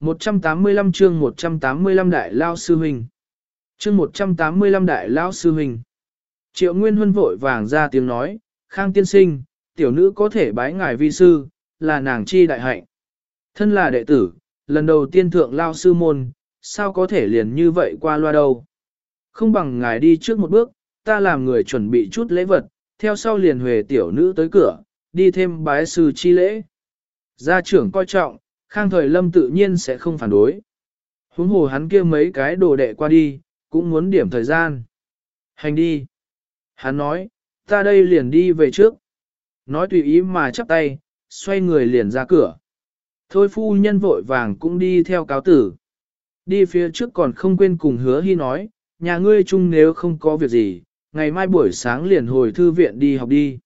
185 chương 185 đại lao sư huynh. Chương 185 đại lao sư huynh. Triệu Nguyên Huân vội vàng ra tiếng nói, Khang tiên sinh, tiểu nữ có thể bái ngài vi sư, là nàng chi đại hạnh. Thân là đệ tử, lần đầu tiên thượng lao sư môn, sao có thể liền như vậy qua loa đâu. Không bằng ngài đi trước một bước, ta làm người chuẩn bị chút lễ vật, theo sau liền huề tiểu nữ tới cửa, đi thêm bái sư chi lễ. Gia trưởng coi trọng, khang thời lâm tự nhiên sẽ không phản đối. Huống hồ hắn kia mấy cái đồ đệ qua đi, cũng muốn điểm thời gian. Hành đi. Hắn nói, ta đây liền đi về trước. Nói tùy ý mà chắp tay, xoay người liền ra cửa. Thôi phu nhân vội vàng cũng đi theo cáo tử. Đi phía trước còn không quên cùng hứa hy nói, nhà ngươi chung nếu không có việc gì, ngày mai buổi sáng liền hồi thư viện đi học đi.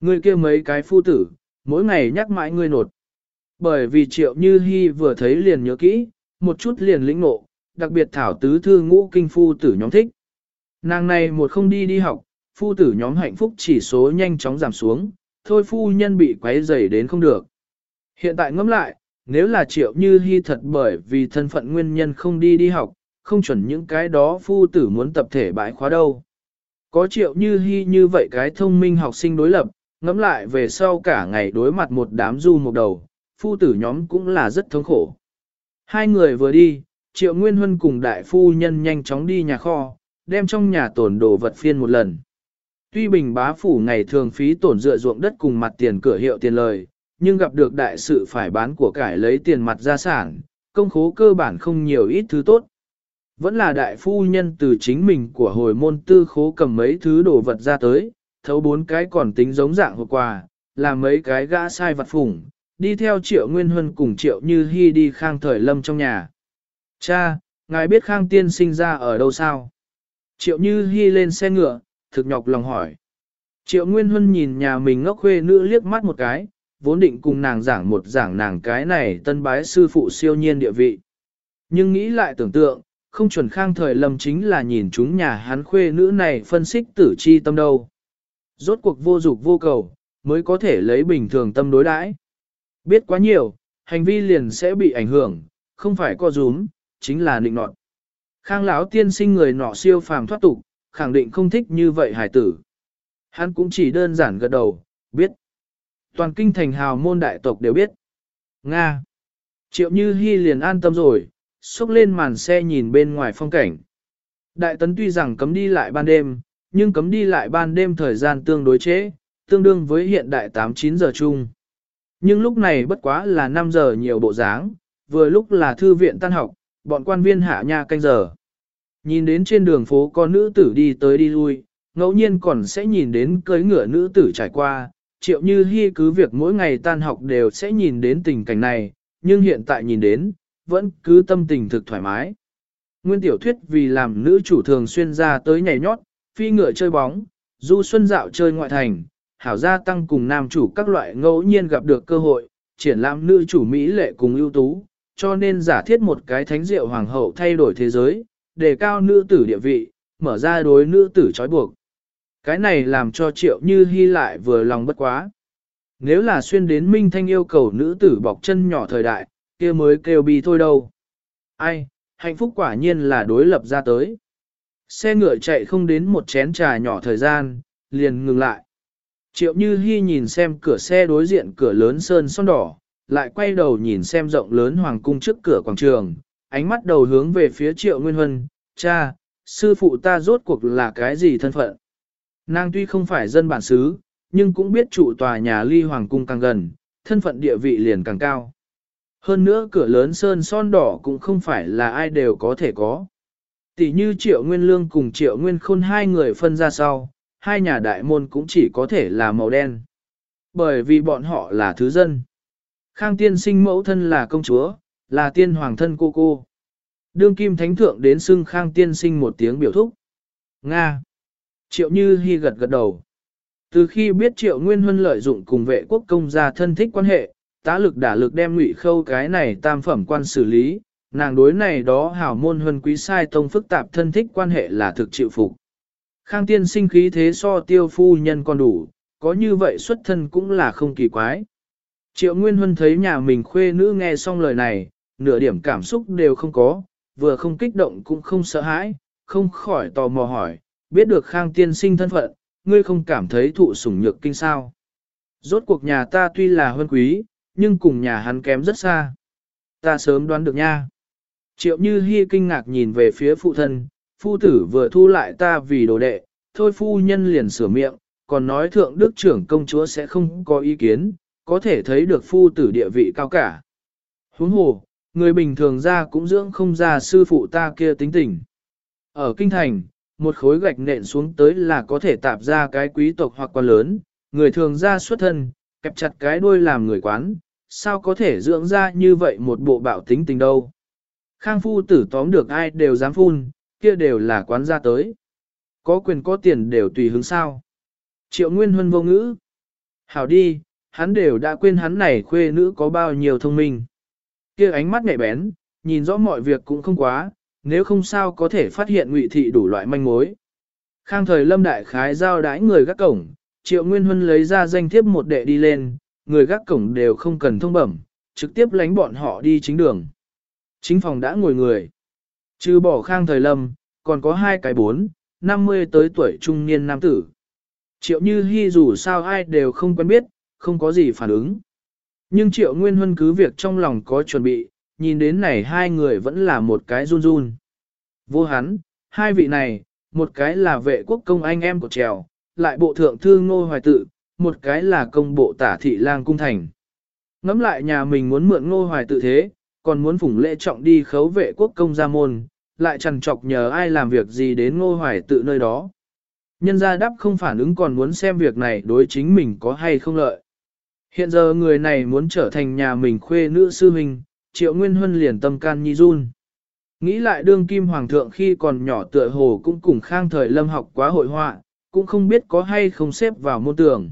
Ngươi kia mấy cái phu tử, mỗi ngày nhắc mãi ngươi nột. Bởi vì triệu như hy vừa thấy liền nhớ kỹ, một chút liền lĩnh ngộ, đặc biệt thảo tứ thư ngũ kinh phu tử nhóm thích. Nàng này một không đi đi học, phu tử nhóm hạnh phúc chỉ số nhanh chóng giảm xuống, thôi phu nhân bị quấy rầy đến không được. Hiện tại ngẫm lại, nếu là triệu như hy thật bởi vì thân phận nguyên nhân không đi đi học, không chuẩn những cái đó phu tử muốn tập thể bãi khóa đâu. Có triệu như hy như vậy cái thông minh học sinh đối lập, ngẫm lại về sau cả ngày đối mặt một đám du một đầu, phu tử nhóm cũng là rất thống khổ. Hai người vừa đi, triệu nguyên huân cùng đại phu nhân nhanh chóng đi nhà kho, đem trong nhà tổn đồ vật phiên một lần. Tuy bình bá phủ ngày thường phí tổn dựa ruộng đất cùng mặt tiền cửa hiệu tiền lời, nhưng gặp được đại sự phải bán của cải lấy tiền mặt gia sản, công khố cơ bản không nhiều ít thứ tốt. Vẫn là đại phu nhân từ chính mình của hồi môn tư khố cầm mấy thứ đồ vật ra tới, thấu bốn cái còn tính giống dạng hộp quà, là mấy cái gã sai vật phủng, đi theo triệu nguyên huân cùng triệu như hy đi khang thời lâm trong nhà. Cha, ngài biết khang tiên sinh ra ở đâu sao? Triệu như hy lên xe ngựa, thực nhọc lòng hỏi. Triệu Nguyên Huân nhìn nhà mình ngốc khuê nữ liếc mắt một cái, vốn định cùng nàng giảng một giảng nàng cái này tân bái sư phụ siêu nhiên địa vị. Nhưng nghĩ lại tưởng tượng, không chuẩn khang thời lâm chính là nhìn chúng nhà hắn khuê nữ này phân xích tử chi tâm đâu. Rốt cuộc vô dục vô cầu, mới có thể lấy bình thường tâm đối đãi. Biết quá nhiều, hành vi liền sẽ bị ảnh hưởng, không phải co rúm, chính là định nọt. Khang lão tiên sinh người nọ siêu phàm thoát tục, khẳng định không thích như vậy hải tử. Hắn cũng chỉ đơn giản gật đầu, biết. Toàn kinh thành hào môn đại tộc đều biết. Nga. Triệu Như Hi liền an tâm rồi, xúc lên màn xe nhìn bên ngoài phong cảnh. Đại tấn tuy rằng cấm đi lại ban đêm, nhưng cấm đi lại ban đêm thời gian tương đối chế, tương đương với hiện đại 8-9 giờ chung. Nhưng lúc này bất quá là 5 giờ nhiều bộ dáng, vừa lúc là thư viện tan học, bọn quan viên hạ nha canh giờ. Nhìn đến trên đường phố có nữ tử đi tới đi lui, ngẫu nhiên còn sẽ nhìn đến cưới ngựa nữ tử trải qua, triệu như hy cứ việc mỗi ngày tan học đều sẽ nhìn đến tình cảnh này, nhưng hiện tại nhìn đến, vẫn cứ tâm tình thực thoải mái. Nguyên tiểu thuyết vì làm nữ chủ thường xuyên ra tới nhảy nhót, phi ngựa chơi bóng, du xuân dạo chơi ngoại thành, hảo gia tăng cùng nam chủ các loại ngẫu nhiên gặp được cơ hội, triển lãm nữ chủ Mỹ lệ cùng ưu tú, cho nên giả thiết một cái thánh diệu hoàng hậu thay đổi thế giới, đề cao nữ tử địa vị, mở ra đối nữ tử trói buộc. Cái này làm cho triệu như hy lại vừa lòng bất quá. Nếu là xuyên đến minh thanh yêu cầu nữ tử bọc chân nhỏ thời đại, kia mới kêu bi thôi đâu. Ai, hạnh phúc quả nhiên là đối lập ra tới. Xe ngựa chạy không đến một chén trà nhỏ thời gian, liền ngừng lại. Triệu Như Hi nhìn xem cửa xe đối diện cửa lớn sơn son đỏ, lại quay đầu nhìn xem rộng lớn hoàng cung trước cửa quảng trường, ánh mắt đầu hướng về phía Triệu Nguyên Huân, cha, sư phụ ta rốt cuộc là cái gì thân phận. Nàng tuy không phải dân bản xứ, nhưng cũng biết trụ tòa nhà ly hoàng cung càng gần, thân phận địa vị liền càng cao. Hơn nữa cửa lớn sơn son đỏ cũng không phải là ai đều có thể có. Tỷ như triệu nguyên lương cùng triệu nguyên khôn hai người phân ra sau, hai nhà đại môn cũng chỉ có thể là màu đen. Bởi vì bọn họ là thứ dân. Khang tiên sinh mẫu thân là công chúa, là tiên hoàng thân cô cô. Đương kim thánh thượng đến xưng khang tiên sinh một tiếng biểu thúc. Nga. Triệu Như Hi gật gật đầu. Từ khi biết Triệu Nguyên Huân lợi dụng cùng vệ quốc công gia thân thích quan hệ, tá lực đả lực đem ngụy khâu cái này tam phẩm quan xử lý, nàng đối này đó hảo môn huân quý sai tông phức tạp thân thích quan hệ là thực chịu phục. Khang tiên sinh khí thế so tiêu phu nhân còn đủ, có như vậy xuất thân cũng là không kỳ quái. Triệu Nguyên Huân thấy nhà mình khuê nữ nghe xong lời này, nửa điểm cảm xúc đều không có, vừa không kích động cũng không sợ hãi, không khỏi tò mò hỏi, biết được khang tiên sinh thân phận, ngươi không cảm thấy thụ sủng nhược kinh sao. Rốt cuộc nhà ta tuy là huân quý, nhưng cùng nhà hắn kém rất xa. Ta sớm đoán được nha. Triệu Như Hi kinh ngạc nhìn về phía phụ thân, phu tử vừa thu lại ta vì đồ đệ, thôi phu nhân liền sửa miệng, còn nói thượng đức trưởng công chúa sẽ không có ý kiến, có thể thấy được phu tử địa vị cao cả. Huống hồ, người bình thường ra cũng dưỡng không ra sư phụ ta kia tính tình. Ở kinh thành, một khối gạch nện xuống tới là có thể tạp ra cái quý tộc hoặc quan lớn, người thường ra xuất thân, kẹp chặt cái đuôi làm người quán, sao có thể dưỡng ra như vậy một bộ bạo tính tình đâu. Khang phu tử tóm được ai đều dám phun, kia đều là quán gia tới. Có quyền có tiền đều tùy hướng sao. Triệu Nguyên Huân vô ngữ. Hảo đi, hắn đều đã quên hắn này khuê nữ có bao nhiêu thông minh. kia ánh mắt nhạy bén, nhìn rõ mọi việc cũng không quá, nếu không sao có thể phát hiện ngụy thị đủ loại manh mối. Khang thời lâm đại khái giao đãi người gác cổng, triệu nguyên huân lấy ra danh thiếp một đệ đi lên, người gác cổng đều không cần thông bẩm, trực tiếp lánh bọn họ đi chính đường. Chính phòng đã ngồi người. Trừ bỏ khang thời lâm, còn có hai cái bốn, 50 tới tuổi trung niên nam tử. Triệu như hy dù sao ai đều không quen biết, không có gì phản ứng. Nhưng triệu nguyên huân cứ việc trong lòng có chuẩn bị, nhìn đến này hai người vẫn là một cái run run. Vô hắn, hai vị này, một cái là vệ quốc công anh em của trèo, lại bộ thượng thư ngô hoài tự, một cái là công bộ tả thị lang cung thành. Ngắm lại nhà mình muốn mượn ngô hoài tự thế, còn muốn phủng lễ trọng đi khấu vệ quốc công gia môn, lại trằn chọc nhờ ai làm việc gì đến ngô hoài tự nơi đó. Nhân gia đáp không phản ứng còn muốn xem việc này đối chính mình có hay không lợi. Hiện giờ người này muốn trở thành nhà mình khuê nữ sư huynh, triệu nguyên huân liền tâm can nhi run. Nghĩ lại đương kim hoàng thượng khi còn nhỏ tựa hồ cũng cùng khang thời lâm học quá hội họa, cũng không biết có hay không xếp vào môn tưởng.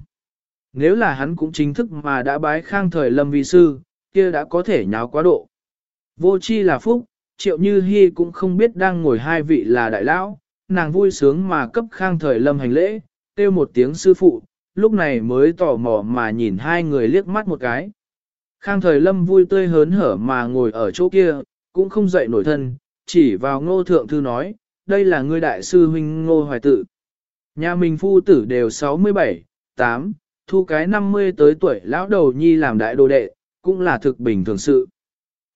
Nếu là hắn cũng chính thức mà đã bái khang thời lâm vi sư, kia đã có thể nháo quá độ. Vô chi là phúc, triệu như hy cũng không biết đang ngồi hai vị là đại lão, nàng vui sướng mà cấp khang thời lâm hành lễ, kêu một tiếng sư phụ, lúc này mới tò mò mà nhìn hai người liếc mắt một cái. Khang thời lâm vui tươi hớn hở mà ngồi ở chỗ kia, cũng không dậy nổi thân, chỉ vào ngô thượng thư nói, đây là ngươi đại sư huynh ngô hoài tự. Nhà mình phu tử đều 67, 8, thu cái 50 tới tuổi lão đầu nhi làm đại đồ đệ, cũng là thực bình thường sự.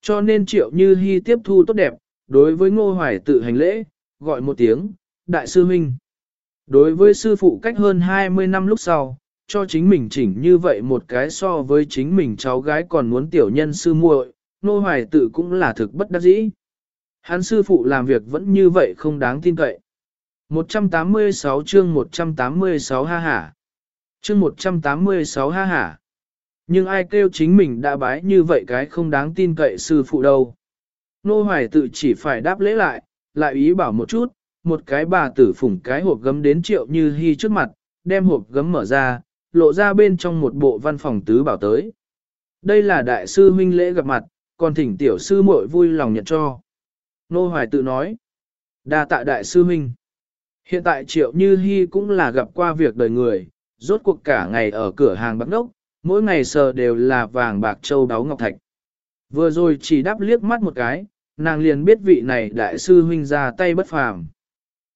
Cho nên triệu như hy tiếp thu tốt đẹp, đối với ngô hoài tự hành lễ, gọi một tiếng, đại sư huynh. Đối với sư phụ cách hơn 20 năm lúc sau, cho chính mình chỉnh như vậy một cái so với chính mình cháu gái còn muốn tiểu nhân sư muội, nô hoài tự cũng là thực bất đắc dĩ. Hắn sư phụ làm việc vẫn như vậy không đáng tin cậy. 186 chương 186 ha hả. Chương 186 ha hả. Nhưng ai kêu chính mình đã bái như vậy cái không đáng tin cậy sư phụ đâu. Nô hoài tự chỉ phải đáp lễ lại, lại ý bảo một chút, một cái bà tử phủng cái hộp gấm đến triệu như hy trước mặt, đem hộp gấm mở ra, lộ ra bên trong một bộ văn phòng tứ bảo tới. Đây là đại sư huynh lễ gặp mặt, còn thỉnh tiểu sư muội vui lòng nhận cho. Nô Hoài tự nói, đa tạ đại sư huynh. Hiện tại triệu như hy cũng là gặp qua việc đời người, rốt cuộc cả ngày ở cửa hàng bắt đốc, mỗi ngày sờ đều là vàng bạc châu đáo ngọc thạch. Vừa rồi chỉ đáp liếc mắt một cái, nàng liền biết vị này đại sư huynh ra tay bất phàm.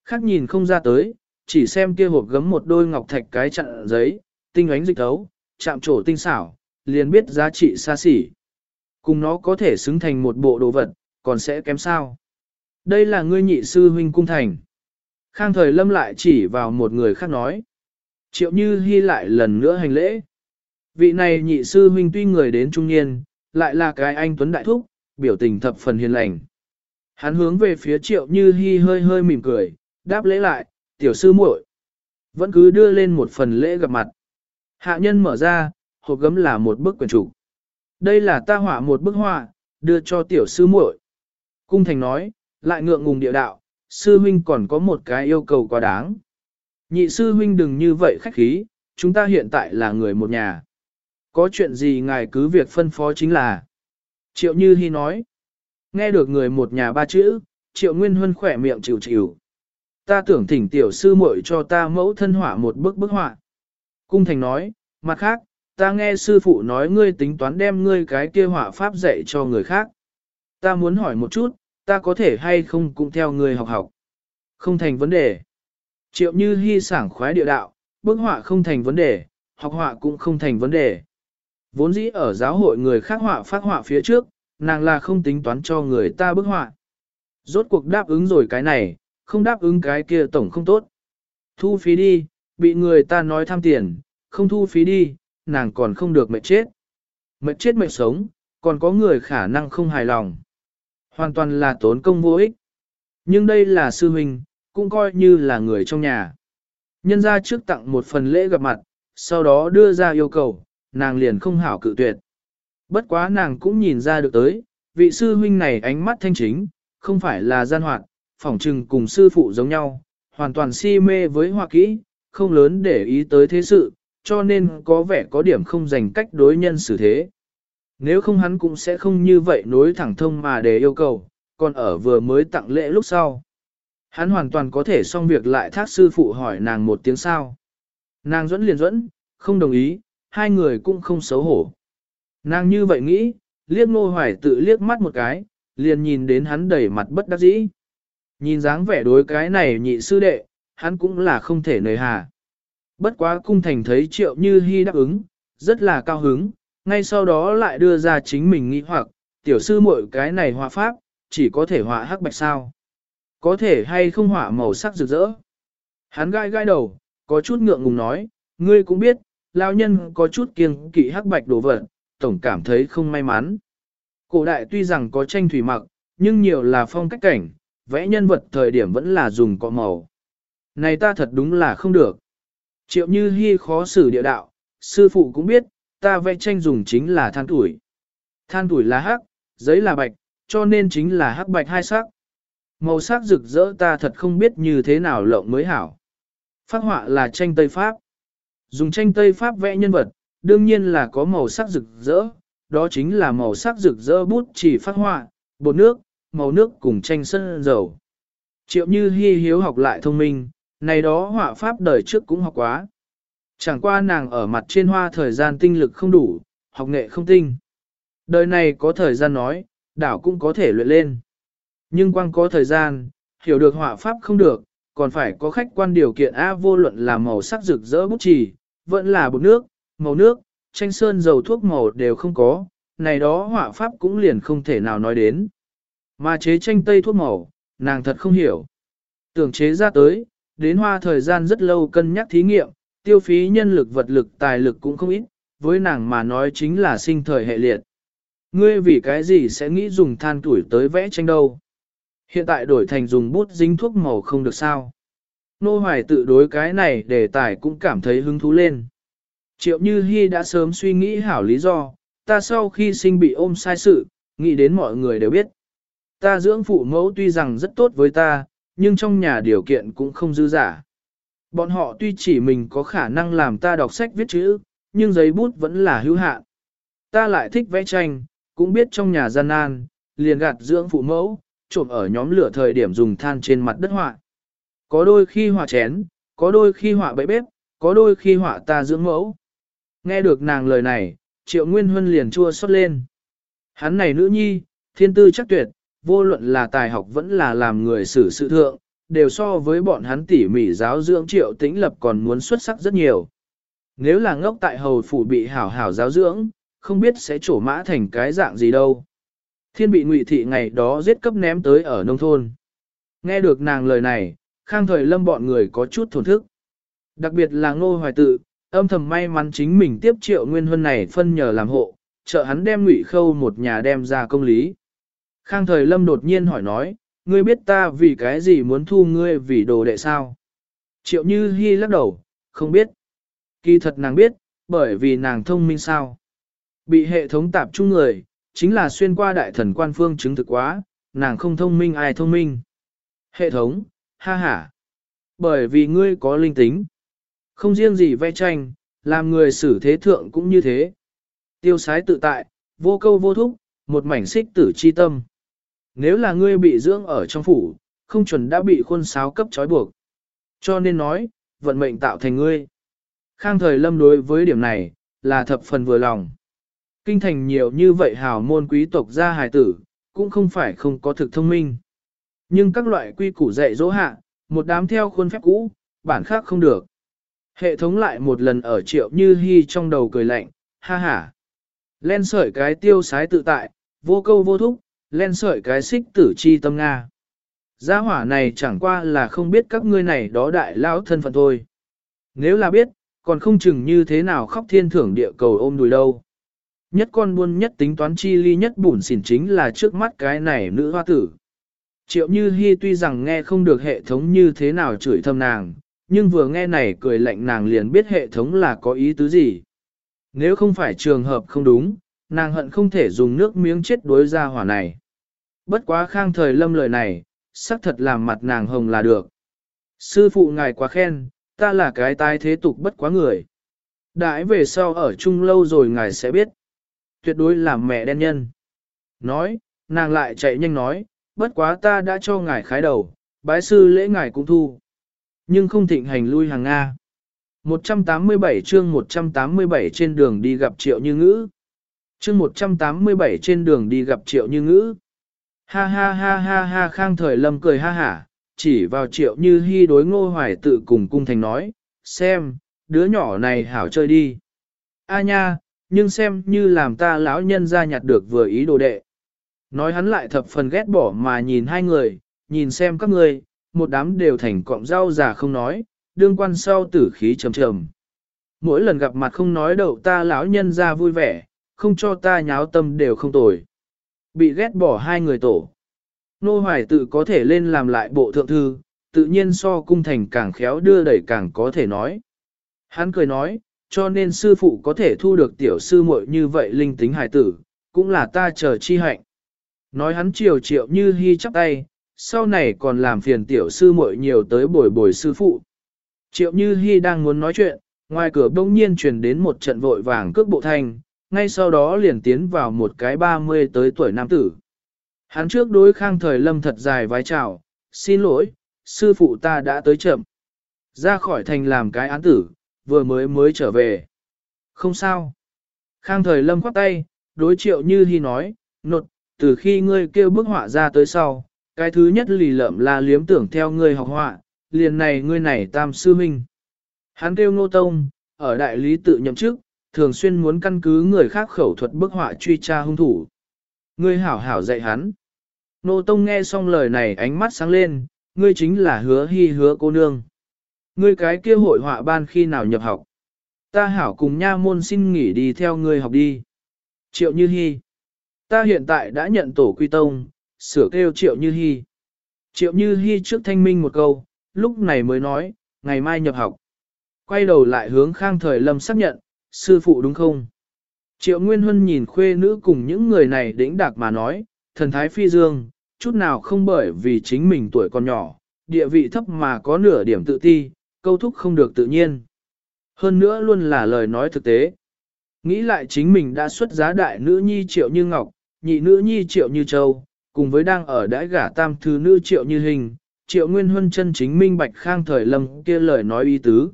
Khác nhìn không ra tới, chỉ xem kia hộp gấm một đôi ngọc thạch cái chặn giấy, tinh ánh dịch thấu, chạm trổ tinh xảo, liền biết giá trị xa xỉ. Cùng nó có thể xứng thành một bộ đồ vật, còn sẽ kém sao. Đây là ngươi nhị sư huynh cung thành. Khang thời lâm lại chỉ vào một người khác nói. Triệu như hy lại lần nữa hành lễ. Vị này nhị sư huynh tuy người đến trung niên, lại là cái anh tuấn đại thúc, biểu tình thập phần hiền lành. Hắn hướng về phía triệu như hy hơi hơi mỉm cười, đáp lễ lại, tiểu sư muội Vẫn cứ đưa lên một phần lễ gặp mặt. Hạ nhân mở ra, hộp gấm là một bức quyển trục. Đây là ta hỏa một bức họa, đưa cho tiểu sư muội. Cung thành nói, lại ngượng ngùng địa đạo, sư huynh còn có một cái yêu cầu quá đáng. Nhị sư huynh đừng như vậy khách khí, chúng ta hiện tại là người một nhà. Có chuyện gì ngài cứ việc phân phó chính là. Triệu Như Hi nói. Nghe được người một nhà ba chữ, Triệu Nguyên Huân khỏe miệng chịu chịu. Ta tưởng thỉnh tiểu sư muội cho ta mẫu thân họa một bức bức họa. Cung thành nói, mặt khác, ta nghe sư phụ nói ngươi tính toán đem ngươi cái kia họa pháp dạy cho người khác. Ta muốn hỏi một chút, ta có thể hay không cũng theo ngươi học học. Không thành vấn đề. Triệu như hi sảng khoái địa đạo, bức họa không thành vấn đề, học họa cũng không thành vấn đề. Vốn dĩ ở giáo hội người khác họa phát họa phía trước, nàng là không tính toán cho người ta bức họa. Rốt cuộc đáp ứng rồi cái này, không đáp ứng cái kia tổng không tốt. Thu phí đi, bị người ta nói tham tiền, không thu phí đi, nàng còn không được mệt chết. Mệt chết mệt sống, còn có người khả năng không hài lòng. Hoàn toàn là tốn công vô ích. Nhưng đây là sư huynh, cũng coi như là người trong nhà. Nhân ra trước tặng một phần lễ gặp mặt, sau đó đưa ra yêu cầu, nàng liền không hảo cự tuyệt. Bất quá nàng cũng nhìn ra được tới, vị sư huynh này ánh mắt thanh chính, không phải là gian hoạt, phỏng trừng cùng sư phụ giống nhau, hoàn toàn si mê với hoa kỹ, không lớn để ý tới thế sự, cho nên có vẻ có điểm không dành cách đối nhân xử thế. Nếu không hắn cũng sẽ không như vậy nối thẳng thông mà để yêu cầu, còn ở vừa mới tặng lễ lúc sau. Hắn hoàn toàn có thể xong việc lại thác sư phụ hỏi nàng một tiếng sao. Nàng dẫn liền dẫn, không đồng ý, hai người cũng không xấu hổ. Nàng như vậy nghĩ, liếc ngô hoài tự liếc mắt một cái, liền nhìn đến hắn đầy mặt bất đắc dĩ. Nhìn dáng vẻ đối cái này nhị sư đệ, hắn cũng là không thể nời hà. Bất quá cung thành thấy triệu như hy đáp ứng, rất là cao hứng, ngay sau đó lại đưa ra chính mình nghĩ hoặc, tiểu sư muội cái này họa pháp, chỉ có thể họa hắc bạch sao. Có thể hay không họa màu sắc rực rỡ. Hắn gai gai đầu, có chút ngượng ngùng nói, ngươi cũng biết, lao nhân có chút kiêng kỵ hắc bạch đồ vật, tổng cảm thấy không may mắn. Cổ đại tuy rằng có tranh thủy mặc, nhưng nhiều là phong cách cảnh, vẽ nhân vật thời điểm vẫn là dùng cọ màu. Này ta thật đúng là không được. Triệu như hy khó xử địa đạo, sư phụ cũng biết, ta vẽ tranh dùng chính là than tuổi. Than tuổi là hắc, giấy là bạch, cho nên chính là hắc bạch hai sắc. Màu sắc rực rỡ ta thật không biết như thế nào lộng mới hảo. Phát họa là tranh Tây Pháp. Dùng tranh Tây Pháp vẽ nhân vật, đương nhiên là có màu sắc rực rỡ, đó chính là màu sắc rực rỡ bút chỉ phát họa, bột nước, màu nước cùng tranh sân dầu. Triệu như hy hiếu học lại thông minh, này đó họa pháp đời trước cũng học quá. Chẳng qua nàng ở mặt trên hoa thời gian tinh lực không đủ, học nghệ không tinh. Đời này có thời gian nói, đảo cũng có thể luyện lên. Nhưng quang có thời gian, hiểu được họa pháp không được, còn phải có khách quan điều kiện A vô luận là màu sắc rực rỡ bút chì, vẫn là bột nước, màu nước, tranh sơn dầu thuốc màu đều không có, này đó họa pháp cũng liền không thể nào nói đến. Mà chế tranh tây thuốc màu, nàng thật không hiểu. Tưởng chế ra tới, đến hoa thời gian rất lâu cân nhắc thí nghiệm, tiêu phí nhân lực vật lực tài lực cũng không ít, với nàng mà nói chính là sinh thời hệ liệt. Ngươi vì cái gì sẽ nghĩ dùng than tuổi tới vẽ tranh đâu? Hiện tại đổi thành dùng bút dính thuốc màu không được sao? Nô Hoài tự đối cái này để tài cũng cảm thấy hứng thú lên. Triệu Như Hi đã sớm suy nghĩ hảo lý do, ta sau khi sinh bị ôm sai sự, nghĩ đến mọi người đều biết. Ta dưỡng phụ mẫu tuy rằng rất tốt với ta, nhưng trong nhà điều kiện cũng không dư giả. Bọn họ tuy chỉ mình có khả năng làm ta đọc sách viết chữ, nhưng giấy bút vẫn là hữu hạn. Ta lại thích vẽ tranh, cũng biết trong nhà gian nan, liền gạt dưỡng phụ mẫu, trộm ở nhóm lửa thời điểm dùng than trên mặt đất họa. Có đôi khi họa chén, có đôi khi họa bẫy bếp, có đôi khi họa ta dưỡng mẫu. Nghe được nàng lời này, triệu nguyên huân liền chua xót lên. Hắn này nữ nhi, thiên tư chắc tuyệt, vô luận là tài học vẫn là làm người xử sự thượng, đều so với bọn hắn tỉ mỉ giáo dưỡng triệu tĩnh lập còn muốn xuất sắc rất nhiều. Nếu là ngốc tại hầu phủ bị hảo hảo giáo dưỡng, không biết sẽ trổ mã thành cái dạng gì đâu. Thiên bị ngụy thị ngày đó giết cấp ném tới ở nông thôn. Nghe được nàng lời này, khang thời lâm bọn người có chút thổn thức. Đặc biệt là ngô hoài tự, âm thầm may mắn chính mình tiếp triệu nguyên huân này phân nhờ làm hộ, trợ hắn đem ngụy khâu một nhà đem ra công lý. Khang thời lâm đột nhiên hỏi nói, ngươi biết ta vì cái gì muốn thu ngươi vì đồ đệ sao? Triệu như hy lắc đầu, không biết. Kỳ thật nàng biết, bởi vì nàng thông minh sao. Bị hệ thống tạp chung người, chính là xuyên qua đại thần quan phương chứng thực quá, nàng không thông minh ai thông minh. Hệ thống, ha ha. Bởi vì ngươi có linh tính. Không riêng gì vẽ tranh, làm người xử thế thượng cũng như thế. Tiêu sái tự tại, vô câu vô thúc, một mảnh xích tử chi tâm. Nếu là ngươi bị dưỡng ở trong phủ, không chuẩn đã bị khuôn sáo cấp trói buộc. Cho nên nói, vận mệnh tạo thành ngươi. Khang thời lâm đối với điểm này, là thập phần vừa lòng. Kinh thành nhiều như vậy hào môn quý tộc gia hài tử, cũng không phải không có thực thông minh. Nhưng các loại quy củ dạy dỗ hạ, một đám theo khuôn phép cũ, bản khác không được. Hệ thống lại một lần ở triệu như hy trong đầu cười lạnh, ha ha. Len sợi cái tiêu sái tự tại, vô câu vô thúc, len sợi cái xích tử chi tâm Nga. Gia hỏa này chẳng qua là không biết các ngươi này đó đại lão thân phận thôi. Nếu là biết, còn không chừng như thế nào khóc thiên thưởng địa cầu ôm đùi đâu. Nhất con buôn nhất tính toán chi ly nhất bùn xỉn chính là trước mắt cái này nữ hoa tử. Triệu Như Hi tuy rằng nghe không được hệ thống như thế nào chửi thầm nàng, nhưng vừa nghe này cười lạnh nàng liền biết hệ thống là có ý tứ gì. Nếu không phải trường hợp không đúng, nàng hận không thể dùng nước miếng chết đối ra hỏa này. Bất quá khang thời lâm lời này, xác thật làm mặt nàng hồng là được. Sư phụ ngài quá khen, ta là cái tai thế tục bất quá người. Đãi về sau ở chung lâu rồi ngài sẽ biết. Tuyệt đối là mẹ đen nhân. Nói, nàng lại chạy nhanh nói, bất quá ta đã cho ngài khái đầu, bái sư lễ ngài cũng thu. Nhưng không thịnh hành lui hàng Nga. 187 chương 187 trên đường đi gặp triệu như ngữ. Chương 187 trên đường đi gặp triệu như ngữ. Ha ha ha ha ha khang thời lâm cười ha hả, chỉ vào triệu như hy đối ngô hoài tự cùng cung thành nói, xem, đứa nhỏ này hảo chơi đi. A nha, nhưng xem như làm ta lão nhân ra nhặt được vừa ý đồ đệ. Nói hắn lại thập phần ghét bỏ mà nhìn hai người, nhìn xem các người, một đám đều thành cọng rau già không nói, đương quan sau tử khí trầm trầm. Mỗi lần gặp mặt không nói đậu ta lão nhân ra vui vẻ, không cho ta nháo tâm đều không tồi. Bị ghét bỏ hai người tổ. Nô hoài tự có thể lên làm lại bộ thượng thư, tự nhiên so cung thành càng khéo đưa đẩy càng có thể nói. Hắn cười nói, cho nên sư phụ có thể thu được tiểu sư muội như vậy linh tính hài tử, cũng là ta chờ chi hạnh. Nói hắn triều triệu như hy chắp tay, sau này còn làm phiền tiểu sư muội nhiều tới bồi bồi sư phụ. Triệu như hy đang muốn nói chuyện, ngoài cửa bỗng nhiên truyền đến một trận vội vàng cước bộ thanh, ngay sau đó liền tiến vào một cái ba mươi tới tuổi nam tử. Hắn trước đối khang thời lâm thật dài vái chào, xin lỗi, sư phụ ta đã tới chậm. Ra khỏi thành làm cái án tử, vừa mới mới trở về. Không sao. Khang thời lâm khoác tay, đối triệu như hy nói, nột, từ khi ngươi kêu bức họa ra tới sau, cái thứ nhất lì lợm là liếm tưởng theo ngươi học họa, liền này ngươi này tam sư minh. Hắn kêu nô tông, ở đại lý tự nhậm chức, thường xuyên muốn căn cứ người khác khẩu thuật bức họa truy tra hung thủ. Ngươi hảo hảo dạy hắn. Nô tông nghe xong lời này ánh mắt sáng lên, ngươi chính là hứa hy hứa cô nương. Ngươi cái kia hội họa ban khi nào nhập học. Ta hảo cùng nha môn xin nghỉ đi theo ngươi học đi. Triệu Như Hi. Ta hiện tại đã nhận tổ quy tông, sửa kêu Triệu Như Hi. Triệu Như Hi trước thanh minh một câu, lúc này mới nói, ngày mai nhập học. Quay đầu lại hướng khang thời lâm xác nhận, sư phụ đúng không? Triệu Nguyên Huân nhìn khuê nữ cùng những người này đĩnh đạc mà nói, thần thái phi dương, chút nào không bởi vì chính mình tuổi còn nhỏ, địa vị thấp mà có nửa điểm tự ti, câu thúc không được tự nhiên. Hơn nữa luôn là lời nói thực tế. Nghĩ lại chính mình đã xuất giá đại nữ nhi triệu như ngọc, nhị nữ nhi triệu như châu, cùng với đang ở đãi gả tam thứ nữ triệu như hình, triệu nguyên huân chân chính minh bạch khang thời lâm kia lời nói ý tứ.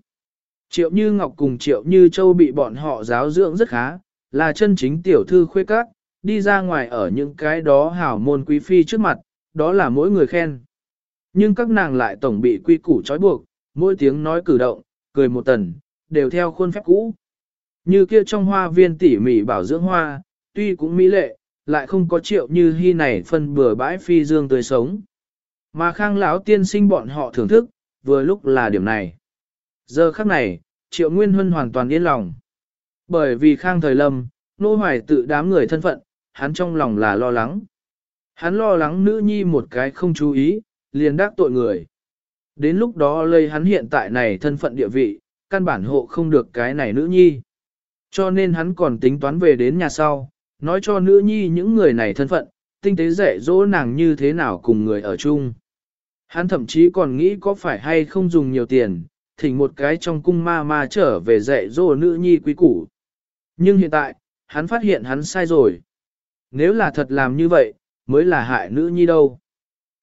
Triệu như ngọc cùng triệu như châu bị bọn họ giáo dưỡng rất khá, là chân chính tiểu thư khuê các, đi ra ngoài ở những cái đó hảo môn quý phi trước mặt, đó là mỗi người khen. Nhưng các nàng lại tổng bị quy củ trói buộc, mỗi tiếng nói cử động, cười một tần, đều theo khuôn phép cũ. Như kia trong hoa viên tỉ mỉ bảo dưỡng hoa, tuy cũng mỹ lệ, lại không có triệu như hy này phân bừa bãi phi dương tươi sống. Mà khang lão tiên sinh bọn họ thưởng thức, vừa lúc là điểm này. Giờ khắc này, triệu nguyên huân hoàn toàn yên lòng. Bởi vì khang thời lâm, nô hoài tự đám người thân phận, hắn trong lòng là lo lắng. Hắn lo lắng nữ nhi một cái không chú ý, liền đắc tội người. Đến lúc đó lây hắn hiện tại này thân phận địa vị, căn bản hộ không được cái này nữ nhi. Cho nên hắn còn tính toán về đến nhà sau, nói cho nữ nhi những người này thân phận, tinh tế dạy dỗ nàng như thế nào cùng người ở chung. Hắn thậm chí còn nghĩ có phải hay không dùng nhiều tiền, thỉnh một cái trong cung ma ma trở về dạy dỗ nữ nhi quý củ. Nhưng hiện tại, hắn phát hiện hắn sai rồi. Nếu là thật làm như vậy, mới là hại nữ nhi đâu.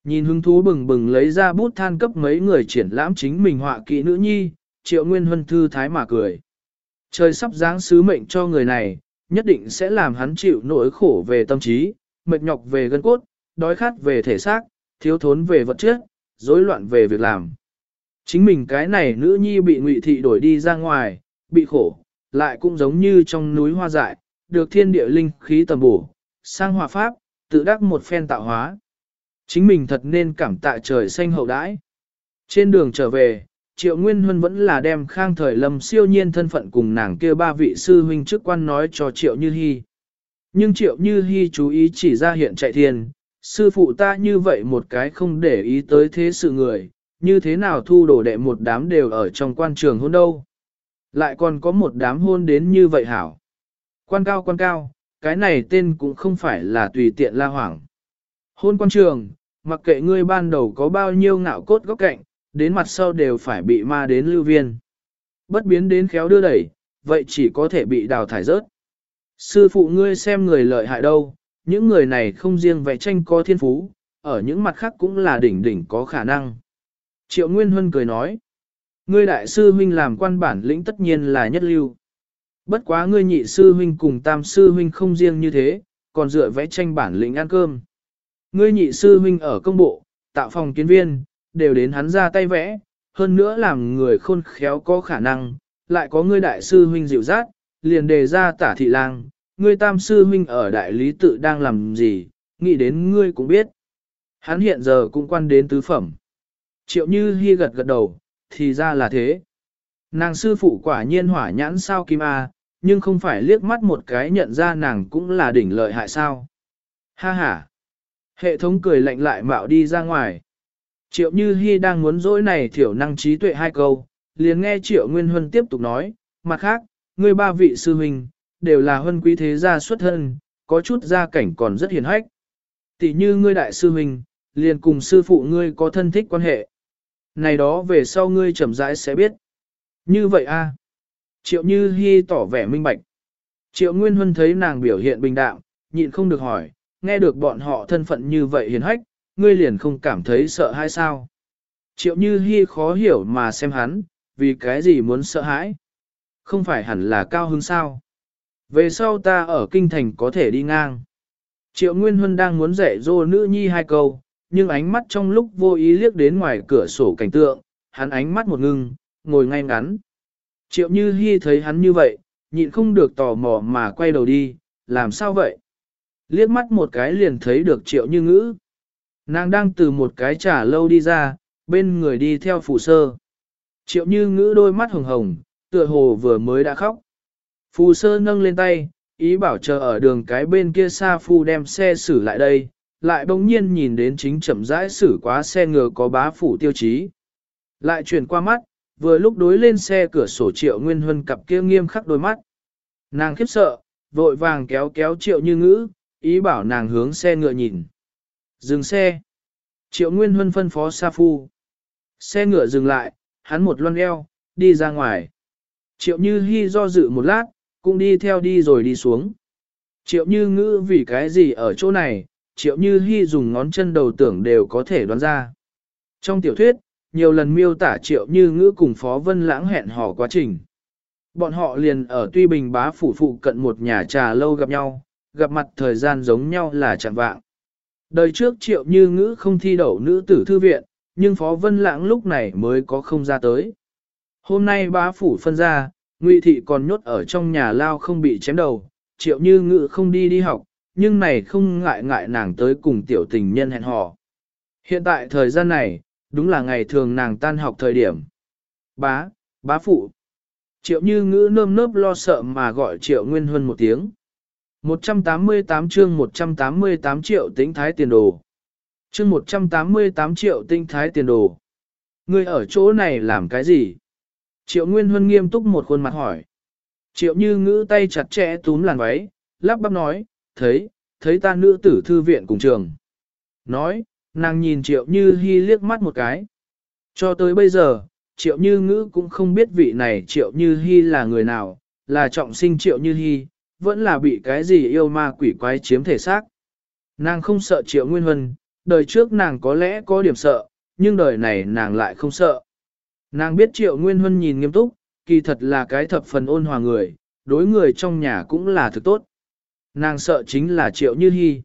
Nhìn hứng thú bừng bừng lấy ra bút than cấp mấy người triển lãm chính mình họa kỹ nữ nhi, triệu nguyên huân thư thái mà cười. Trời sắp giáng sứ mệnh cho người này, nhất định sẽ làm hắn chịu nỗi khổ về tâm trí, mệt nhọc về gân cốt, đói khát về thể xác, thiếu thốn về vật chất, rối loạn về việc làm. Chính mình cái này nữ nhi bị ngụy thị đổi đi ra ngoài, bị khổ, lại cũng giống như trong núi hoa dại, được thiên địa linh khí tầm bổ, sang hòa pháp, tự đắc một phen tạo hóa. Chính mình thật nên cảm tạ trời xanh hậu đãi. Trên đường trở về, Triệu Nguyên Huân vẫn là đem khang thời lâm siêu nhiên thân phận cùng nàng kia ba vị sư huynh chức quan nói cho Triệu Như Hi. Nhưng Triệu Như Hi chú ý chỉ ra hiện chạy thiên, sư phụ ta như vậy một cái không để ý tới thế sự người, như thế nào thu đổ đệ một đám đều ở trong quan trường hôn đâu. Lại còn có một đám hôn đến như vậy hảo. Quan cao quan cao, cái này tên cũng không phải là tùy tiện la hoảng. Hôn quan trường, mặc kệ ngươi ban đầu có bao nhiêu ngạo cốt góc cạnh, đến mặt sau đều phải bị ma đến lưu viên. Bất biến đến khéo đưa đẩy, vậy chỉ có thể bị đào thải rớt. Sư phụ ngươi xem người lợi hại đâu, những người này không riêng vẽ tranh có thiên phú, ở những mặt khác cũng là đỉnh đỉnh có khả năng. Triệu Nguyên Huân cười nói, ngươi đại sư huynh làm quan bản lĩnh tất nhiên là nhất lưu. Bất quá ngươi nhị sư huynh cùng tam sư huynh không riêng như thế, còn dựa vẽ tranh bản lĩnh ăn cơm. Ngươi nhị sư huynh ở công bộ, tạo phòng kiến viên, đều đến hắn ra tay vẽ, hơn nữa làm người khôn khéo có khả năng, lại có ngươi đại sư huynh dịu dát, liền đề ra tả thị lang, ngươi tam sư huynh ở đại lý tự đang làm gì, nghĩ đến ngươi cũng biết. Hắn hiện giờ cũng quan đến tứ phẩm. Triệu như hy gật gật đầu, thì ra là thế. Nàng sư phụ quả nhiên hỏa nhãn sao kim A, nhưng không phải liếc mắt một cái nhận ra nàng cũng là đỉnh lợi hại sao. Ha ha. Hệ thống cười lạnh lại mạo đi ra ngoài. Triệu Như Hi đang muốn dỗi này thiểu năng trí tuệ hai câu, liền nghe Triệu Nguyên Huân tiếp tục nói, mặt khác, ngươi ba vị sư huynh, đều là huân quý thế gia xuất thân, có chút gia cảnh còn rất hiền hách. Tỷ như ngươi đại sư huynh, liền cùng sư phụ ngươi có thân thích quan hệ. Này đó về sau ngươi chậm rãi sẽ biết. Như vậy a Triệu Như Hi tỏ vẻ minh bạch. Triệu Nguyên Huân thấy nàng biểu hiện bình đạm, nhịn không được hỏi, nghe được bọn họ thân phận như vậy hiền hách, ngươi liền không cảm thấy sợ hãi sao? Triệu Như Hi khó hiểu mà xem hắn, vì cái gì muốn sợ hãi? Không phải hẳn là cao hứng sao? Về sau ta ở kinh thành có thể đi ngang. Triệu Nguyên Huân đang muốn dạy dỗ nữ nhi hai câu, nhưng ánh mắt trong lúc vô ý liếc đến ngoài cửa sổ cảnh tượng, hắn ánh mắt một ngưng, ngồi ngay ngắn. Triệu Như Hi thấy hắn như vậy, nhịn không được tò mò mà quay đầu đi, làm sao vậy? Liếc mắt một cái liền thấy được Triệu Như Ngữ. Nàng đang từ một cái trả lâu đi ra, bên người đi theo phù sơ. Triệu Như Ngữ đôi mắt hồng hồng, tựa hồ vừa mới đã khóc. Phù sơ nâng lên tay, ý bảo chờ ở đường cái bên kia xa phu đem xe xử lại đây, lại bỗng nhiên nhìn đến chính chậm rãi xử quá xe ngựa có bá phủ tiêu chí. Lại chuyển qua mắt, vừa lúc đối lên xe cửa sổ triệu nguyên huân cặp kia nghiêm khắc đôi mắt. Nàng khiếp sợ, vội vàng kéo kéo triệu như ngữ, ý bảo nàng hướng xe ngựa nhìn. Dừng xe. Triệu nguyên huân phân phó sa phu. Xe ngựa dừng lại, hắn một loan eo, đi ra ngoài. Triệu như Hi do dự một lát, cũng đi theo đi rồi đi xuống. Triệu như ngữ vì cái gì ở chỗ này, triệu như Hi dùng ngón chân đầu tưởng đều có thể đoán ra. Trong tiểu thuyết, nhiều lần miêu tả triệu như ngữ cùng Phó Vân Lãng hẹn hò quá trình. Bọn họ liền ở Tuy Bình bá phủ phụ cận một nhà trà lâu gặp nhau, gặp mặt thời gian giống nhau là chẳng vạng. Đời trước triệu như ngữ không thi đậu nữ tử thư viện, nhưng Phó Vân Lãng lúc này mới có không ra tới. Hôm nay bá phủ phân ra, Ngụy thị còn nhốt ở trong nhà lao không bị chém đầu, triệu như ngữ không đi đi học, nhưng này không ngại ngại nàng tới cùng tiểu tình nhân hẹn hò. Hiện tại thời gian này, đúng là ngày thường nàng tan học thời điểm. Bá, bá phụ. Triệu như ngữ nơm nớp lo sợ mà gọi triệu nguyên huân một tiếng. 188 chương 188 triệu tính thái tiền đồ. Chương 188 triệu tinh thái tiền đồ. Ngươi ở chỗ này làm cái gì? Triệu Nguyên Huân nghiêm túc một khuôn mặt hỏi. Triệu như ngữ tay chặt chẽ túm làn váy, lắp bắp nói, thấy, thấy ta nữ tử thư viện cùng trường. Nói, nàng nhìn triệu như Hi liếc mắt một cái. Cho tới bây giờ, triệu như ngữ cũng không biết vị này triệu như Hi là người nào, là trọng sinh triệu như Hi vẫn là bị cái gì yêu ma quỷ quái chiếm thể xác. Nàng không sợ triệu nguyên huân, đời trước nàng có lẽ có điểm sợ, nhưng đời này nàng lại không sợ. Nàng biết triệu nguyên huân nhìn nghiêm túc, kỳ thật là cái thập phần ôn hòa người, đối người trong nhà cũng là thực tốt. Nàng sợ chính là triệu như hy.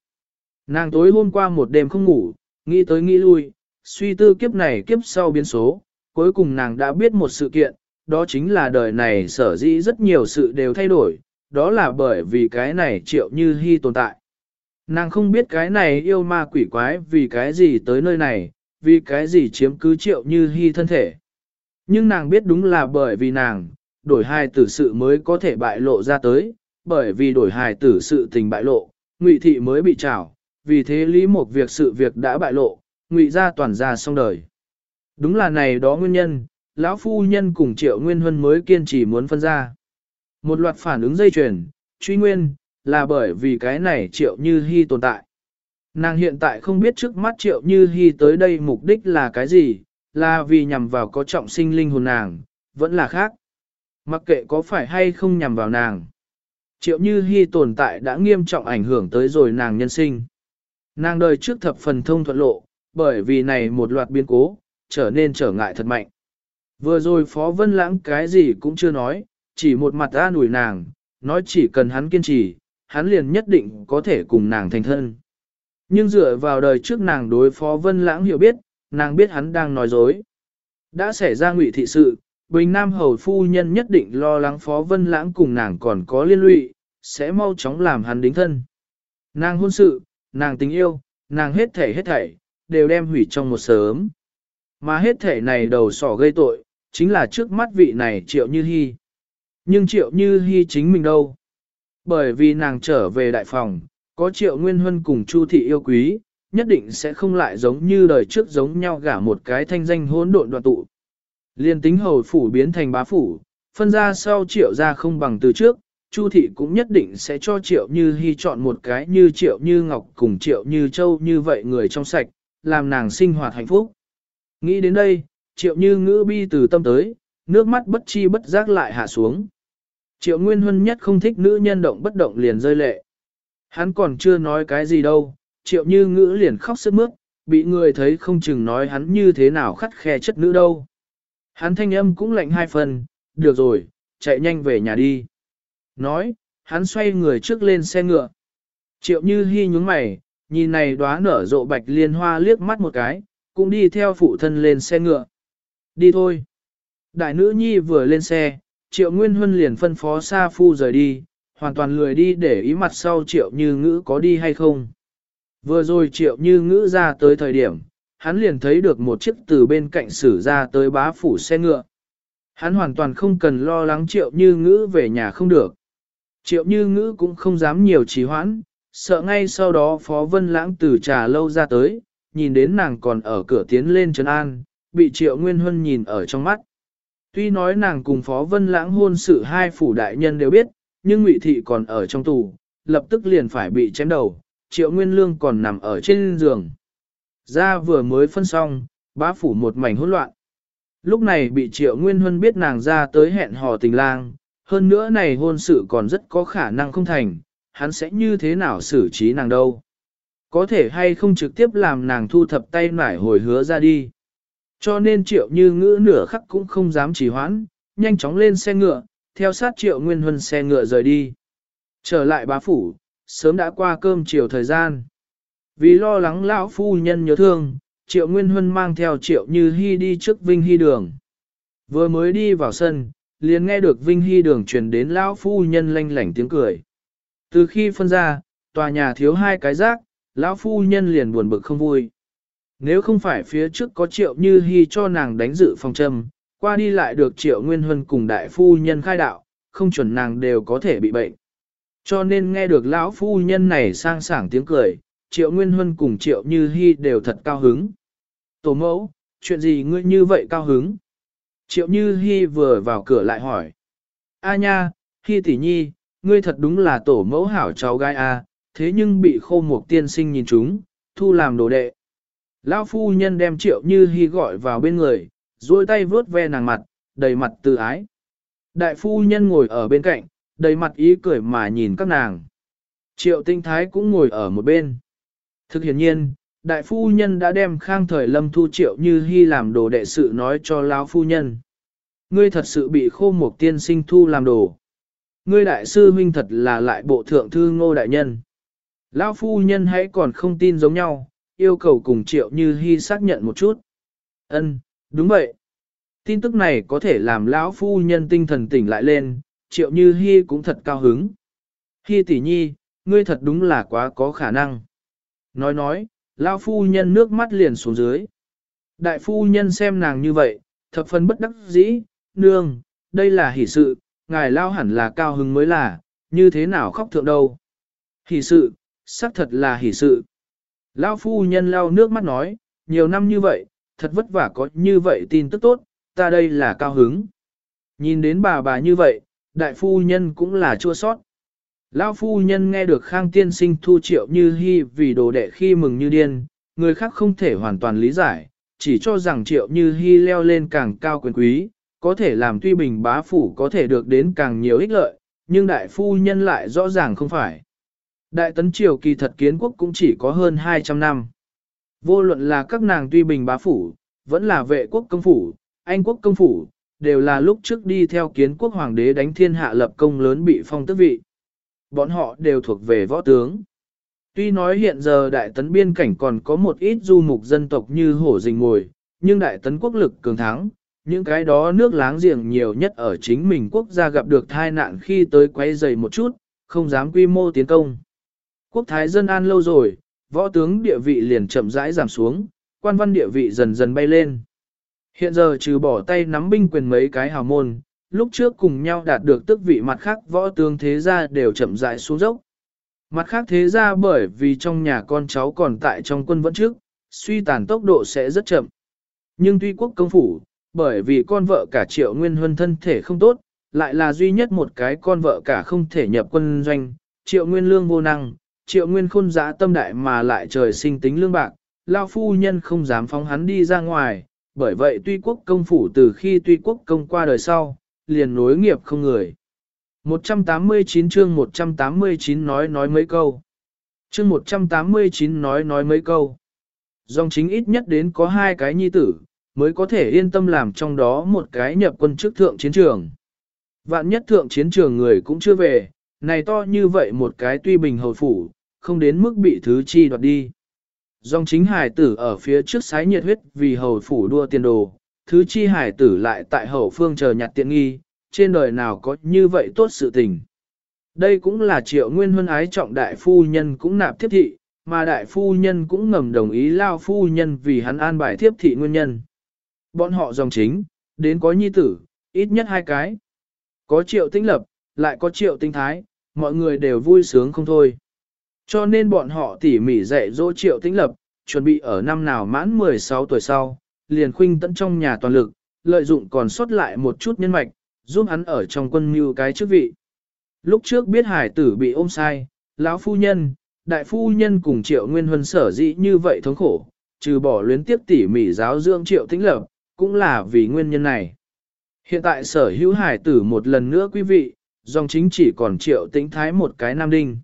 Nàng tối hôm qua một đêm không ngủ, nghĩ tới nghĩ lui, suy tư kiếp này kiếp sau biến số, cuối cùng nàng đã biết một sự kiện, đó chính là đời này sở dĩ rất nhiều sự đều thay đổi, đó là bởi vì cái này triệu như hy tồn tại. Nàng không biết cái này yêu ma quỷ quái vì cái gì tới nơi này, vì cái gì chiếm cứ triệu như hy thân thể. Nhưng nàng biết đúng là bởi vì nàng, đổi hài tử sự mới có thể bại lộ ra tới, bởi vì đổi hài tử sự tình bại lộ, ngụy thị mới bị trảo, vì thế lý một việc sự việc đã bại lộ, ngụy ra toàn ra xong đời. Đúng là này đó nguyên nhân, lão phu nhân cùng triệu nguyên huân mới kiên trì muốn phân ra. Một loạt phản ứng dây chuyền, truy nguyên, là bởi vì cái này triệu như hy tồn tại. Nàng hiện tại không biết trước mắt triệu như hy tới đây mục đích là cái gì, là vì nhằm vào có trọng sinh linh hồn nàng, vẫn là khác. Mặc kệ có phải hay không nhằm vào nàng. Triệu như hy tồn tại đã nghiêm trọng ảnh hưởng tới rồi nàng nhân sinh. Nàng đời trước thập phần thông thuận lộ, bởi vì này một loạt biến cố, trở nên trở ngại thật mạnh. Vừa rồi Phó Vân Lãng cái gì cũng chưa nói, chỉ một mặt an ủi nàng, nói chỉ cần hắn kiên trì, hắn liền nhất định có thể cùng nàng thành thân. Nhưng dựa vào đời trước nàng đối Phó Vân Lãng hiểu biết, nàng biết hắn đang nói dối. Đã xảy ra ngụy thị sự, Bình Nam Hầu Phu Nhân nhất định lo lắng Phó Vân Lãng cùng nàng còn có liên lụy, sẽ mau chóng làm hắn đính thân. Nàng hôn sự, nàng tình yêu, nàng hết thể hết thảy, đều đem hủy trong một sớm. Mà hết thể này đầu sỏ gây tội, chính là trước mắt vị này Triệu Như hy. Nhưng Triệu Như Hi chính mình đâu? Bởi vì nàng trở về đại phòng, có Triệu Nguyên Huân cùng Chu Thị yêu quý, nhất định sẽ không lại giống như đời trước giống nhau gả một cái thanh danh hỗn độn đoạn tụ. Liên tính hầu phủ biến thành bá phủ, phân ra sau Triệu ra không bằng từ trước, Chu Thị cũng nhất định sẽ cho Triệu Như Hi chọn một cái như Triệu Như Ngọc cùng Triệu Như Châu như vậy người trong sạch, làm nàng sinh hoạt hạnh phúc. Nghĩ đến đây, triệu như ngữ bi từ tâm tới, nước mắt bất chi bất giác lại hạ xuống. Triệu Nguyên Huân nhất không thích nữ nhân động bất động liền rơi lệ. Hắn còn chưa nói cái gì đâu, triệu như ngữ liền khóc sức mướt, bị người thấy không chừng nói hắn như thế nào khắt khe chất nữ đâu. Hắn thanh âm cũng lạnh hai phần, được rồi, chạy nhanh về nhà đi. Nói, hắn xoay người trước lên xe ngựa. Triệu như hy nhúng mày, nhìn này đóa nở rộ bạch liên hoa liếc mắt một cái, cũng đi theo phụ thân lên xe ngựa. Đi thôi. Đại nữ nhi vừa lên xe, triệu nguyên huân liền phân phó Sa Phu rời đi, hoàn toàn lười đi để ý mặt sau triệu như ngữ có đi hay không. Vừa rồi triệu như ngữ ra tới thời điểm, hắn liền thấy được một chiếc từ bên cạnh xử ra tới bá phủ xe ngựa. Hắn hoàn toàn không cần lo lắng triệu như ngữ về nhà không được. Triệu như ngữ cũng không dám nhiều trì hoãn, sợ ngay sau đó Phó Vân Lãng từ trà lâu ra tới, nhìn đến nàng còn ở cửa tiến lên trấn an, bị Triệu Nguyên Huân nhìn ở trong mắt. Tuy nói nàng cùng Phó Vân Lãng hôn sự hai phủ đại nhân đều biết, nhưng Ngụy Thị còn ở trong tù, lập tức liền phải bị chém đầu, Triệu Nguyên Lương còn nằm ở trên giường. Ra vừa mới phân xong, bá phủ một mảnh hỗn loạn. Lúc này bị Triệu Nguyên Huân biết nàng ra tới hẹn hò tình lang, hơn nữa này hôn sự còn rất có khả năng không thành, hắn sẽ như thế nào xử trí nàng đâu. Có thể hay không trực tiếp làm nàng thu thập tay nải hồi hứa ra đi. Cho nên triệu như ngữ nửa khắc cũng không dám trì hoãn, nhanh chóng lên xe ngựa, theo sát triệu nguyên huân xe ngựa rời đi. Trở lại bá phủ, sớm đã qua cơm chiều thời gian. Vì lo lắng lão phu nhân nhớ thương, triệu nguyên huân mang theo triệu như hy đi trước Vinh Hy đường. Vừa mới đi vào sân, liền nghe được Vinh Hy đường truyền đến lão phu nhân lanh lảnh tiếng cười. Từ khi phân ra, tòa nhà thiếu hai cái rác, lão phu nhân liền buồn bực không vui. Nếu không phải phía trước có triệu như hy cho nàng đánh dự phòng châm, qua đi lại được triệu nguyên huân cùng đại phu nhân khai đạo, không chuẩn nàng đều có thể bị bệnh. Cho nên nghe được lão phu nhân này sang sảng tiếng cười, triệu nguyên huân cùng triệu như hy đều thật cao hứng. Tổ mẫu, chuyện gì ngươi như vậy cao hứng? Triệu như hy vừa vào cửa lại hỏi. A nha, hy tỷ nhi, ngươi thật đúng là tổ mẫu hảo cháu gái a, thế nhưng bị khô một tiên sinh nhìn chúng, thu làm đồ đệ. Lão phu nhân đem triệu như hy gọi vào bên người, duỗi tay vướt ve nàng mặt, đầy mặt từ ái. Đại phu nhân ngồi ở bên cạnh, đầy mặt ý cười mà nhìn các nàng. Triệu tinh thái cũng ngồi ở một bên. Thực hiện nhiên, đại phu nhân đã đem khang thời lâm thu triệu như hy làm đồ đệ sự nói cho lão phu nhân. Ngươi thật sự bị khô một tiên sinh thu làm đồ. Ngươi đại sư huynh thật là lại bộ thượng thư ngô đại nhân. Lão phu nhân hãy còn không tin giống nhau, yêu cầu cùng triệu như hy xác nhận một chút. Ân, đúng vậy. Tin tức này có thể làm lão phu nhân tinh thần tỉnh lại lên, triệu như hy cũng thật cao hứng. Hy tỷ nhi, ngươi thật đúng là quá có khả năng. Nói nói, lão phu nhân nước mắt liền xuống dưới. Đại phu nhân xem nàng như vậy, thập phần bất đắc dĩ, nương, đây là hỷ sự, ngài lao hẳn là cao hứng mới là, như thế nào khóc thượng đâu. Hỷ sự, xác thật là hỷ sự. Lão phu nhân lao nước mắt nói, nhiều năm như vậy, thật vất vả có như vậy tin tức tốt, ta đây là cao hứng. Nhìn đến bà bà như vậy, đại phu nhân cũng là chua sót. Lão phu nhân nghe được khang tiên sinh thu triệu như hy vì đồ đệ khi mừng như điên, người khác không thể hoàn toàn lý giải, chỉ cho rằng triệu như hy leo lên càng cao quyền quý, có thể làm tuy bình bá phủ có thể được đến càng nhiều ích lợi, nhưng đại phu nhân lại rõ ràng không phải. Đại tấn triều kỳ thật kiến quốc cũng chỉ có hơn 200 năm. Vô luận là các nàng tuy bình bá phủ, vẫn là vệ quốc công phủ, anh quốc công phủ, đều là lúc trước đi theo kiến quốc hoàng đế đánh thiên hạ lập công lớn bị phong tước vị. Bọn họ đều thuộc về võ tướng. Tuy nói hiện giờ đại tấn biên cảnh còn có một ít du mục dân tộc như hổ rình ngồi, nhưng đại tấn quốc lực cường thắng, những cái đó nước láng giềng nhiều nhất ở chính mình quốc gia gặp được tai nạn khi tới quay dày một chút, không dám quy mô tiến công. Quốc thái dân an lâu rồi, võ tướng địa vị liền chậm rãi giảm xuống, quan văn địa vị dần dần bay lên. Hiện giờ trừ bỏ tay nắm binh quyền mấy cái hào môn, lúc trước cùng nhau đạt được tước vị mặt khác võ tướng thế gia đều chậm rãi xuống dốc. Mặt khác thế gia bởi vì trong nhà con cháu còn tại trong quân vẫn trước, suy tàn tốc độ sẽ rất chậm. Nhưng tuy quốc công phủ, bởi vì con vợ cả triệu nguyên huân thân thể không tốt, lại là duy nhất một cái con vợ cả không thể nhập quân doanh, triệu nguyên lương vô năng, triệu nguyên khôn giã tâm đại mà lại trời sinh tính lương bạc, lao phu nhân không dám phóng hắn đi ra ngoài, bởi vậy tuy quốc công phủ từ khi tuy quốc công qua đời sau, liền nối nghiệp không người. 189 chương 189 nói nói mấy câu. Chương 189 nói nói mấy câu. Dòng chính ít nhất đến có hai cái nhi tử, mới có thể yên tâm làm trong đó một cái nhập quân chức thượng chiến trường. Vạn nhất thượng chiến trường người cũng chưa về, này to như vậy một cái tuy bình hầu phủ, không đến mức bị thứ chi đoạt đi. Dòng chính hải tử ở phía trước sái nhiệt huyết vì hầu phủ đua tiền đồ, thứ chi hải tử lại tại hầu phương chờ nhặt tiện nghi, trên đời nào có như vậy tốt sự tình. Đây cũng là triệu nguyên huân ái trọng đại phu nhân cũng nạp thiếp thị, mà đại phu nhân cũng ngầm đồng ý lao phu nhân vì hắn an bài thiếp thị nguyên nhân. Bọn họ dòng chính, đến có nhi tử, ít nhất hai cái. Có triệu tinh lập, lại có triệu tinh thái, mọi người đều vui sướng không thôi. Cho nên bọn họ tỉ mỉ dạy dỗ triệu tĩnh lập, chuẩn bị ở năm nào mãn 16 tuổi sau, liền khuynh tận trong nhà toàn lực, lợi dụng còn sót lại một chút nhân mạch, giúp hắn ở trong quân mưu cái chức vị. Lúc trước biết hải tử bị ôm sai, lão phu nhân, đại phu nhân cùng triệu nguyên huân sở dĩ như vậy thống khổ, trừ bỏ luyến tiếp tỉ mỉ giáo dưỡng triệu tĩnh lập, cũng là vì nguyên nhân này. Hiện tại sở hữu hải tử một lần nữa quý vị, dòng chính chỉ còn triệu tĩnh thái một cái nam đinh.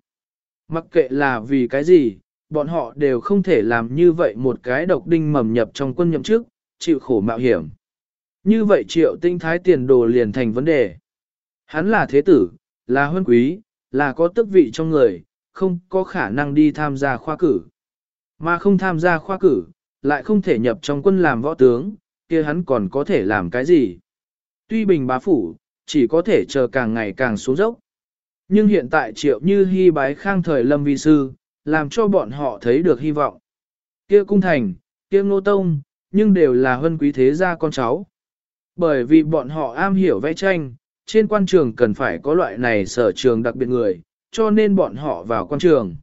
Mặc kệ là vì cái gì, bọn họ đều không thể làm như vậy một cái độc đinh mầm nhập trong quân nhậm chức chịu khổ mạo hiểm. Như vậy triệu tinh thái tiền đồ liền thành vấn đề. Hắn là thế tử, là huân quý, là có tước vị trong người, không có khả năng đi tham gia khoa cử. Mà không tham gia khoa cử, lại không thể nhập trong quân làm võ tướng, kia hắn còn có thể làm cái gì? Tuy bình bá phủ, chỉ có thể chờ càng ngày càng xuống dốc. Nhưng hiện tại triệu như hy bái khang thời lâm vi sư, làm cho bọn họ thấy được hy vọng. Kia cung thành, kia ngô tông, nhưng đều là huân quý thế gia con cháu. Bởi vì bọn họ am hiểu vẽ tranh, trên quan trường cần phải có loại này sở trường đặc biệt người, cho nên bọn họ vào quan trường.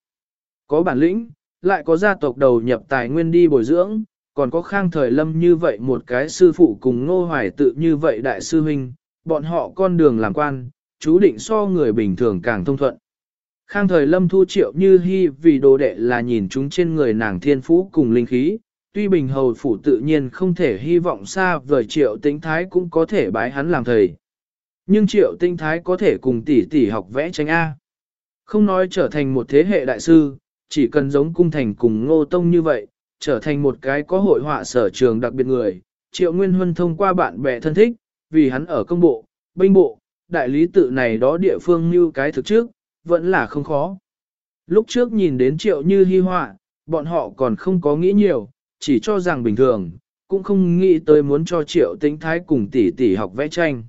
Có bản lĩnh, lại có gia tộc đầu nhập tài nguyên đi bồi dưỡng, còn có khang thời lâm như vậy một cái sư phụ cùng ngô hoài tự như vậy đại sư huynh, bọn họ con đường làm quan, chú định so người bình thường càng thông thuận. Khang thời lâm thu triệu như hy vì đồ đệ là nhìn chúng trên người nàng thiên phú cùng linh khí, tuy bình hầu phủ tự nhiên không thể hy vọng xa vời triệu tinh thái cũng có thể bái hắn làm thầy. Nhưng triệu tinh thái có thể cùng tỷ tỷ học vẽ tranh A. Không nói trở thành một thế hệ đại sư, chỉ cần giống cung thành cùng ngô tông như vậy, trở thành một cái có hội họa sở trường đặc biệt người. Triệu Nguyên Huân thông qua bạn bè thân thích, vì hắn ở công bộ, binh bộ, đại lý tự này đó địa phương như cái thực trước, vẫn là không khó. Lúc trước nhìn đến triệu như hy họa, bọn họ còn không có nghĩ nhiều, chỉ cho rằng bình thường, cũng không nghĩ tới muốn cho triệu tính thái cùng tỷ tỷ học vẽ tranh.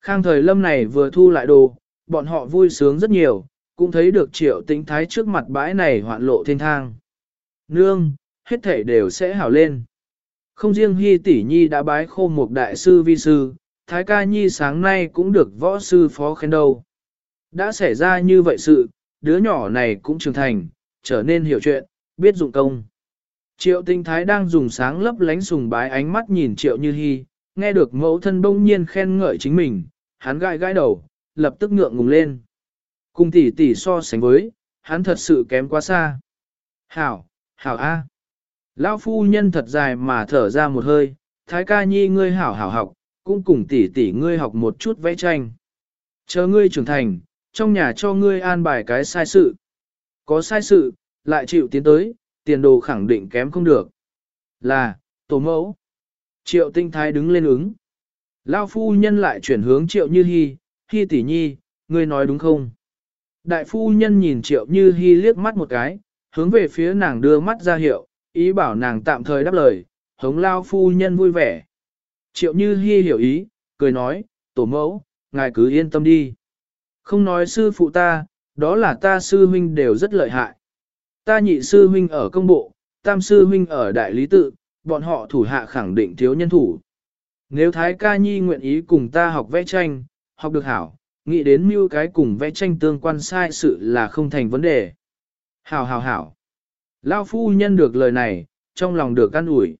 Khang thời lâm này vừa thu lại đồ, bọn họ vui sướng rất nhiều, cũng thấy được triệu tính thái trước mặt bãi này hoạn lộ thiên thang. Nương, hết thảy đều sẽ hảo lên. Không riêng Hy tỷ nhi đã bái khô một đại sư vi sư, Thái ca nhi sáng nay cũng được võ sư phó khen đâu. Đã xảy ra như vậy sự, đứa nhỏ này cũng trưởng thành, trở nên hiểu chuyện, biết dụng công. Triệu tinh thái đang dùng sáng lấp lánh sùng bái ánh mắt nhìn triệu như hy, nghe được mẫu thân bỗng nhiên khen ngợi chính mình, hắn gãi gãi đầu, lập tức ngượng ngùng lên. Cùng tỷ tỷ so sánh với, hắn thật sự kém quá xa. Hảo, hảo A. Lão phu nhân thật dài mà thở ra một hơi, thái ca nhi ngươi hảo hảo học, cũng cùng tỷ tỷ ngươi học một chút vẽ tranh. Chờ ngươi trưởng thành, trong nhà cho ngươi an bài cái sai sự. Có sai sự, lại chịu tiến tới, tiền đồ khẳng định kém không được. Là, tổ mẫu. Triệu tinh thái đứng lên ứng. Lao phu nhân lại chuyển hướng triệu như hy, hy tỷ nhi, ngươi nói đúng không? Đại phu nhân nhìn triệu như hy liếc mắt một cái, hướng về phía nàng đưa mắt ra hiệu, ý bảo nàng tạm thời đáp lời, hống lao phu nhân vui vẻ. Triệu như Hi hiểu ý, cười nói, tổ mẫu, ngài cứ yên tâm đi. Không nói sư phụ ta, đó là ta sư huynh đều rất lợi hại. Ta nhị sư huynh ở công bộ, tam sư huynh ở đại lý tự, bọn họ thủ hạ khẳng định thiếu nhân thủ. Nếu Thái ca nhi nguyện ý cùng ta học vẽ tranh, học được hảo, nghĩ đến mưu cái cùng vẽ tranh tương quan sai sự là không thành vấn đề. Hảo hảo hảo. Lao phu nhân được lời này, trong lòng được căn ủi.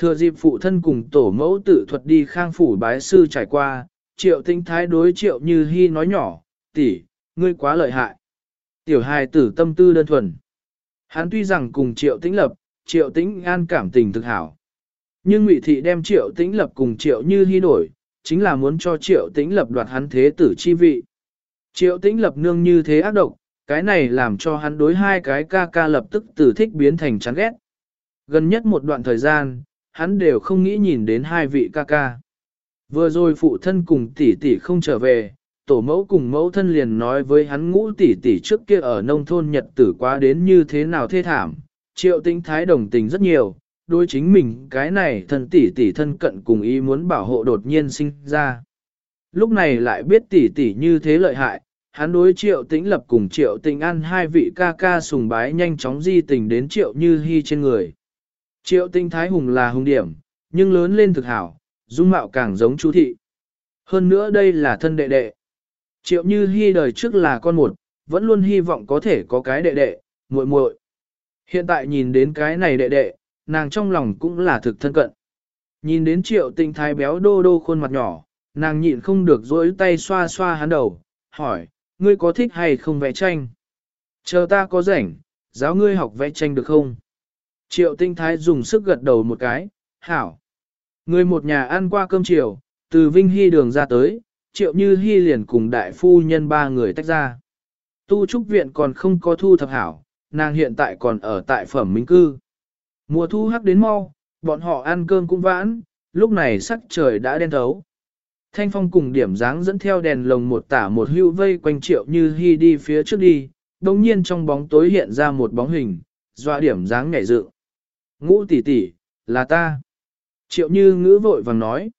Thừa dịp phụ thân cùng tổ mẫu tự thuật đi khang phủ bái sư trải qua, triệu tinh thái đối triệu như hy nói nhỏ, tỷ, ngươi quá lợi hại. Tiểu hài tử tâm tư đơn thuần. Hắn tuy rằng cùng triệu tĩnh lập, triệu tĩnh an cảm tình thực hảo. Nhưng ngụy thị đem triệu tĩnh lập cùng triệu như hy đổi, chính là muốn cho triệu tĩnh lập đoạt hắn thế tử chi vị. Triệu tĩnh lập nương như thế ác độc, cái này làm cho hắn đối hai cái ca ca lập tức từ thích biến thành chán ghét. Gần nhất một đoạn thời gian, hắn đều không nghĩ nhìn đến hai vị ca ca. Vừa rồi phụ thân cùng tỷ tỷ không trở về, tổ mẫu cùng mẫu thân liền nói với hắn ngũ tỷ tỷ trước kia ở nông thôn nhật tử quá đến như thế nào thê thảm, triệu tinh thái đồng tình rất nhiều, đối chính mình cái này thân tỷ tỷ thân cận cùng ý muốn bảo hộ đột nhiên sinh ra. Lúc này lại biết tỷ tỷ như thế lợi hại, hắn đối triệu tĩnh lập cùng triệu tình ăn hai vị ca ca sùng bái nhanh chóng di tình đến triệu như hy trên người. Triệu tinh thái hùng là hùng điểm, nhưng lớn lên thực hảo, dung mạo càng giống chú thị. Hơn nữa đây là thân đệ đệ. Triệu như hy đời trước là con một, vẫn luôn hy vọng có thể có cái đệ đệ, muội muội. Hiện tại nhìn đến cái này đệ đệ, nàng trong lòng cũng là thực thân cận. Nhìn đến triệu tinh thái béo đô đô khuôn mặt nhỏ, nàng nhịn không được dối tay xoa xoa hắn đầu, hỏi, ngươi có thích hay không vẽ tranh? Chờ ta có rảnh, giáo ngươi học vẽ tranh được không? Triệu tinh thái dùng sức gật đầu một cái, hảo. Người một nhà ăn qua cơm chiều, từ Vinh Hy đường ra tới, triệu như Hy liền cùng đại phu nhân ba người tách ra. Tu trúc viện còn không có thu thập hảo, nàng hiện tại còn ở tại phẩm minh cư. Mùa thu hắc đến mau, bọn họ ăn cơm cũng vãn, lúc này sắc trời đã đen thấu. Thanh phong cùng điểm dáng dẫn theo đèn lồng một tả một hưu vây quanh triệu như hy đi phía trước đi, đồng nhiên trong bóng tối hiện ra một bóng hình, dọa điểm dáng ngảy dựng. Ngũ tỷ tỷ, là ta. Triệu như ngữ vội vàng nói.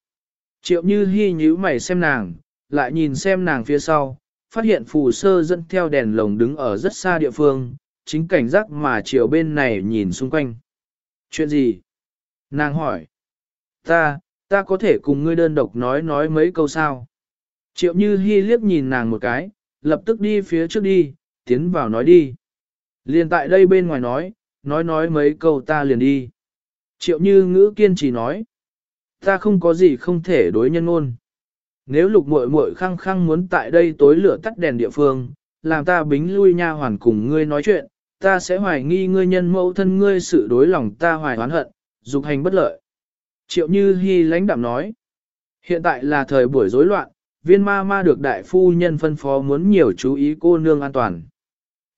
Triệu như hy nhíu mày xem nàng, lại nhìn xem nàng phía sau, phát hiện phù sơ dẫn theo đèn lồng đứng ở rất xa địa phương, chính cảnh giác mà triệu bên này nhìn xung quanh. Chuyện gì? Nàng hỏi. Ta, ta có thể cùng ngươi đơn độc nói nói mấy câu sao? Triệu như hy liếc nhìn nàng một cái, lập tức đi phía trước đi, tiến vào nói đi. Liên tại đây bên ngoài nói, nói nói mấy câu ta liền đi. Triệu như ngữ kiên trì nói, ta không có gì không thể đối nhân ngôn. Nếu lục muội muội khăng khăng muốn tại đây tối lửa tắt đèn địa phương, làm ta bính lui nha hoàn cùng ngươi nói chuyện, ta sẽ hoài nghi ngươi nhân mẫu thân ngươi sự đối lòng ta hoài oán hận, dục hành bất lợi. Triệu Như Hi lãnh đạm nói, hiện tại là thời buổi rối loạn, viên ma ma được đại phu nhân phân phó muốn nhiều chú ý cô nương an toàn.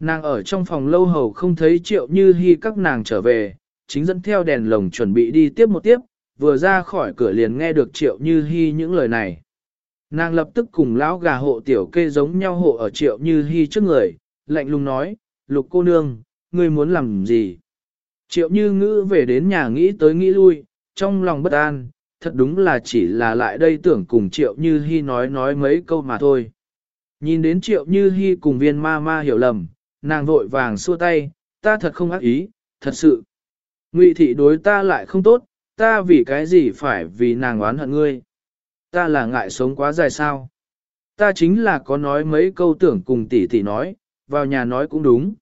Nàng ở trong phòng lâu hầu không thấy triệu như hy các nàng trở về, chính dẫn theo đèn lồng chuẩn bị đi tiếp một tiếp, vừa ra khỏi cửa liền nghe được triệu như hy những lời này. Nàng lập tức cùng lão gà hộ tiểu kê giống nhau hộ ở triệu như hy trước người, lạnh lùng nói, lục cô nương, ngươi muốn làm gì? Triệu như ngữ về đến nhà nghĩ tới nghĩ lui, trong lòng bất an, thật đúng là chỉ là lại đây tưởng cùng triệu như hy nói nói mấy câu mà thôi. Nhìn đến triệu như hy cùng viên ma ma hiểu lầm, nàng vội vàng xua tay, ta thật không ác ý, thật sự. Ngụy thị đối ta lại không tốt, ta vì cái gì phải vì nàng oán hận ngươi. Ta là ngại sống quá dài sao. Ta chính là có nói mấy câu tưởng cùng tỷ tỷ nói, vào nhà nói cũng đúng.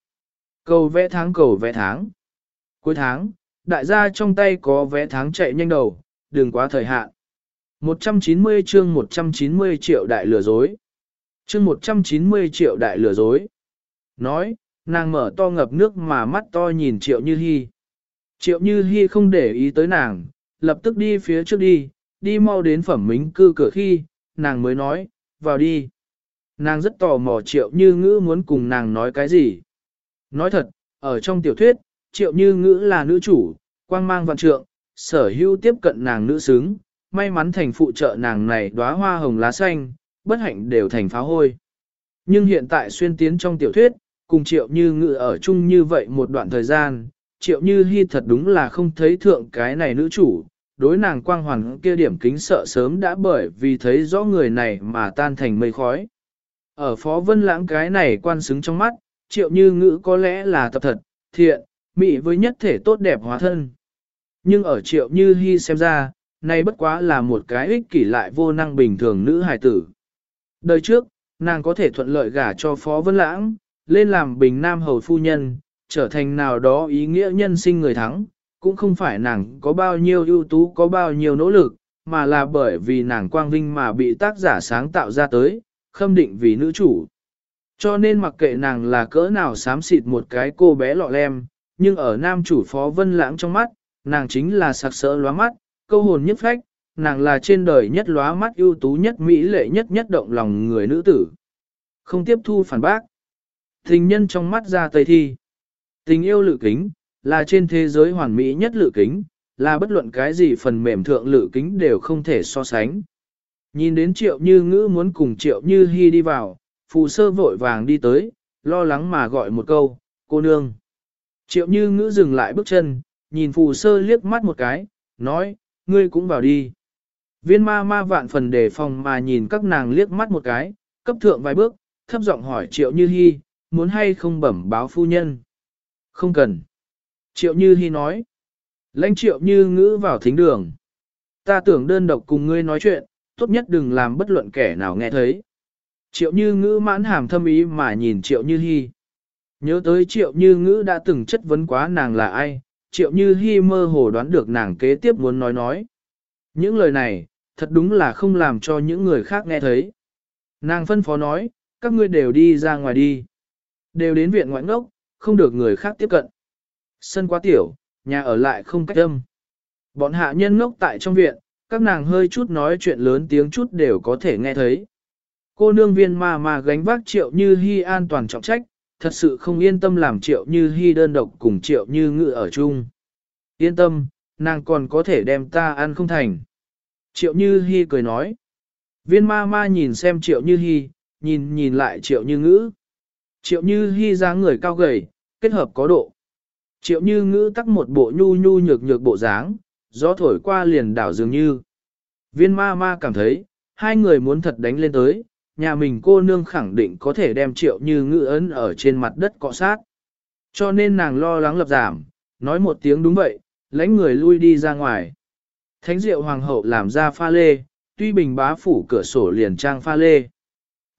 Cầu vẽ tháng cầu vẽ tháng. Cuối tháng, đại gia trong tay có vẽ tháng chạy nhanh đầu, đừng quá thời hạn. 190 chương 190 triệu đại lừa dối. Chương 190 triệu đại lừa dối. Nói, nàng mở to ngập nước mà mắt to nhìn triệu như hy. Triệu như hy không để ý tới nàng, lập tức đi phía trước đi, đi mau đến phẩm mính cư cửa khi, nàng mới nói, vào đi. Nàng rất tò mò triệu như ngữ muốn cùng nàng nói cái gì. Nói thật, ở trong tiểu thuyết, triệu như ngữ là nữ chủ, quang mang vạn trượng, sở hữu tiếp cận nàng nữ xứng, may mắn thành phụ trợ nàng này đóa hoa hồng lá xanh, bất hạnh đều thành phá hôi. Nhưng hiện tại xuyên tiến trong tiểu thuyết, cùng triệu như ngự ở chung như vậy một đoạn thời gian, triệu như hy thật đúng là không thấy thượng cái này nữ chủ, đối nàng quang hoàn kia điểm kính sợ sớm đã bởi vì thấy rõ người này mà tan thành mây khói. Ở Phó Vân Lãng cái này quan xứng trong mắt, triệu như ngữ có lẽ là tập thật, thiện, mỹ với nhất thể tốt đẹp hóa thân. Nhưng ở triệu như hy xem ra, nay bất quá là một cái ích kỷ lại vô năng bình thường nữ hài tử. Đời trước, nàng có thể thuận lợi gả cho Phó Vân Lãng, lên làm bình nam hầu phu nhân, trở thành nào đó ý nghĩa nhân sinh người thắng, cũng không phải nàng có bao nhiêu ưu tú có bao nhiêu nỗ lực, mà là bởi vì nàng quang vinh mà bị tác giả sáng tạo ra tới, khâm định vì nữ chủ. Cho nên mặc kệ nàng là cỡ nào xám xịt một cái cô bé lọ lem, nhưng ở nam chủ phó vân lãng trong mắt, nàng chính là sặc sỡ lóa mắt, câu hồn nhất phách, nàng là trên đời nhất lóa mắt ưu tú nhất mỹ lệ nhất nhất động lòng người nữ tử. Không tiếp thu phản bác. Tình nhân trong mắt ra tây thi. Tình yêu lự kính, là trên thế giới hoàn mỹ nhất lự kính, là bất luận cái gì phần mềm thượng lự kính đều không thể so sánh. Nhìn đến triệu như ngữ muốn cùng triệu như hy đi vào, phù sơ vội vàng đi tới, lo lắng mà gọi một câu, cô nương. Triệu như ngữ dừng lại bước chân, nhìn phù sơ liếc mắt một cái, nói, ngươi cũng vào đi. Viên ma ma vạn phần đề phòng mà nhìn các nàng liếc mắt một cái, cấp thượng vài bước, thấp giọng hỏi triệu như hy, muốn hay không bẩm báo phu nhân. Không cần. Triệu Như Hi nói. Lãnh triệu như ngữ vào thính đường. Ta tưởng đơn độc cùng ngươi nói chuyện, tốt nhất đừng làm bất luận kẻ nào nghe thấy. Triệu như ngữ mãn hàm thâm ý mà nhìn triệu như hi Nhớ tới triệu như ngữ đã từng chất vấn quá nàng là ai, triệu như hi mơ hồ đoán được nàng kế tiếp muốn nói nói. Những lời này, thật đúng là không làm cho những người khác nghe thấy. Nàng phân phó nói, các ngươi đều đi ra ngoài đi. Đều đến viện ngoại ngốc, không được người khác tiếp cận. Sân quá tiểu, nhà ở lại không cách âm. Bọn hạ nhân ngốc tại trong viện, các nàng hơi chút nói chuyện lớn tiếng chút đều có thể nghe thấy. Cô nương viên ma mà gánh vác triệu như hy an toàn trọng trách, thật sự không yên tâm làm triệu như hy đơn độc cùng triệu như ngự ở chung. Yên tâm, nàng còn có thể đem ta ăn không thành. Triệu như hy cười nói. Viên ma ma nhìn xem triệu như hy, nhìn nhìn lại triệu như ngữ. Triệu như Hi dáng người cao gầy, kết hợp có độ. Triệu như ngữ tắc một bộ nhu nhu nhược nhược bộ dáng, gió thổi qua liền đảo dường như. Viên ma ma cảm thấy, hai người muốn thật đánh lên tới, nhà mình cô nương khẳng định có thể đem triệu như ngữ ấn ở trên mặt đất cọ sát. Cho nên nàng lo lắng lập giảm, nói một tiếng đúng vậy, lãnh người lui đi ra ngoài. Thánh diệu hoàng hậu làm ra pha lê, tuy bình bá phủ cửa sổ liền trang pha lê.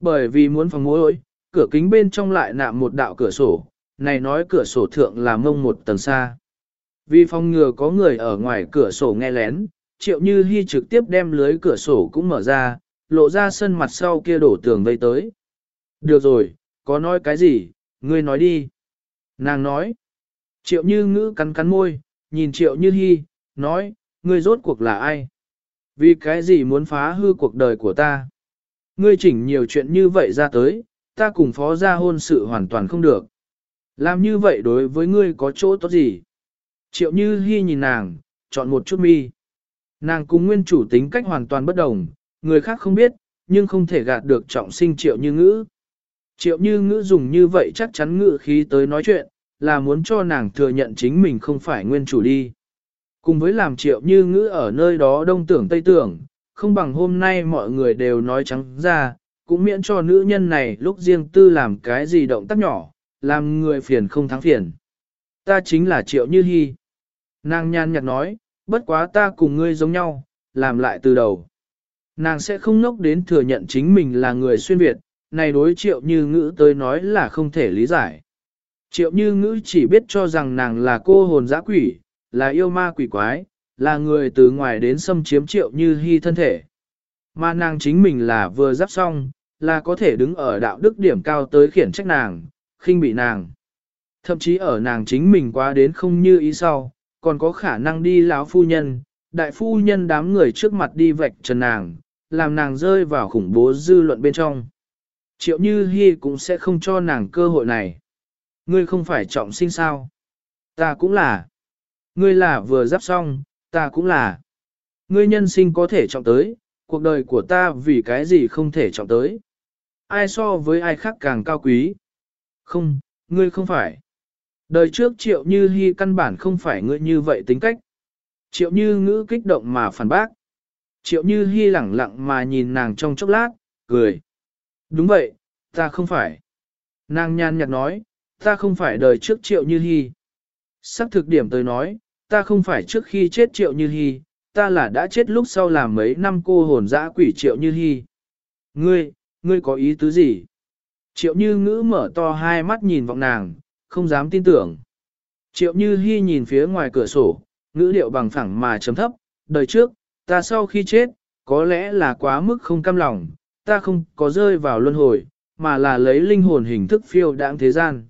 Bởi vì muốn phòng mối, cửa kính bên trong lại nạm một đạo cửa sổ, này nói cửa sổ thượng là mông một tầng xa. Vì phòng ngừa có người ở ngoài cửa sổ nghe lén, triệu như hy trực tiếp đem lưới cửa sổ cũng mở ra, lộ ra sân mặt sau kia đổ tường vây tới. Được rồi, có nói cái gì, ngươi nói đi. Nàng nói. Triệu như ngữ cắn cắn môi, nhìn triệu như hy, nói, ngươi rốt cuộc là ai? Vì cái gì muốn phá hư cuộc đời của ta? Ngươi chỉnh nhiều chuyện như vậy ra tới, ta cùng phó ra hôn sự hoàn toàn không được. Làm như vậy đối với ngươi có chỗ tốt gì? Triệu Như Hi nhìn nàng, chọn một chút mi. Nàng cùng nguyên chủ tính cách hoàn toàn bất đồng, người khác không biết, nhưng không thể gạt được trọng sinh Triệu Như Ngữ. Triệu như ngữ dùng như vậy chắc chắn ngữ khí tới nói chuyện, là muốn cho nàng thừa nhận chính mình không phải nguyên chủ đi. Cùng với làm triệu như ngữ ở nơi đó đông tưởng tây tưởng, không bằng hôm nay mọi người đều nói trắng ra, cũng miễn cho nữ nhân này lúc riêng tư làm cái gì động tác nhỏ, làm người phiền không thắng phiền. Ta chính là triệu như hy. Nàng nhan nhạt nói, bất quá ta cùng ngươi giống nhau, làm lại từ đầu. Nàng sẽ không nốc đến thừa nhận chính mình là người xuyên Việt, này đối triệu như ngữ tới nói là không thể lý giải. Triệu như ngữ chỉ biết cho rằng nàng là cô hồn dã quỷ, là yêu ma quỷ quái, là người từ ngoài đến xâm chiếm triệu như hy thân thể. Mà nàng chính mình là vừa giáp xong, là có thể đứng ở đạo đức điểm cao tới khiển trách nàng, khinh bị nàng. Thậm chí ở nàng chính mình quá đến không như ý sau, còn có khả năng đi lão phu nhân, đại phu nhân đám người trước mặt đi vạch trần nàng, làm nàng rơi vào khủng bố dư luận bên trong. Triệu Như Hi cũng sẽ không cho nàng cơ hội này. Ngươi không phải trọng sinh sao? Ta cũng là. Ngươi là vừa giáp xong, ta cũng là. Ngươi nhân sinh có thể trọng tới, cuộc đời của ta vì cái gì không thể trọng tới. Ai so với ai khác càng cao quý. Không, ngươi không phải. Đời trước triệu như hy căn bản không phải ngươi như vậy tính cách. Triệu như ngữ kích động mà phản bác. Triệu như hy lẳng lặng mà nhìn nàng trong chốc lát, cười. Đúng vậy, ta không phải. Nàng nhàn nhạt nói, ta không phải đời trước triệu như hy. Sắc thực điểm tới nói, ta không phải trước khi chết triệu như hy, ta là đã chết lúc sau làm mấy năm cô hồn dã quỷ triệu như hy. Ngươi, ngươi có ý tứ gì? Triệu như ngữ mở to hai mắt nhìn vọng nàng, không dám tin tưởng. Triệu như hy nhìn phía ngoài cửa sổ, ngữ điệu bằng phẳng mà chấm thấp, đời trước, ta sau khi chết, có lẽ là quá mức không cam lòng, ta không có rơi vào luân hồi, mà là lấy linh hồn hình thức phiêu đáng thế gian.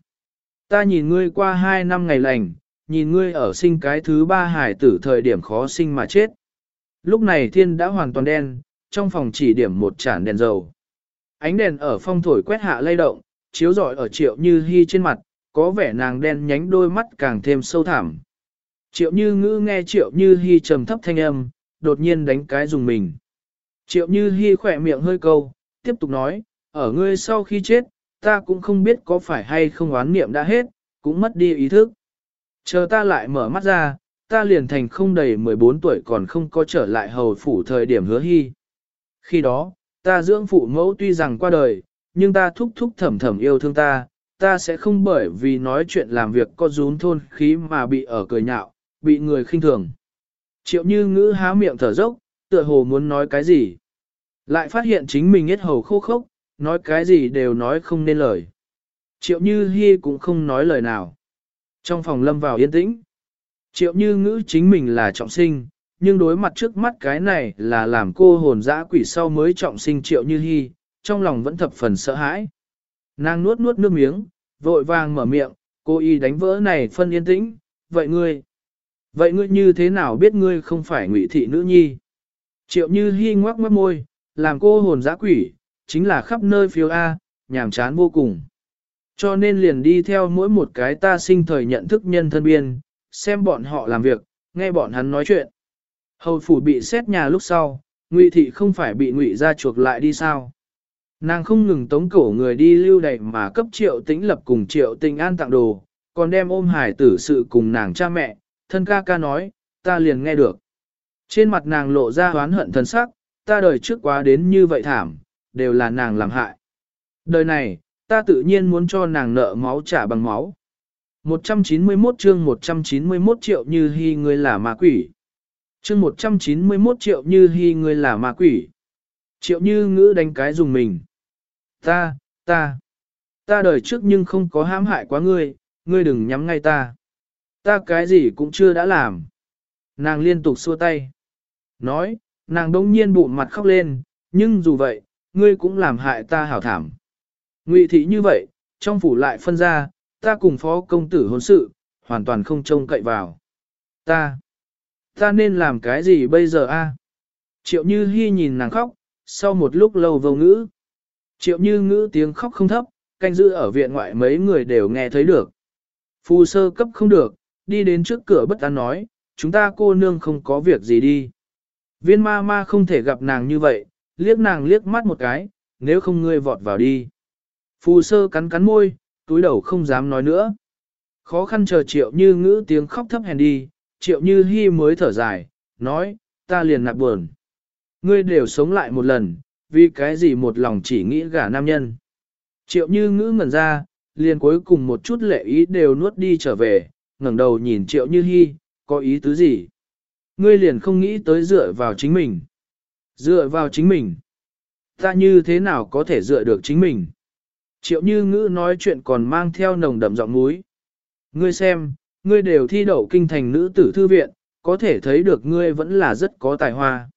Ta nhìn ngươi qua hai năm ngày lành, nhìn ngươi ở sinh cái thứ ba hải tử thời điểm khó sinh mà chết. Lúc này thiên đã hoàn toàn đen, trong phòng chỉ điểm một chản đèn dầu. Ánh đèn ở phong thổi quét hạ lay động, chiếu rọi ở triệu như hy trên mặt, có vẻ nàng đen nhánh đôi mắt càng thêm sâu thẳm. Triệu như ngữ nghe triệu như hy trầm thấp thanh âm, đột nhiên đánh cái dùng mình. Triệu như hy khỏe miệng hơi câu, tiếp tục nói, ở ngươi sau khi chết, ta cũng không biết có phải hay không oán niệm đã hết, cũng mất đi ý thức. Chờ ta lại mở mắt ra, ta liền thành không đầy 14 tuổi còn không có trở lại hầu phủ thời điểm hứa hy. Khi đó, ta dưỡng phụ mẫu tuy rằng qua đời, nhưng ta thúc thúc thầm thầm yêu thương ta, ta sẽ không bởi vì nói chuyện làm việc có rún thôn khí mà bị ở cười nhạo, bị người khinh thường. Triệu như ngữ há miệng thở dốc, tựa hồ muốn nói cái gì. Lại phát hiện chính mình hết hầu khô khốc, nói cái gì đều nói không nên lời. Triệu như hy cũng không nói lời nào. Trong phòng lâm vào yên tĩnh. Triệu như ngữ chính mình là trọng sinh, nhưng đối mặt trước mắt cái này là làm cô hồn dã quỷ sau mới trọng sinh triệu như hy, trong lòng vẫn thập phần sợ hãi. Nàng nuốt nuốt nước miếng, vội vàng mở miệng, cô y đánh vỡ này phân yên tĩnh, vậy ngươi, vậy ngươi như thế nào biết ngươi không phải ngụy thị nữ nhi? Triệu như hy ngoác mất môi, làm cô hồn dã quỷ, chính là khắp nơi phiêu A, nhàm chán vô cùng. Cho nên liền đi theo mỗi một cái ta sinh thời nhận thức nhân thân biên, xem bọn họ làm việc, nghe bọn hắn nói chuyện. Hầu phủ bị xét nhà lúc sau, ngụy thị không phải bị ngụy ra chuộc lại đi sao? Nàng không ngừng tống cổ người đi lưu đày mà cấp triệu tĩnh lập cùng triệu tình an tặng đồ, còn đem ôm hải tử sự cùng nàng cha mẹ, thân ca ca nói, ta liền nghe được. Trên mặt nàng lộ ra oán hận thân sắc, ta đời trước quá đến như vậy thảm, đều là nàng làm hại. Đời này, ta tự nhiên muốn cho nàng nợ máu trả bằng máu. 191 chương 191 triệu như hy ngươi là ma quỷ. Chương 191 triệu như hy ngươi là ma quỷ. Triệu như ngữ đánh cái dùng mình. Ta, ta, ta đời trước nhưng không có hãm hại quá ngươi, ngươi đừng nhắm ngay ta. Ta cái gì cũng chưa đã làm. Nàng liên tục xua tay. Nói, nàng đông nhiên bụng mặt khóc lên, nhưng dù vậy, ngươi cũng làm hại ta hảo thảm. Ngụy thị như vậy, trong phủ lại phân ra, ta cùng phó công tử hôn sự, hoàn toàn không trông cậy vào. Ta, ta nên làm cái gì bây giờ a? Triệu Như Hi nhìn nàng khóc, sau một lúc lâu vô ngữ. Triệu Như ngữ tiếng khóc không thấp, canh giữ ở viện ngoại mấy người đều nghe thấy được. Phu sơ cấp không được, đi đến trước cửa bất an nói, chúng ta cô nương không có việc gì đi. Viên ma ma không thể gặp nàng như vậy, liếc nàng liếc mắt một cái, nếu không ngươi vọt vào đi. Phù sơ cắn cắn môi, túi đầu không dám nói nữa. Khó khăn chờ triệu như ngữ tiếng khóc thấp hèn đi, triệu như hy mới thở dài, nói, ta liền nạp buồn. Ngươi đều sống lại một lần, vì cái gì một lòng chỉ nghĩ gả nam nhân. Triệu như ngữ ngẩn ra, liền cuối cùng một chút lệ ý đều nuốt đi trở về, ngẩng đầu nhìn triệu như hy, có ý tứ gì. Ngươi liền không nghĩ tới dựa vào chính mình. Dựa vào chính mình. Ta như thế nào có thể dựa được chính mình? Triệu như ngữ nói chuyện còn mang theo nồng đậm giọng núi. Ngươi xem, ngươi đều thi đậu kinh thành nữ tử thư viện, có thể thấy được ngươi vẫn là rất có tài hoa.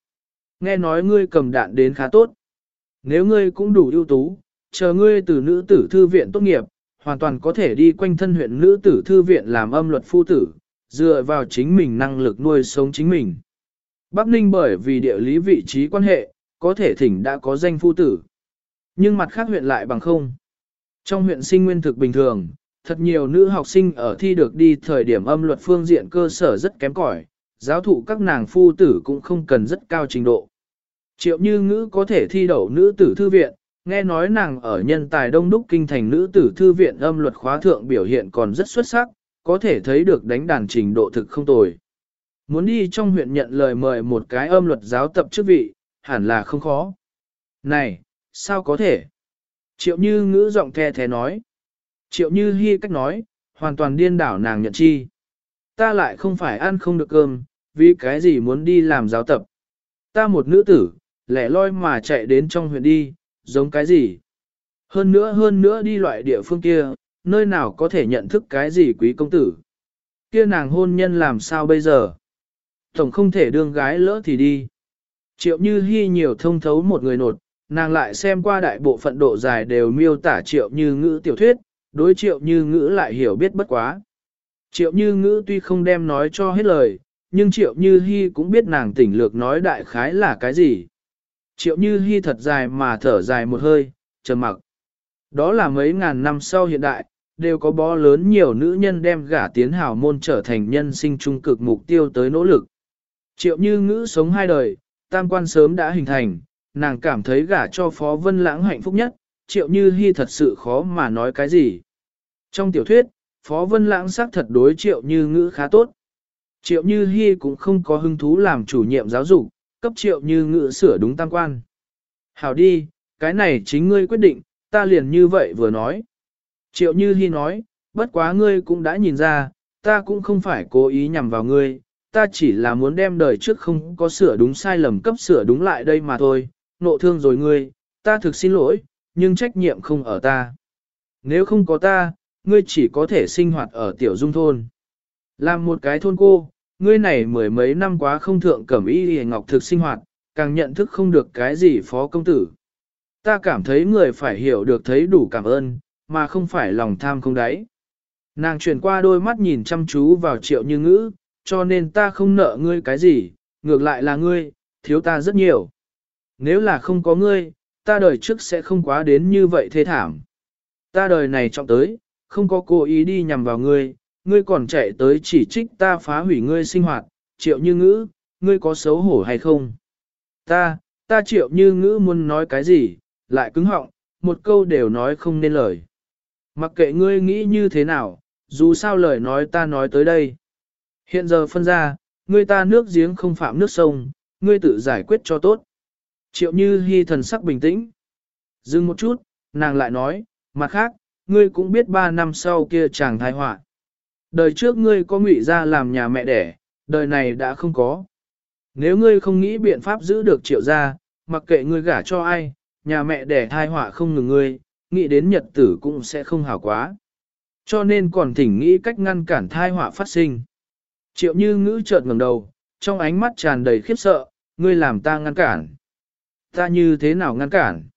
Nghe nói ngươi cầm đạn đến khá tốt. Nếu ngươi cũng đủ ưu tú, chờ ngươi từ nữ tử thư viện tốt nghiệp, hoàn toàn có thể đi quanh thân huyện nữ tử thư viện làm âm luật phu tử, dựa vào chính mình năng lực nuôi sống chính mình. Bắc Ninh bởi vì địa lý vị trí quan hệ, có thể thỉnh đã có danh phu tử. Nhưng mặt khác huyện lại bằng không. Trong huyện sinh nguyên thực bình thường, thật nhiều nữ học sinh ở thi được đi thời điểm âm luật phương diện cơ sở rất kém cỏi, giáo thụ các nàng phu tử cũng không cần rất cao trình độ. Triệu như ngữ có thể thi đậu nữ tử thư viện, nghe nói nàng ở nhân tài đông đúc kinh thành nữ tử thư viện âm luật khóa thượng biểu hiện còn rất xuất sắc, có thể thấy được đánh đàn trình độ thực không tồi. Muốn đi trong huyện nhận lời mời một cái âm luật giáo tập chức vị, hẳn là không khó. Này, sao có thể? Triệu như ngữ giọng the thế nói. Triệu như hy cách nói, hoàn toàn điên đảo nàng nhận chi. Ta lại không phải ăn không được cơm, vì cái gì muốn đi làm giáo tập. Ta một nữ tử, lẻ loi mà chạy đến trong huyện đi, giống cái gì. Hơn nữa hơn nữa đi loại địa phương kia, nơi nào có thể nhận thức cái gì quý công tử. Kia nàng hôn nhân làm sao bây giờ? Tổng không thể đương gái lỡ thì đi. Triệu như hy nhiều thông thấu một người nột, nàng lại xem qua đại bộ phận độ dài đều miêu tả triệu như ngữ tiểu thuyết, đối triệu như ngữ lại hiểu biết bất quá. Triệu như ngữ tuy không đem nói cho hết lời, nhưng triệu như hy cũng biết nàng tỉnh lược nói đại khái là cái gì. Triệu như hy thật dài mà thở dài một hơi, trầm mặc. Đó là mấy ngàn năm sau hiện đại, đều có bó lớn nhiều nữ nhân đem gả tiến hào môn trở thành nhân sinh trung cực mục tiêu tới nỗ lực. Triệu như ngữ sống hai đời, tam quan sớm đã hình thành, nàng cảm thấy gả cho Phó Vân Lãng hạnh phúc nhất, triệu như hy thật sự khó mà nói cái gì. Trong tiểu thuyết, Phó Vân Lãng xác thật đối triệu như ngữ khá tốt. Triệu như hy cũng không có hứng thú làm chủ nhiệm giáo dục, cấp triệu như ngữ sửa đúng tam quan. Hảo đi, cái này chính ngươi quyết định, ta liền như vậy vừa nói. Triệu như hy nói, bất quá ngươi cũng đã nhìn ra, ta cũng không phải cố ý nhằm vào ngươi, ta chỉ là muốn đem đời trước không có sửa đúng sai lầm cấp sửa đúng lại đây mà thôi, nộ thương rồi ngươi, ta thực xin lỗi, nhưng trách nhiệm không ở ta. Nếu không có ta, ngươi chỉ có thể sinh hoạt ở tiểu dung thôn. Làm một cái thôn cô, ngươi này mười mấy năm quá không thượng cẩm y hề ngọc thực sinh hoạt, càng nhận thức không được cái gì phó công tử. Ta cảm thấy người phải hiểu được thấy đủ cảm ơn, mà không phải lòng tham không đáy. Nàng chuyển qua đôi mắt nhìn chăm chú vào triệu như ngữ, cho nên ta không nợ ngươi cái gì, ngược lại là ngươi, thiếu ta rất nhiều. Nếu là không có ngươi, ta đời trước sẽ không quá đến như vậy thế thảm. Ta đời này trọng tới, không có cố ý đi nhằm vào ngươi, ngươi còn chạy tới chỉ trích ta phá hủy ngươi sinh hoạt, triệu như ngữ, ngươi có xấu hổ hay không? Ta, ta triệu như ngữ muốn nói cái gì, lại cứng họng, một câu đều nói không nên lời. Mặc kệ ngươi nghĩ như thế nào, dù sao lời nói ta nói tới đây. Hiện giờ phân ra, ngươi ta nước giếng không phạm nước sông, ngươi tự giải quyết cho tốt. Triệu như Hi thần sắc bình tĩnh. Dừng một chút, nàng lại nói, mặt khác, ngươi cũng biết ba năm sau kia chàng thai họa. Đời trước ngươi có ngụy ra làm nhà mẹ đẻ, đời này đã không có. Nếu ngươi không nghĩ biện pháp giữ được triệu gia, mặc kệ ngươi gả cho ai, nhà mẹ đẻ thai họa không ngừng ngươi, nghĩ đến nhật tử cũng sẽ không hảo quá. Cho nên còn thỉnh nghĩ cách ngăn cản thai họa phát sinh. Triệu như ngữ chợt ngẩng đầu, trong ánh mắt tràn đầy khiếp sợ, ngươi làm ta ngăn cản. Ta như thế nào ngăn cản?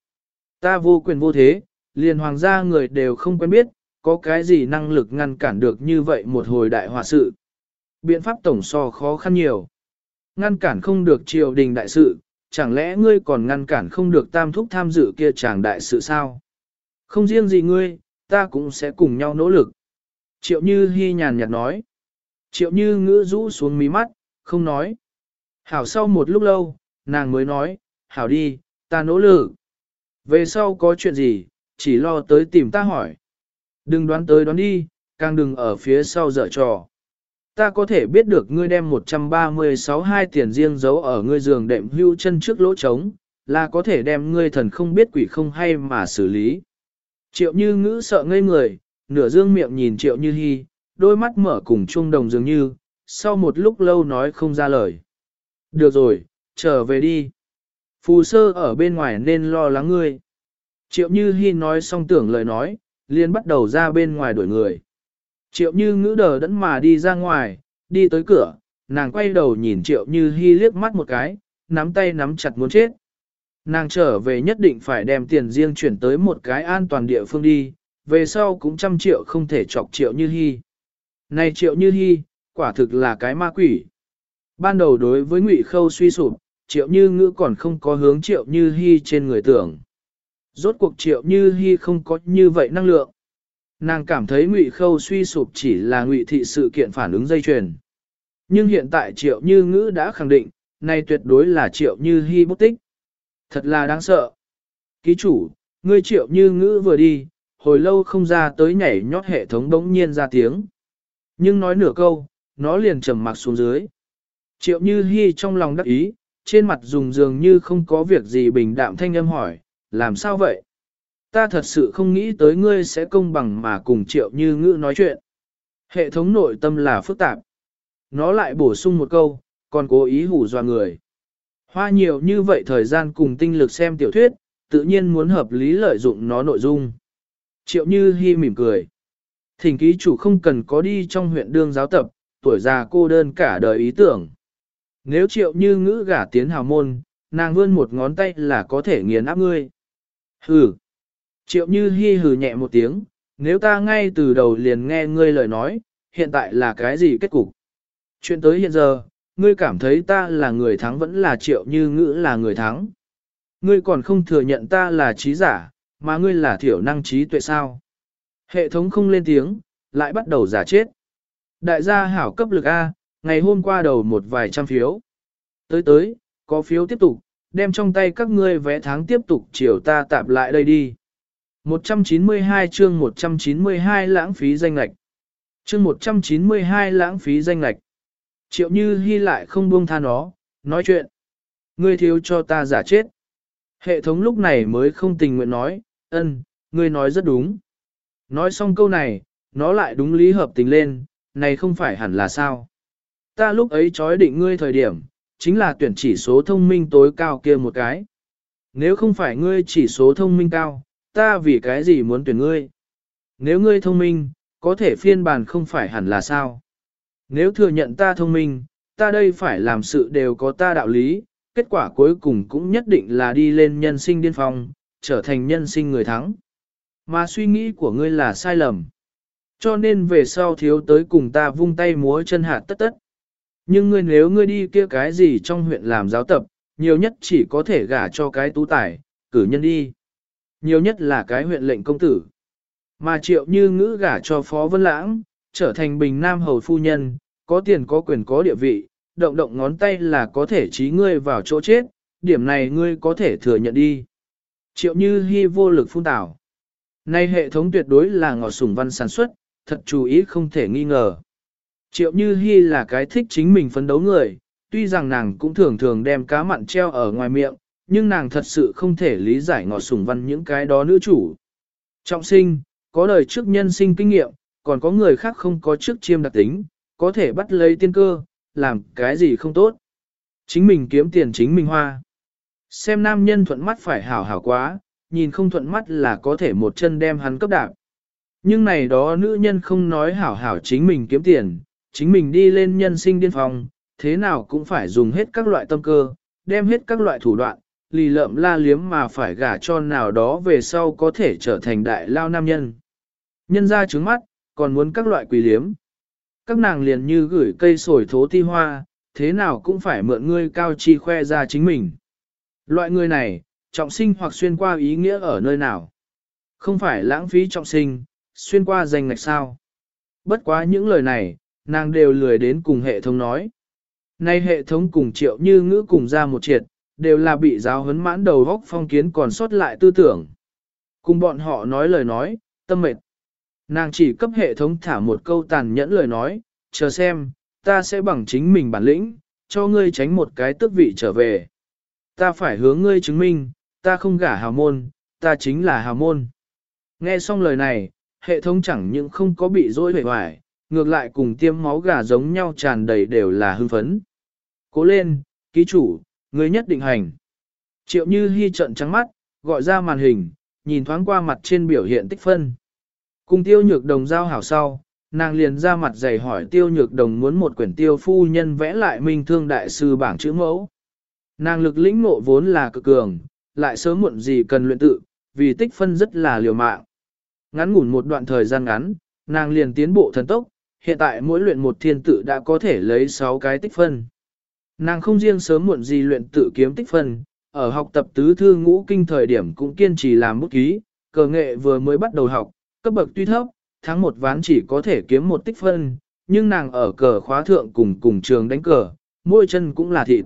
Ta vô quyền vô thế, liền hoàng gia người đều không quen biết, có cái gì năng lực ngăn cản được như vậy một hồi đại hòa sự. Biện pháp tổng so khó khăn nhiều. Ngăn cản không được triều đình đại sự, chẳng lẽ ngươi còn ngăn cản không được tam thúc tham dự kia chàng đại sự sao? Không riêng gì ngươi, ta cũng sẽ cùng nhau nỗ lực. Triệu Như Hi nhàn nhạt nói. Triệu Như ngữ rũ xuống mí mắt, không nói. Hảo sau một lúc lâu, nàng mới nói, Hảo đi, ta nỗ lực. Về sau có chuyện gì, chỉ lo tới tìm ta hỏi. Đừng đoán tới đoán đi, càng đừng ở phía sau dở trò. Ta có thể biết được ngươi đem 136 hai tiền riêng giấu ở ngươi giường đệm hưu chân trước lỗ trống, là có thể đem ngươi thần không biết quỷ không hay mà xử lý. Triệu như ngữ sợ ngây người, nửa dương miệng nhìn triệu như hy, đôi mắt mở cùng trung đồng dường như, sau một lúc lâu nói không ra lời. Được rồi, trở về đi. Phù sơ ở bên ngoài nên lo lắng ngươi. Triệu Như Hi nói xong tưởng lời nói, liền bắt đầu ra bên ngoài đuổi người. Triệu Như ngữ đờ đẫn mà đi ra ngoài, đi tới cửa, nàng quay đầu nhìn Triệu Như Hi liếc mắt một cái, nắm tay nắm chặt muốn chết. Nàng trở về nhất định phải đem tiền riêng chuyển tới một cái an toàn địa phương đi, về sau cũng trăm triệu không thể chọc Triệu Như Hi. Này Triệu Như Hi, quả thực là cái ma quỷ. Ban đầu đối với Ngụy Khâu suy sụp, Triệu Như ngữ còn không có hướng Triệu Như Hi trên người tưởng. Rốt cuộc triệu như hy không có như vậy năng lượng. Nàng cảm thấy ngụy khâu suy sụp chỉ là ngụy thị sự kiện phản ứng dây chuyền. Nhưng hiện tại triệu như ngữ đã khẳng định, này tuyệt đối là triệu như hy bút tích. Thật là đáng sợ. Ký chủ, ngươi triệu như ngữ vừa đi, hồi lâu không ra tới nhảy nhót hệ thống đống nhiên ra tiếng. Nhưng nói nửa câu, nó liền trầm mặc xuống dưới. Triệu như hy trong lòng đắc ý, trên mặt dùng dường như không có việc gì bình đạm thanh âm hỏi, làm sao vậy? Ta thật sự không nghĩ tới ngươi sẽ công bằng mà cùng triệu như ngữ nói chuyện. Hệ thống nội tâm là phức tạp. Nó lại bổ sung một câu, còn cố ý hủ dọa người. Hoa nhiều như vậy thời gian cùng tinh lực xem tiểu thuyết, tự nhiên muốn hợp lý lợi dụng nó nội dung. Triệu Như Hi mỉm cười. Thỉnh ký chủ không cần có đi trong huyện đương giáo tập, tuổi già cô đơn cả đời ý tưởng. Nếu Triệu Như ngữ gả tiến hào môn, nàng vươn một ngón tay là có thể nghiền áp ngươi. Hừ. Triệu như hi hừ nhẹ một tiếng, nếu ta ngay từ đầu liền nghe ngươi lời nói, hiện tại là cái gì kết cục? Chuyện tới hiện giờ, ngươi cảm thấy ta là người thắng vẫn là triệu như ngữ là người thắng. Ngươi còn không thừa nhận ta là trí giả, mà ngươi là thiểu năng trí tuệ sao. Hệ thống không lên tiếng, lại bắt đầu giả chết. Đại gia hảo cấp lực A, ngày hôm qua đầu một vài trăm phiếu. Tới tới, có phiếu tiếp tục, đem trong tay các ngươi vé tháng tiếp tục chiều ta tạp lại đây đi. 192 chương 192 lãng phí danh lạch. Chương 192 lãng phí danh lạch. Triệu Như Hi lại không buông tha nó, nói chuyện. Ngươi thiếu cho ta giả chết. Hệ thống lúc này mới không tình nguyện nói, ân, ngươi nói rất đúng. Nói xong câu này, nó lại đúng lý hợp tình lên, này không phải hẳn là sao. Ta lúc ấy chói định ngươi thời điểm, chính là tuyển chỉ số thông minh tối cao kia một cái. Nếu không phải ngươi chỉ số thông minh cao, ta vì cái gì muốn tuyển ngươi? Nếu ngươi thông minh, có thể phiên bản không phải hẳn là sao? Nếu thừa nhận ta thông minh, ta đây phải làm sự đều có ta đạo lý, kết quả cuối cùng cũng nhất định là đi lên nhân sinh điên phong, trở thành nhân sinh người thắng. Mà suy nghĩ của ngươi là sai lầm. Cho nên về sau thiếu tới cùng ta vung tay múa chân hạt tất tất. Nhưng ngươi nếu ngươi đi kia cái gì trong huyện làm giáo tập, nhiều nhất chỉ có thể gả cho cái tú tài, cử nhân đi. Nhiều nhất là cái huyện lệnh công tử. Mà triệu như ngữ gả cho Phó Vân Lãng, trở thành bình nam hầu phu nhân, có tiền có quyền có địa vị, động động ngón tay là có thể trí ngươi vào chỗ chết, điểm này ngươi có thể thừa nhận đi. Triệu như hy vô lực phun tảo. Nay hệ thống tuyệt đối là ngọt sủng văn sản xuất, thật chú ý không thể nghi ngờ. Triệu Như Hi là cái thích chính mình phấn đấu người, tuy rằng nàng cũng thường thường đem cá mặn treo ở ngoài miệng, nhưng nàng thật sự không thể lý giải ngọt sủng văn những cái đó nữ chủ. Trọng sinh, có đời trước nhân sinh kinh nghiệm, còn có người khác không có trước chiêm đặc tính, có thể bắt lấy tiên cơ, làm cái gì không tốt. Chính mình kiếm tiền chính mình hoa. Xem nam nhân thuận mắt phải hảo hảo quá, nhìn không thuận mắt là có thể một chân đem hắn cấp đạp. Nhưng này đó nữ nhân không nói hảo hảo chính mình kiếm tiền, chính mình đi lên nhân sinh điên phòng, thế nào cũng phải dùng hết các loại tâm cơ, đem hết các loại thủ đoạn, lì lợm la liếm mà phải gả cho nào đó về sau có thể trở thành đại lao nam nhân. Nhân ra trứng mắt, còn muốn các loại quỷ liếm. Các nàng liền như gửi cây sồi thố ti hoa, thế nào cũng phải mượn ngươi cao chi khoe ra chính mình. Loại người này, trọng sinh hoặc xuyên qua ý nghĩa ở nơi nào? Không phải lãng phí trọng sinh, xuyên qua danh ngạch sao? Bất quá những lời này, nàng đều lười đến cùng hệ thống nói. Nay hệ thống cùng triệu như ngữ cùng ra một triệt, đều là bị giáo huấn mãn đầu góc phong kiến còn sót lại tư tưởng. Cùng bọn họ nói lời nói, tâm mệt. Nàng chỉ cấp hệ thống thả một câu tàn nhẫn lời nói, chờ xem, ta sẽ bằng chính mình bản lĩnh, cho ngươi tránh một cái tước vị trở về. Ta phải hướng ngươi chứng minh, ta không gả hào môn, ta chính là hào môn. Nghe xong lời này, hệ thống chẳng những không có bị dối vẻ hoài, ngược lại cùng tiêm máu gà giống nhau tràn đầy đều là hưng phấn. Cố lên, ký chủ, ngươi nhất định hành. Triệu như hy trận trắng mắt, gọi ra màn hình, nhìn thoáng qua mặt trên biểu hiện tích phân. Cùng tiêu nhược đồng giao hảo sau, nàng liền ra mặt dày hỏi tiêu nhược đồng muốn một quyển tiêu phu nhân vẽ lại minh thương đại sư bảng chữ mẫu. Nàng lực lĩnh ngộ vốn là cực cường, lại sớm muộn gì cần luyện tự, vì tích phân rất là liều mạng. Ngắn ngủn một đoạn thời gian ngắn, nàng liền tiến bộ thần tốc, hiện tại mỗi luyện một thiên tự đã có thể lấy 6 cái tích phân. Nàng không riêng sớm muộn gì luyện tự kiếm tích phân, ở học tập tứ thư ngũ kinh thời điểm cũng kiên trì làm bút ký, cờ nghệ vừa mới bắt đầu học, cấp bậc tuy thấp, tháng một ván chỉ có thể kiếm một tích phân, nhưng nàng ở cờ khóa thượng cùng cùng trường đánh cờ, mỗi chân cũng là thịt.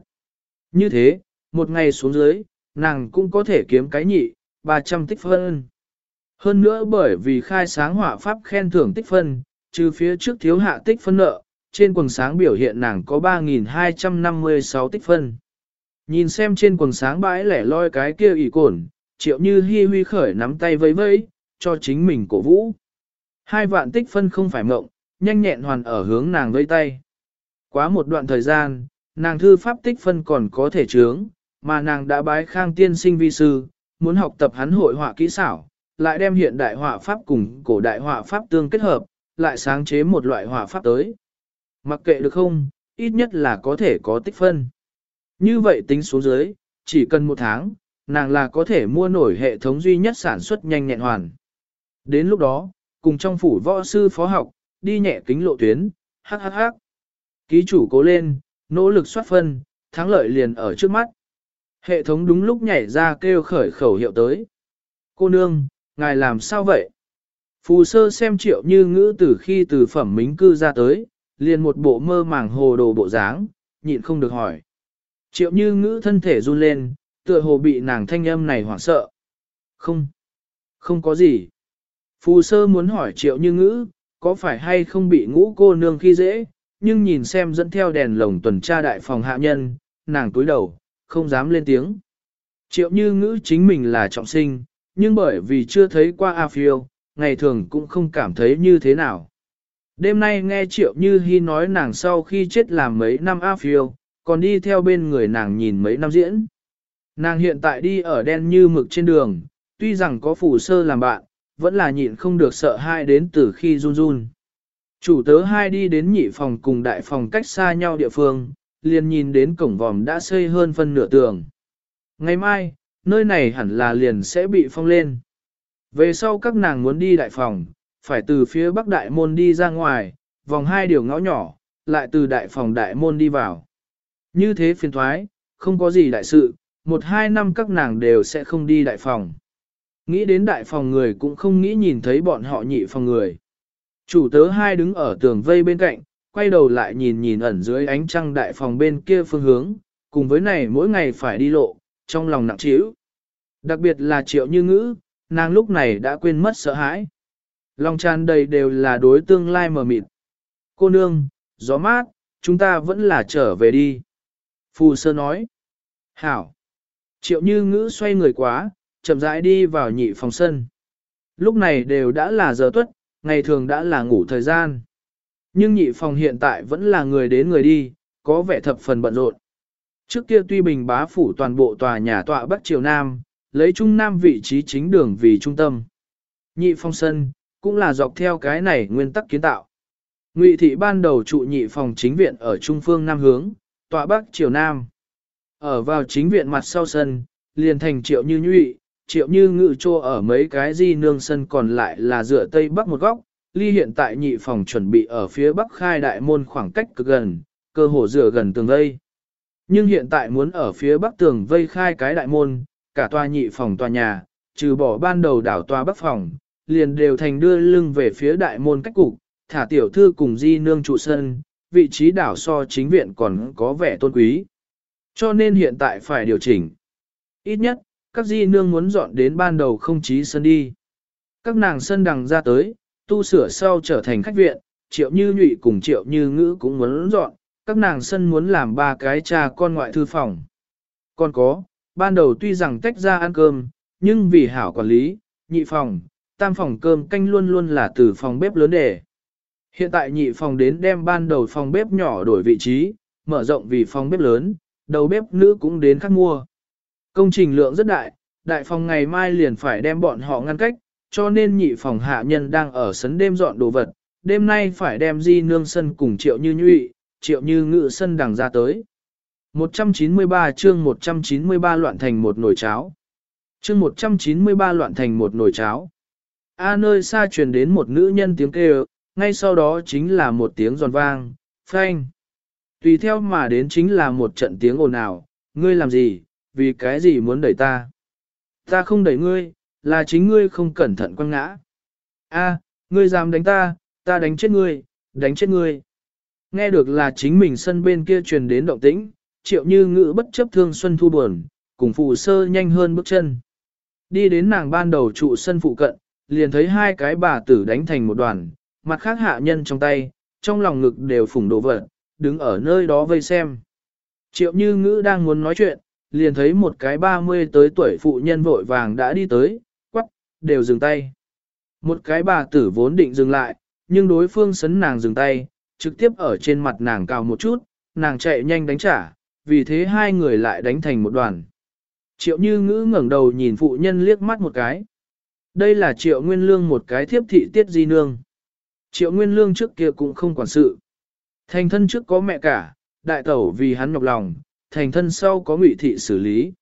Như thế, một ngày xuống dưới, nàng cũng có thể kiếm cái nhị, 300 tích phân. Hơn nữa bởi vì khai sáng hỏa pháp khen thưởng tích phân, trừ phía trước thiếu hạ tích phân nợ, trên quần sáng biểu hiện nàng có 3.256 tích phân. Nhìn xem trên quần sáng bãi lẻ loi cái kia ỉ cổn, triệu như hi huy khởi nắm tay vẫy vẫy, cho chính mình cổ vũ. Hai vạn tích phân không phải mộng, nhanh nhẹn hoàn ở hướng nàng vây tay. Quá một đoạn thời gian, nàng thư pháp tích phân còn có thể trướng, mà nàng đã bái khang tiên sinh vi sư, muốn học tập hắn hội họa kỹ xảo, lại đem hiện đại họa pháp cùng cổ đại họa pháp tương kết hợp, lại sáng chế một loại hỏa pháp tới. Mặc kệ được không, ít nhất là có thể có tích phân. Như vậy tính số dưới, chỉ cần một tháng, nàng là có thể mua nổi hệ thống duy nhất sản xuất nhanh nhẹn hoàn. Đến lúc đó, cùng trong phủ võ sư phó học, đi nhẹ kính lộ tuyến, hắc hắc hắc. Ký chủ cố lên, nỗ lực soát phân, thắng lợi liền ở trước mắt. Hệ thống đúng lúc nhảy ra kêu khởi khẩu hiệu tới. Cô nương, ngài làm sao vậy? Phù sơ xem triệu như ngữ từ khi từ phẩm mính cư ra tới, liền một bộ mơ màng hồ đồ bộ dáng, nhịn không được hỏi. Triệu như ngữ thân thể run lên, tựa hồ bị nàng thanh âm này hoảng sợ. Không, không có gì. Phù sơ muốn hỏi triệu như ngữ, có phải hay không bị ngũ cô nương khi dễ, nhưng nhìn xem dẫn theo đèn lồng tuần tra đại phòng hạ nhân, nàng túi đầu, không dám lên tiếng. Triệu như ngữ chính mình là trọng sinh, nhưng bởi vì chưa thấy qua A Phiêu, ngày thường cũng không cảm thấy như thế nào. Đêm nay nghe Triệu Như Hi nói nàng sau khi chết làm mấy năm A Phiêu, còn đi theo bên người nàng nhìn mấy năm diễn. Nàng hiện tại đi ở đen như mực trên đường, tuy rằng có phủ sơ làm bạn, vẫn là nhịn không được sợ hai đến từ khi run run. Chủ tớ hai đi đến nhị phòng cùng đại phòng cách xa nhau địa phương, liền nhìn đến cổng vòm đã xây hơn phân nửa tường. Ngày mai, nơi này hẳn là liền sẽ bị phong lên. Về sau các nàng muốn đi đại phòng, phải từ phía bắc đại môn đi ra ngoài, vòng hai điều ngõ nhỏ, lại từ đại phòng đại môn đi vào. Như thế phiền thoái, không có gì đại sự, một hai năm các nàng đều sẽ không đi đại phòng. Nghĩ đến đại phòng người cũng không nghĩ nhìn thấy bọn họ nhị phòng người. Chủ tớ hai đứng ở tường vây bên cạnh, quay đầu lại nhìn nhìn ẩn dưới ánh trăng đại phòng bên kia phương hướng, cùng với này mỗi ngày phải đi lộ, trong lòng nặng trĩu. Đặc biệt là triệu như ngữ, nàng lúc này đã quên mất sợ hãi. Lòng tràn đầy đều là đối tương lai mờ mịt. Cô nương, gió mát, chúng ta vẫn là trở về đi. Phù sơ nói. Hảo. Triệu như ngữ xoay người quá, chậm rãi đi vào nhị phòng sân. Lúc này đều đã là giờ tuất, ngày thường đã là ngủ thời gian. Nhưng nhị phòng hiện tại vẫn là người đến người đi, có vẻ thập phần bận rộn. Trước kia tuy bình bá phủ toàn bộ tòa nhà tọa Bắc Triều Nam, lấy Trung Nam vị trí chính đường vì trung tâm. Nhị phong sân, cũng là dọc theo cái này nguyên tắc kiến tạo. Ngụy thị ban đầu trụ nhị phòng chính viện ở trung phương Nam hướng, tọa Bắc Triều Nam. Ở vào chính viện mặt sau sân, liền thành triệu như nhụy, triệu như ngự trô ở mấy cái di nương sân còn lại là dựa tây bắc một góc, ly hiện tại nhị phòng chuẩn bị ở phía bắc khai đại môn khoảng cách cực gần, cơ hồ dựa gần tường vây. Nhưng hiện tại muốn ở phía bắc tường vây khai cái đại môn, cả tòa nhị phòng tòa nhà, trừ bỏ ban đầu đảo tòa bắc phòng, liền đều thành đưa lưng về phía đại môn cách cục, thả tiểu thư cùng di nương trụ sân, vị trí đảo so chính viện còn có vẻ tôn quý. Cho nên hiện tại phải điều chỉnh. Ít nhất, các di nương muốn dọn đến ban đầu không chí sân đi. Các nàng sân đằng ra tới, tu sửa sau trở thành khách viện, triệu như nhụy cùng triệu như ngữ cũng muốn dọn, các nàng sân muốn làm ba cái cha con ngoại thư phòng. Còn có, ban đầu tuy rằng tách ra ăn cơm, nhưng vì hảo quản lý, nhị phòng, tam phòng cơm canh luôn luôn là từ phòng bếp lớn để. Hiện tại nhị phòng đến đem ban đầu phòng bếp nhỏ đổi vị trí, mở rộng vì phòng bếp lớn, đầu bếp nữ cũng đến khắc mua. Công trình lượng rất đại, đại phòng ngày mai liền phải đem bọn họ ngăn cách, cho nên nhị phòng hạ nhân đang ở sấn đêm dọn đồ vật, đêm nay phải đem di nương sân cùng triệu như nhụy, triệu như ngự sân đằng ra tới. 193 chương 193 loạn thành một nồi cháo. Chương 193 loạn thành một nồi cháo. A nơi xa truyền đến một nữ nhân tiếng kêu, ngay sau đó chính là một tiếng giòn vang, phanh. Tùy theo mà đến chính là một trận tiếng ồn ào, ngươi làm gì, vì cái gì muốn đẩy ta. Ta không đẩy ngươi, là chính ngươi không cẩn thận quăng ngã. A, ngươi dám đánh ta, ta đánh chết ngươi, đánh chết ngươi. Nghe được là chính mình sân bên kia truyền đến động tĩnh, triệu như ngữ bất chấp thương xuân thu buồn, cùng phụ sơ nhanh hơn bước chân. Đi đến nàng ban đầu trụ sân phụ cận, liền thấy hai cái bà tử đánh thành một đoàn, mặt khác hạ nhân trong tay, trong lòng ngực đều phủng đồ vật, đứng ở nơi đó vây xem. Triệu như ngữ đang muốn nói chuyện, liền thấy một cái ba mươi tới tuổi phụ nhân vội vàng đã đi tới, quắc, đều dừng tay. Một cái bà tử vốn định dừng lại, nhưng đối phương sấn nàng dừng tay, trực tiếp ở trên mặt nàng cào một chút, nàng chạy nhanh đánh trả, vì thế hai người lại đánh thành một đoàn. Triệu như ngữ ngẩng đầu nhìn phụ nhân liếc mắt một cái. Đây là triệu nguyên lương một cái thiếp thị tiết di nương. Triệu nguyên lương trước kia cũng không quản sự. Thành thân trước có mẹ cả, đại tẩu vì hắn nhọc lòng, thành thân sau có ngụy thị xử lý.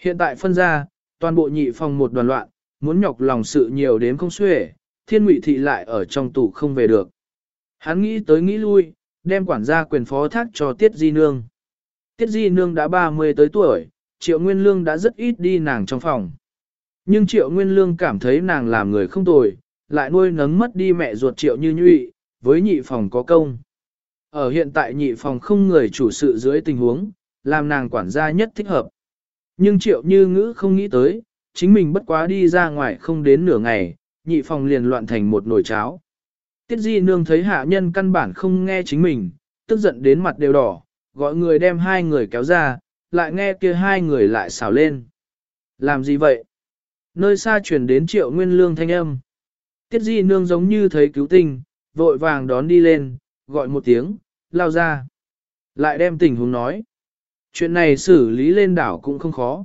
Hiện tại phân ra, toàn bộ nhị phòng một đoàn loạn, muốn nhọc lòng sự nhiều đến không xuể, thiên ngụy thị lại ở trong tủ không về được. Hắn nghĩ tới nghĩ lui, đem quản gia quyền phó thác cho Tiết Di Nương. Tiết Di Nương đã 30 tới tuổi, Triệu Nguyên Lương đã rất ít đi nàng trong phòng. Nhưng Triệu Nguyên Lương cảm thấy nàng làm người không tồi, lại nuôi nấng mất đi mẹ ruột Triệu Như Nhụy, với nhị phòng có công. Ở hiện tại nhị phòng không người chủ sự dưới tình huống, làm nàng quản gia nhất thích hợp. Nhưng Triệu Như Ngữ không nghĩ tới, chính mình bất quá đi ra ngoài không đến nửa ngày, nhị phòng liền loạn thành một nồi cháo. Tiết Di Nương thấy hạ nhân căn bản không nghe chính mình, tức giận đến mặt đều đỏ, gọi người đem hai người kéo ra, lại nghe kia hai người lại xào lên. Làm gì vậy? Nơi xa chuyển đến triệu nguyên lương thanh âm. Tiết Di Nương giống như thấy cứu tinh, vội vàng đón đi lên, gọi một tiếng, lao ra. Lại đem tình huống nói. Chuyện này xử lý lên đảo cũng không khó.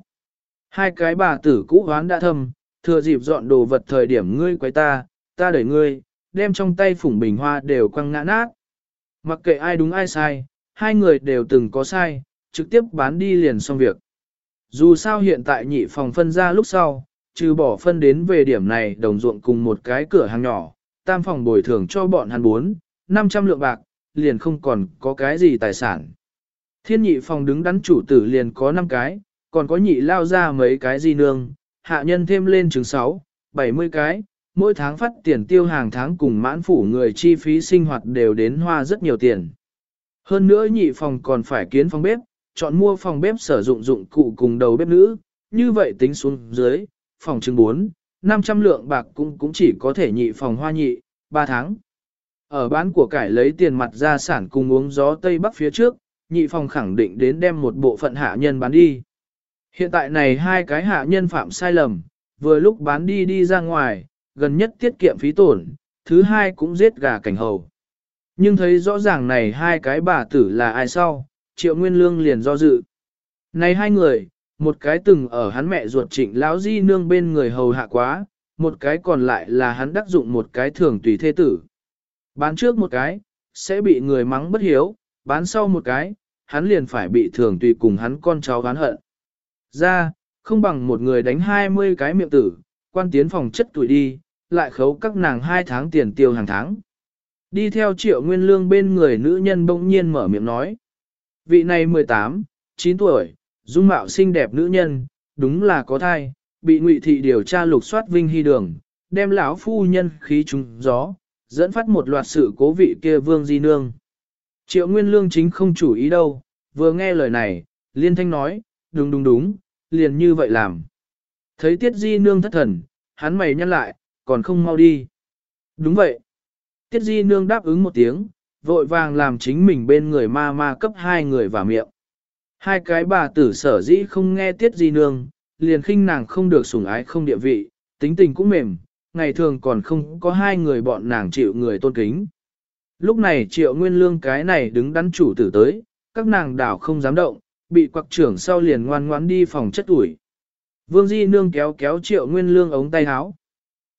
Hai cái bà tử cũ hoán đã thầm, thừa dịp dọn đồ vật thời điểm ngươi quay ta, ta đẩy ngươi, đem trong tay phủng bình hoa đều quăng ngã nát. Mặc kệ ai đúng ai sai, hai người đều từng có sai, trực tiếp bán đi liền xong việc. Dù sao hiện tại nhị phòng phân ra lúc sau, trừ bỏ phân đến về điểm này đồng ruộng cùng một cái cửa hàng nhỏ, tam phòng bồi thường cho bọn hắn bốn, 500 lượng bạc, liền không còn có cái gì tài sản. Thiên nhị phòng đứng đắn chủ tử liền có 5 cái, còn có nhị lao ra mấy cái gì nương, hạ nhân thêm lên chừng 6, 70 cái, mỗi tháng phát tiền tiêu hàng tháng cùng mãn phủ người chi phí sinh hoạt đều đến hoa rất nhiều tiền. Hơn nữa nhị phòng còn phải kiến phòng bếp, chọn mua phòng bếp sử dụng dụng cụ cùng đầu bếp nữ, như vậy tính xuống dưới, phòng chừng 4, 500 lượng bạc cũng cũng chỉ có thể nhị phòng hoa nhị, 3 tháng. Ở bán của cải lấy tiền mặt ra sản cùng uống gió Tây Bắc phía trước, nhị phòng khẳng định đến đem một bộ phận hạ nhân bán đi. Hiện tại này hai cái hạ nhân phạm sai lầm, vừa lúc bán đi đi ra ngoài, gần nhất tiết kiệm phí tổn, thứ hai cũng giết gà cảnh hầu. Nhưng thấy rõ ràng này hai cái bà tử là ai sau, triệu nguyên lương liền do dự. Này hai người, một cái từng ở hắn mẹ ruột trịnh lão di nương bên người hầu hạ quá, một cái còn lại là hắn đắc dụng một cái thường tùy thê tử. Bán trước một cái, sẽ bị người mắng bất hiếu, bán sau một cái, hắn liền phải bị thường tùy cùng hắn con cháu oán hận. Ra, không bằng một người đánh 20 cái miệng tử, quan tiến phòng chất tuổi đi, lại khấu các nàng hai tháng tiền tiêu hàng tháng. Đi theo triệu nguyên lương bên người nữ nhân bỗng nhiên mở miệng nói. Vị này 18, 9 tuổi, dung mạo xinh đẹp nữ nhân, đúng là có thai, bị ngụy thị điều tra lục soát vinh hy đường, đem lão phu nhân khí trúng gió, dẫn phát một loạt sự cố vị kia vương di nương. Triệu nguyên lương chính không chủ ý đâu, vừa nghe lời này, liên thanh nói, đúng đúng đúng, liền như vậy làm. Thấy tiết di nương thất thần, hắn mày nhăn lại, còn không mau đi. Đúng vậy. Tiết di nương đáp ứng một tiếng, vội vàng làm chính mình bên người ma ma cấp hai người vào miệng. Hai cái bà tử sở dĩ không nghe tiết di nương, liền khinh nàng không được sủng ái không địa vị, tính tình cũng mềm, ngày thường còn không có hai người bọn nàng chịu người tôn kính. Lúc này triệu nguyên lương cái này đứng đắn chủ tử tới, các nàng đảo không dám động, bị quặc trưởng sau liền ngoan ngoãn đi phòng chất ủi. Vương Di Nương kéo kéo triệu nguyên lương ống tay áo.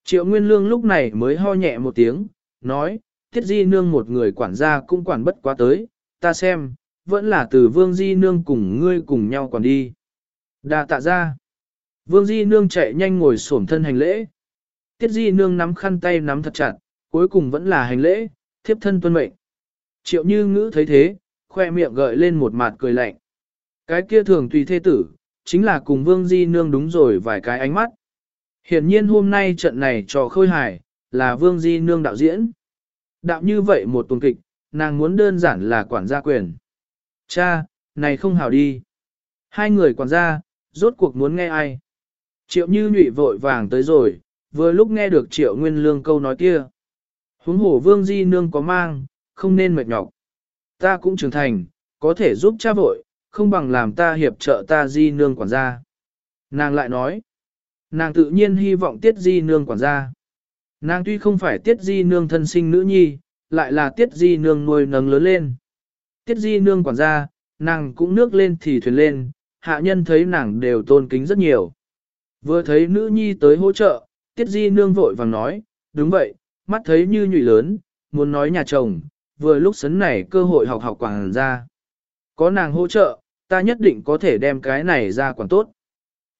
Triệu nguyên lương lúc này mới ho nhẹ một tiếng, nói, Tiết Di Nương một người quản gia cũng quản bất quá tới, ta xem, vẫn là từ Vương Di Nương cùng ngươi cùng nhau còn đi. Đa tạ ra. Vương Di Nương chạy nhanh ngồi xổm thân hành lễ. Tiết Di Nương nắm khăn tay nắm thật chặt, cuối cùng vẫn là hành lễ, thiếp thân tuân mệnh. Triệu như ngữ thấy thế, khoe miệng gợi lên một mặt cười lạnh. Cái kia thường tùy thê tử, chính là cùng Vương Di Nương đúng rồi vài cái ánh mắt. Hiển nhiên hôm nay trận này trò khôi hài, là Vương Di Nương đạo diễn. Đạo như vậy một tuần kịch, nàng muốn đơn giản là quản gia quyền. Cha, này không hảo đi. Hai người quản gia, rốt cuộc muốn nghe ai. Triệu như nhụy vội vàng tới rồi, vừa lúc nghe được triệu nguyên lương câu nói kia. Huống hổ vương di nương có mang, không nên mệt nhọc. Ta cũng trưởng thành, có thể giúp cha vội, không bằng làm ta hiệp trợ ta di nương quản gia. Nàng lại nói, nàng tự nhiên hy vọng tiết di nương quản gia. Nàng tuy không phải tiết di nương thân sinh nữ nhi, lại là tiết di nương nuôi nấng lớn lên. Tiết di nương quản gia, nàng cũng nước lên thì thuyền lên, hạ nhân thấy nàng đều tôn kính rất nhiều. Vừa thấy nữ nhi tới hỗ trợ, tiết di nương vội vàng nói, đúng vậy, mắt thấy như nhụy lớn, muốn nói nhà chồng, vừa lúc sấn này cơ hội học học quảng ra. Có nàng hỗ trợ, ta nhất định có thể đem cái này ra quản tốt.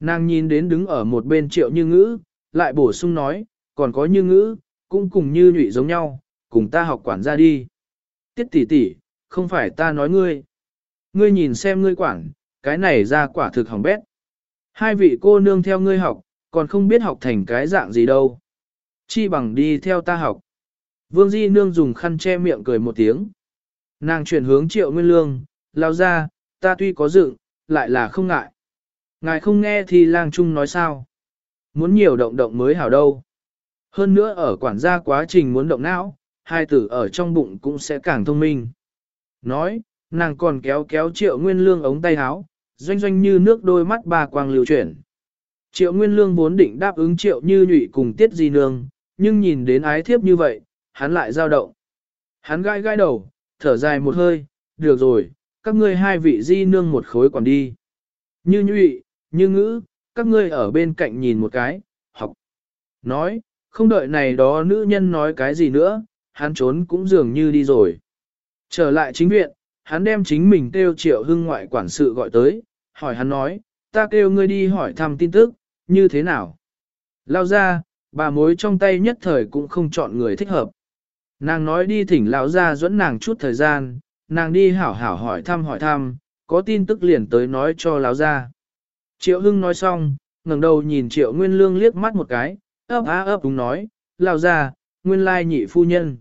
Nàng nhìn đến đứng ở một bên triệu như ngữ, lại bổ sung nói, còn có như ngữ, cũng cùng như nhụy giống nhau, cùng ta học quản ra đi. Tiết tỷ tỷ, không phải ta nói ngươi. Ngươi nhìn xem ngươi quản, cái này ra quả thực hỏng bét. Hai vị cô nương theo ngươi học, còn không biết học thành cái dạng gì đâu. Chi bằng đi theo ta học. Vương Di Nương dùng khăn che miệng cười một tiếng. Nàng chuyển hướng triệu nguyên lương, lao ra, ta tuy có dựng, lại là không ngại. Ngài không nghe thì lang trung nói sao. Muốn nhiều động động mới hảo đâu. Hơn nữa ở quản gia quá trình muốn động não, hai tử ở trong bụng cũng sẽ càng thông minh. Nói, nàng còn kéo kéo triệu nguyên lương ống tay áo, doanh doanh như nước đôi mắt ba quang lưu chuyển. Triệu nguyên lương vốn định đáp ứng triệu như nhụy cùng tiết di nương, nhưng nhìn đến ái thiếp như vậy, hắn lại dao động. Hắn gai gai đầu, thở dài một hơi, được rồi, các ngươi hai vị di nương một khối còn đi. Như nhụy, như ngữ, các ngươi ở bên cạnh nhìn một cái, học. Nói, không đợi này đó nữ nhân nói cái gì nữa, hắn trốn cũng dường như đi rồi. Trở lại chính viện, hắn đem chính mình kêu triệu hưng ngoại quản sự gọi tới, hỏi hắn nói, ta kêu ngươi đi hỏi thăm tin tức, như thế nào? Lao ra, bà mối trong tay nhất thời cũng không chọn người thích hợp. Nàng nói đi thỉnh lão ra dẫn nàng chút thời gian, nàng đi hảo hảo hỏi thăm hỏi thăm, có tin tức liền tới nói cho lão ra. Triệu Hưng nói xong, ngẩng đầu nhìn Triệu Nguyên Lương liếc mắt một cái, ấp á ấp đúng nói, lao ra, nguyên lai nhị phu nhân.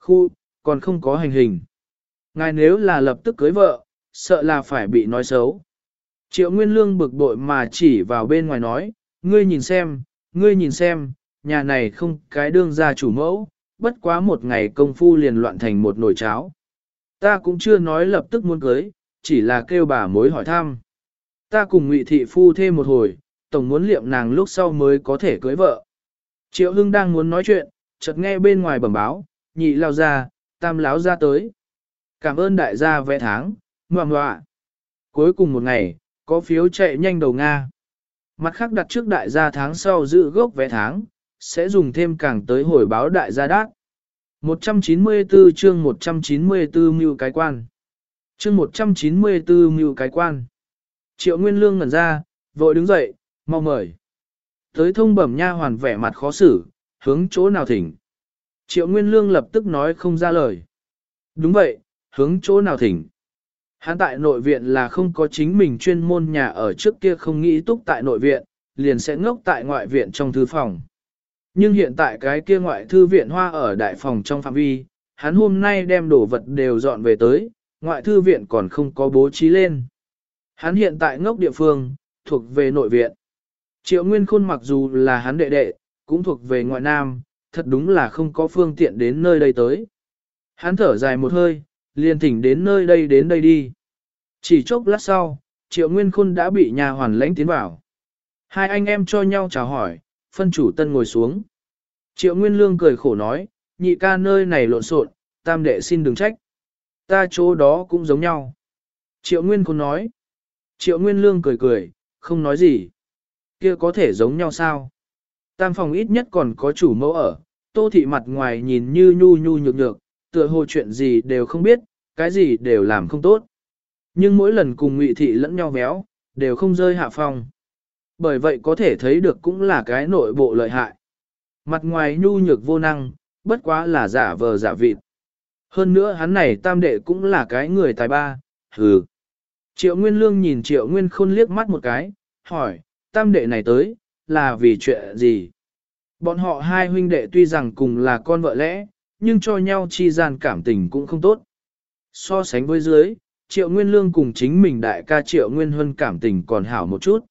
Khu, còn không có hành hình. Ngài nếu là lập tức cưới vợ, sợ là phải bị nói xấu. Triệu Nguyên Lương bực bội mà chỉ vào bên ngoài nói, ngươi nhìn xem, ngươi nhìn xem, nhà này không cái đương gia chủ mẫu, bất quá một ngày công phu liền loạn thành một nồi cháo. Ta cũng chưa nói lập tức muốn cưới, chỉ là kêu bà mối hỏi thăm. Ta cùng ngụy thị phu thêm một hồi, tổng muốn liệm nàng lúc sau mới có thể cưới vợ. Triệu Hưng đang muốn nói chuyện, chợt nghe bên ngoài bẩm báo, nhị lao ra, tam láo ra tới. Cảm ơn đại gia vẽ tháng, ngoạm ngoạ. Cuối cùng một ngày, có phiếu chạy nhanh đầu Nga. Mặt khác đặt trước đại gia tháng sau giữ gốc vé tháng, sẽ dùng thêm càng tới hồi báo đại gia đát. 194 chương 194 mưu cái quan. Chương 194 mưu cái quan. Triệu Nguyên Lương ngẩn ra, vội đứng dậy, mau mời. Tới thông bẩm nha hoàn vẻ mặt khó xử, hướng chỗ nào thỉnh. Triệu Nguyên Lương lập tức nói không ra lời. Đúng vậy, hướng chỗ nào thỉnh. Hắn tại nội viện là không có chính mình chuyên môn nhà ở trước kia không nghĩ túc tại nội viện, liền sẽ ngốc tại ngoại viện trong thư phòng. Nhưng hiện tại cái kia ngoại thư viện hoa ở đại phòng trong phạm vi, hắn hôm nay đem đồ vật đều dọn về tới, ngoại thư viện còn không có bố trí lên. Hắn hiện tại ngốc địa phương, thuộc về nội viện. Triệu Nguyên Khôn mặc dù là hắn đệ đệ, cũng thuộc về ngoại nam, thật đúng là không có phương tiện đến nơi đây tới. Hắn thở dài một hơi, liền thỉnh đến nơi đây đến đây đi. Chỉ chốc lát sau, Triệu Nguyên Khôn đã bị nhà hoàn lãnh tiến vào. Hai anh em cho nhau chào hỏi, phân chủ tân ngồi xuống. Triệu Nguyên Lương cười khổ nói, nhị ca nơi này lộn xộn, tam đệ xin đừng trách. Ta chỗ đó cũng giống nhau. Triệu Nguyên Khôn nói. Triệu Nguyên Lương cười cười, không nói gì. Kia có thể giống nhau sao? Tam phòng ít nhất còn có chủ mẫu ở, tô thị mặt ngoài nhìn như nhu nhu nhược nhược, tựa hồ chuyện gì đều không biết, cái gì đều làm không tốt. Nhưng mỗi lần cùng ngụy thị lẫn nhau véo, đều không rơi hạ phong. Bởi vậy có thể thấy được cũng là cái nội bộ lợi hại. Mặt ngoài nhu nhược vô năng, bất quá là giả vờ giả vịt. Hơn nữa hắn này tam đệ cũng là cái người tài ba, hừ. Triệu Nguyên Lương nhìn Triệu Nguyên Khôn liếc mắt một cái, hỏi, tam đệ này tới, là vì chuyện gì? Bọn họ hai huynh đệ tuy rằng cùng là con vợ lẽ, nhưng cho nhau chi gian cảm tình cũng không tốt. So sánh với dưới, Triệu Nguyên Lương cùng chính mình đại ca Triệu Nguyên Huân cảm tình còn hảo một chút.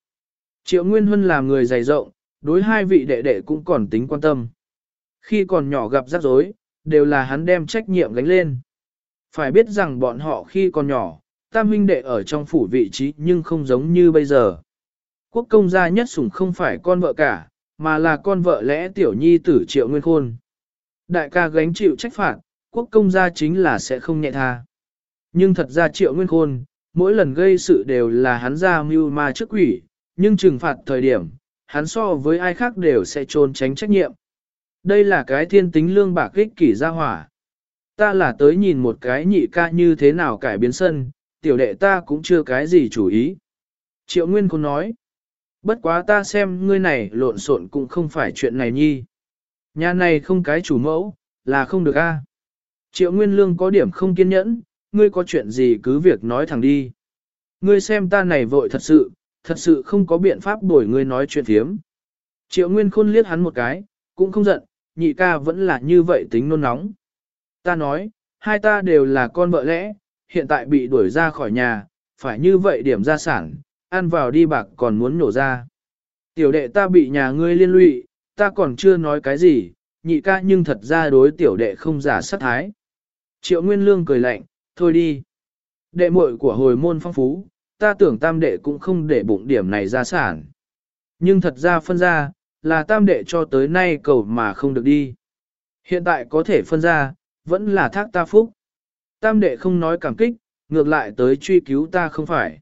Triệu Nguyên Huân là người dày rộng, đối hai vị đệ đệ cũng còn tính quan tâm. Khi còn nhỏ gặp rắc rối, đều là hắn đem trách nhiệm gánh lên. Phải biết rằng bọn họ khi còn nhỏ, tam huynh đệ ở trong phủ vị trí nhưng không giống như bây giờ. Quốc công gia nhất sủng không phải con vợ cả, mà là con vợ lẽ tiểu nhi tử triệu nguyên khôn. Đại ca gánh chịu trách phạt, quốc công gia chính là sẽ không nhẹ tha. Nhưng thật ra triệu nguyên khôn, mỗi lần gây sự đều là hắn ra mưu ma trước quỷ, nhưng trừng phạt thời điểm, hắn so với ai khác đều sẽ trốn tránh trách nhiệm. Đây là cái thiên tính lương bạc kích kỷ gia hỏa. Ta là tới nhìn một cái nhị ca như thế nào cải biến sân, tiểu đệ ta cũng chưa cái gì chủ ý. Triệu Nguyên Khôn nói, bất quá ta xem ngươi này lộn xộn cũng không phải chuyện này nhi. Nhà này không cái chủ mẫu, là không được a. Triệu Nguyên Lương có điểm không kiên nhẫn, ngươi có chuyện gì cứ việc nói thẳng đi. Ngươi xem ta này vội thật sự, thật sự không có biện pháp đổi ngươi nói chuyện thiếm. Triệu Nguyên Khôn liếc hắn một cái, cũng không giận, nhị ca vẫn là như vậy tính nôn nóng. Ta nói, hai ta đều là con vợ lẽ, hiện tại bị đuổi ra khỏi nhà, phải như vậy điểm gia sản, ăn vào đi bạc còn muốn nổ ra. Tiểu đệ ta bị nhà ngươi liên lụy, ta còn chưa nói cái gì, nhị ca nhưng thật ra đối tiểu đệ không giả sát thái. Triệu Nguyên Lương cười lạnh, thôi đi. Đệ muội của hồi môn phong phú, ta tưởng tam đệ cũng không để bụng điểm này ra sản. Nhưng thật ra phân ra, là tam đệ cho tới nay cầu mà không được đi. Hiện tại có thể phân ra, vẫn là thác ta phúc. Tam đệ không nói cảm kích, ngược lại tới truy cứu ta không phải.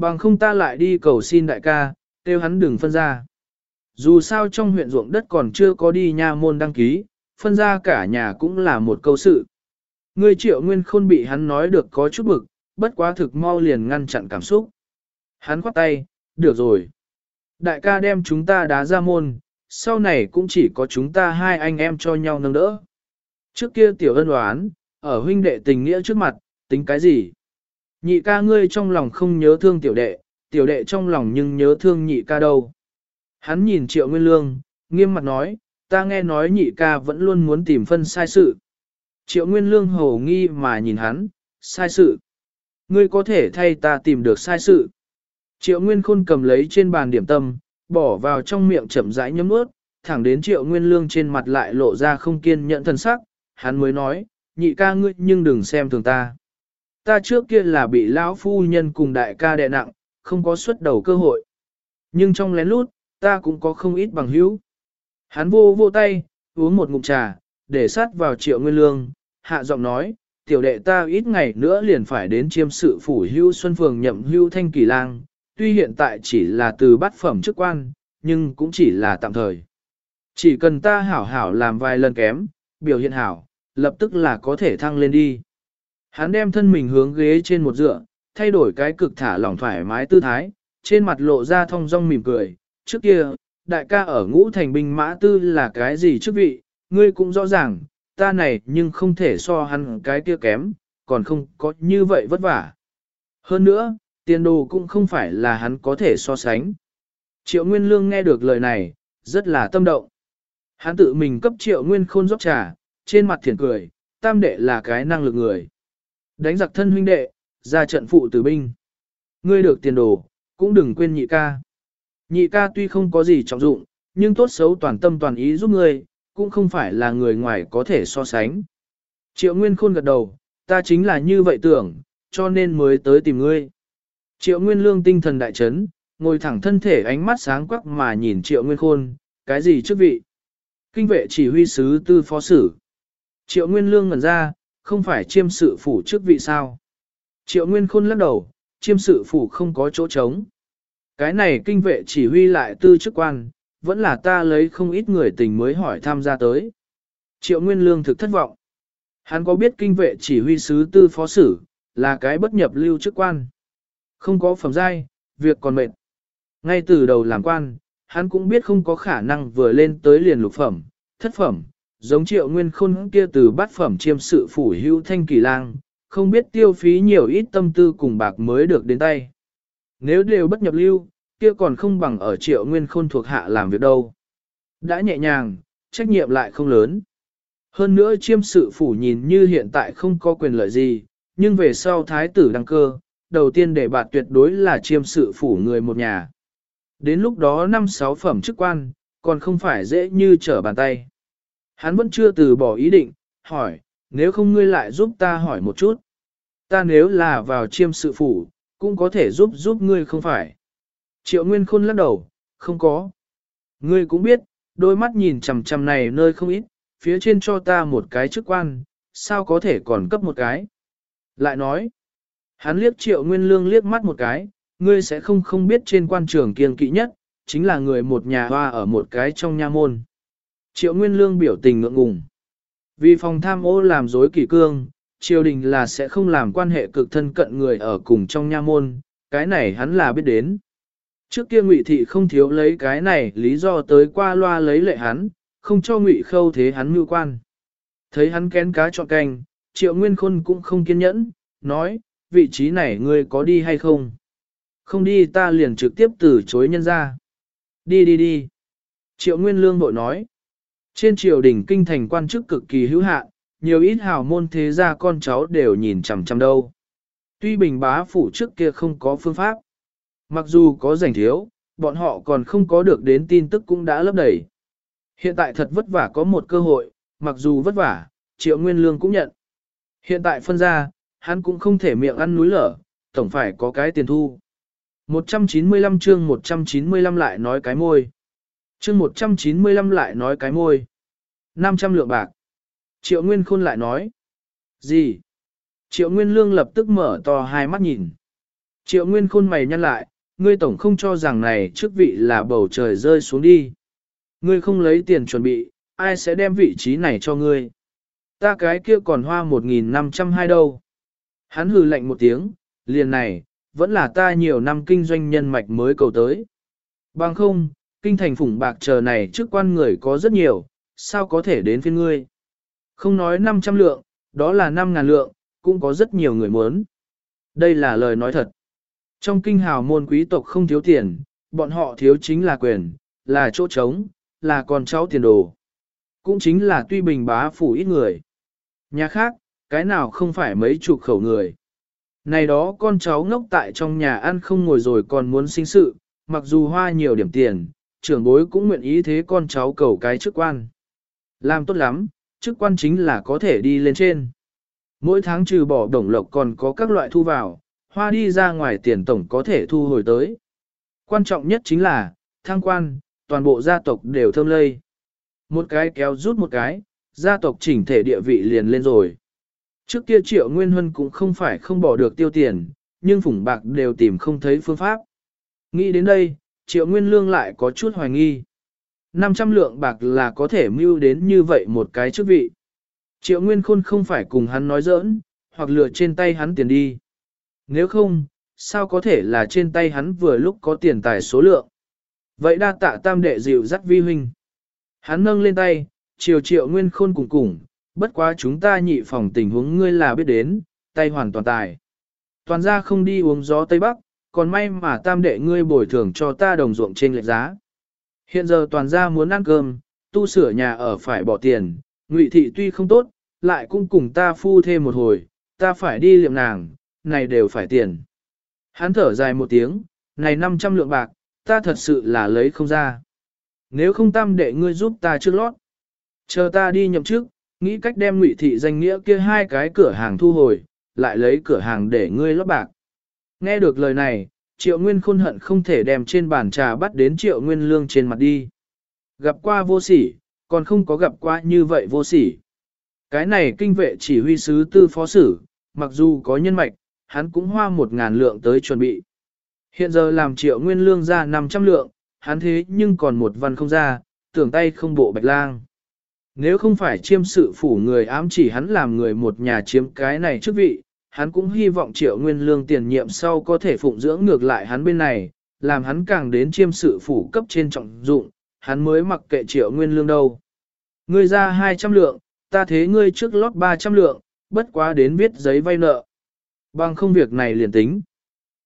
Bằng không ta lại đi cầu xin đại ca, kêu hắn đừng phân ra. Dù sao trong huyện ruộng đất còn chưa có đi nha môn đăng ký, phân ra cả nhà cũng là một câu sự. người triệu nguyên khôn bị hắn nói được có chút bực, bất quá thực mau liền ngăn chặn cảm xúc. Hắn khoát tay, được rồi. Đại ca đem chúng ta đá ra môn, sau này cũng chỉ có chúng ta hai anh em cho nhau nâng đỡ. Trước kia tiểu ân đoán, ở huynh đệ tình nghĩa trước mặt, tính cái gì? Nhị ca ngươi trong lòng không nhớ thương tiểu đệ, tiểu đệ trong lòng nhưng nhớ thương nhị ca đâu. Hắn nhìn triệu nguyên lương, nghiêm mặt nói, ta nghe nói nhị ca vẫn luôn muốn tìm phân sai sự. Triệu nguyên lương hầu nghi mà nhìn hắn, sai sự. Ngươi có thể thay ta tìm được sai sự. Triệu nguyên khôn cầm lấy trên bàn điểm tâm, bỏ vào trong miệng chậm rãi nhấm ướt, thẳng đến triệu nguyên lương trên mặt lại lộ ra không kiên nhẫn thần sắc, hắn mới nói, nhị ca ngươi nhưng đừng xem thường ta. Ta trước kia là bị lão phu nhân cùng đại ca đè nặng, không có xuất đầu cơ hội. Nhưng trong lén lút, ta cũng có không ít bằng hữu. Hắn vô vô tay, uống một ngụm trà, để sát vào triệu nguyên lương, hạ giọng nói, tiểu đệ ta ít ngày nữa liền phải đến chiêm sự phủ hưu xuân phường nhậm hưu thanh kỳ lang, tuy hiện tại chỉ là từ bát phẩm chức quan, nhưng cũng chỉ là tạm thời. Chỉ cần ta hảo hảo làm vài lần kém, biểu hiện hảo, lập tức là có thể thăng lên đi. Hắn đem thân mình hướng ghế trên một dựa, thay đổi cái cực thả lỏng thoải mái tư thái, trên mặt lộ ra thong dong mỉm cười. Trước kia, đại ca ở ngũ thành binh mã tư là cái gì chức vị, ngươi cũng rõ ràng, ta này nhưng không thể so hắn cái kia kém, còn không có như vậy vất vả. Hơn nữa, tiền đồ cũng không phải là hắn có thể so sánh. Triệu Nguyên Lương nghe được lời này, rất là tâm động. Hắn tự mình cấp Triệu Nguyên Khôn rót trà, trên mặt thiện cười, tam đệ là cái năng lực người. Đánh giặc thân huynh đệ, ra trận phụ tử binh. Ngươi được tiền đồ, cũng đừng quên nhị ca. Nhị ca tuy không có gì trọng dụng, nhưng tốt xấu toàn tâm toàn ý giúp ngươi, cũng không phải là người ngoài có thể so sánh. Triệu Nguyên Khôn gật đầu, ta chính là như vậy tưởng, cho nên mới tới tìm ngươi. Triệu Nguyên Lương tinh thần đại chấn, ngồi thẳng thân thể ánh mắt sáng quắc mà nhìn Triệu Nguyên Khôn, cái gì chức vị? Kinh vệ chỉ huy sứ tư phó sử. Triệu Nguyên Lương ngẩn ra, không phải chiêm sự phủ trước vị sao? Triệu Nguyên Khôn lắc đầu, chiêm sự phủ không có chỗ trống. Cái này kinh vệ chỉ huy lại tư chức quan, vẫn là ta lấy không ít người tình mới hỏi tham gia tới. Triệu Nguyên Lương thực thất vọng. Hắn có biết kinh vệ chỉ huy sứ tư phó sử, là cái bất nhập lưu chức quan. Không có phẩm giai, việc còn mệt. Ngay từ đầu làm quan, hắn cũng biết không có khả năng vừa lên tới liền lục phẩm, thất phẩm, giống triệu nguyên khôn kia từ bát phẩm chiêm sự phủ hữu thanh kỳ lang, không biết tiêu phí nhiều ít tâm tư cùng bạc mới được đến tay. Nếu đều bất nhập lưu, kia còn không bằng ở triệu nguyên khôn thuộc hạ làm việc đâu. Đã nhẹ nhàng, trách nhiệm lại không lớn. Hơn nữa chiêm sự phủ nhìn như hiện tại không có quyền lợi gì, nhưng về sau thái tử đăng cơ, đầu tiên để bạt tuyệt đối là chiêm sự phủ người một nhà. Đến lúc đó năm sáu phẩm chức quan, còn không phải dễ như trở bàn tay. Hắn vẫn chưa từ bỏ ý định, hỏi, nếu không ngươi lại giúp ta hỏi một chút. Ta nếu là vào chiêm sự phủ, cũng có thể giúp giúp ngươi không phải. Triệu Nguyên Khôn lắc đầu, không có. Ngươi cũng biết, đôi mắt nhìn chằm chằm này nơi không ít, phía trên cho ta một cái chức quan, sao có thể còn cấp một cái. Lại nói, hắn liếc Triệu Nguyên Lương liếc mắt một cái, ngươi sẽ không không biết trên quan trường kiên kỵ nhất, chính là người một nhà hoa ở một cái trong nha môn. Triệu Nguyên Lương biểu tình ngượng ngùng. Vì phòng tham ô làm dối kỷ cương, triều đình là sẽ không làm quan hệ cực thân cận người ở cùng trong nha môn, cái này hắn là biết đến. Trước kia Ngụy thị không thiếu lấy cái này lý do tới qua loa lấy lệ hắn, không cho Ngụy Khâu thế hắn mưu quan. Thấy hắn kén cá chọn canh, Triệu Nguyên Khôn cũng không kiên nhẫn, nói, vị trí này ngươi có đi hay không? Không đi ta liền trực tiếp từ chối nhân ra. Đi đi đi. Triệu Nguyên Lương bội nói. Trên triều đình kinh thành quan chức cực kỳ hữu hạn, nhiều ít hào môn thế gia con cháu đều nhìn chằm chằm đâu. Tuy bình bá phủ trước kia không có phương pháp. Mặc dù có rảnh thiếu, bọn họ còn không có được đến tin tức cũng đã lấp đầy. Hiện tại thật vất vả có một cơ hội, mặc dù vất vả, triệu nguyên lương cũng nhận. Hiện tại phân ra, hắn cũng không thể miệng ăn núi lở, tổng phải có cái tiền thu. 195 chương 195 lại nói cái môi. Chương 195 lại nói cái môi. 500 lượng bạc. Triệu Nguyên Khôn lại nói. Gì? Triệu Nguyên Lương lập tức mở to hai mắt nhìn. Triệu Nguyên Khôn mày nhăn lại, ngươi tổng không cho rằng này trước vị là bầu trời rơi xuống đi. Ngươi không lấy tiền chuẩn bị, ai sẽ đem vị trí này cho ngươi? Ta cái kia còn hoa 1.502 đâu. Hắn hừ lạnh một tiếng, liền này, vẫn là ta nhiều năm kinh doanh nhân mạch mới cầu tới. Bằng không, kinh thành phủng bạc chờ này trước quan người có rất nhiều, sao có thể đến phiên ngươi? Không nói 500 lượng, đó là 5.000 lượng, cũng có rất nhiều người muốn. Đây là lời nói thật. Trong kinh hào môn quý tộc không thiếu tiền, bọn họ thiếu chính là quyền, là chỗ trống, là con cháu tiền đồ. Cũng chính là tuy bình bá phủ ít người. Nhà khác, cái nào không phải mấy chục khẩu người. Này đó con cháu ngốc tại trong nhà ăn không ngồi rồi còn muốn sinh sự, mặc dù hoa nhiều điểm tiền, trưởng bối cũng nguyện ý thế con cháu cầu cái chức quan. Làm tốt lắm, chức quan chính là có thể đi lên trên. Mỗi tháng trừ bỏ đồng lộc còn có các loại thu vào, hoa đi ra ngoài tiền tổng có thể thu hồi tới. Quan trọng nhất chính là, thăng quan, toàn bộ gia tộc đều thơm lây. Một cái kéo rút một cái, gia tộc chỉnh thể địa vị liền lên rồi. Trước kia triệu nguyên huân cũng không phải không bỏ được tiêu tiền, nhưng phủng bạc đều tìm không thấy phương pháp. Nghĩ đến đây, triệu nguyên lương lại có chút hoài nghi. 500 lượng bạc là có thể mưu đến như vậy một cái chức vị. Triệu nguyên khôn không phải cùng hắn nói giỡn, hoặc lừa trên tay hắn tiền đi. Nếu không, sao có thể là trên tay hắn vừa lúc có tiền tài số lượng. Vậy đa tạ tam đệ dịu dắt vi huynh. Hắn nâng lên tay, chiều triệu nguyên khôn cùng cùng, bất quá chúng ta nhị phòng tình huống ngươi là biết đến, tay hoàn toàn tài. Toàn ra không đi uống gió Tây Bắc, còn may mà tam đệ ngươi bồi thường cho ta đồng ruộng trên lệch giá. Hiện giờ toàn gia muốn ăn cơm, tu sửa nhà ở phải bỏ tiền, ngụy thị tuy không tốt, lại cũng cùng ta phu thêm một hồi, ta phải đi liệm nàng, này đều phải tiền. Hắn thở dài một tiếng, này 500 lượng bạc, ta thật sự là lấy không ra. Nếu không tam đệ ngươi giúp ta trước lót. Chờ ta đi nhậm chức, nghĩ cách đem ngụy thị danh nghĩa kia hai cái cửa hàng thu hồi, lại lấy cửa hàng để ngươi lót bạc. Nghe được lời này, triệu nguyên khôn hận không thể đem trên bàn trà bắt đến triệu nguyên lương trên mặt đi. Gặp qua vô sỉ, còn không có gặp qua như vậy vô sỉ. Cái này kinh vệ chỉ huy sứ tư phó sử, mặc dù có nhân mạch, hắn cũng hoa một ngàn lượng tới chuẩn bị. Hiện giờ làm triệu nguyên lương ra 500 lượng, hắn thế nhưng còn một văn không ra, tưởng tay không bộ bạch lang. Nếu không phải chiêm sự phủ người ám chỉ hắn làm người một nhà chiếm cái này chức vị, hắn cũng hy vọng triệu nguyên lương tiền nhiệm sau có thể phụng dưỡng ngược lại hắn bên này, làm hắn càng đến chiêm sự phủ cấp trên trọng dụng, hắn mới mặc kệ triệu nguyên lương đâu. Ngươi ra 200 lượng, ta thế ngươi trước lót 300 lượng, bất quá đến viết giấy vay nợ. Bằng không việc này liền tính.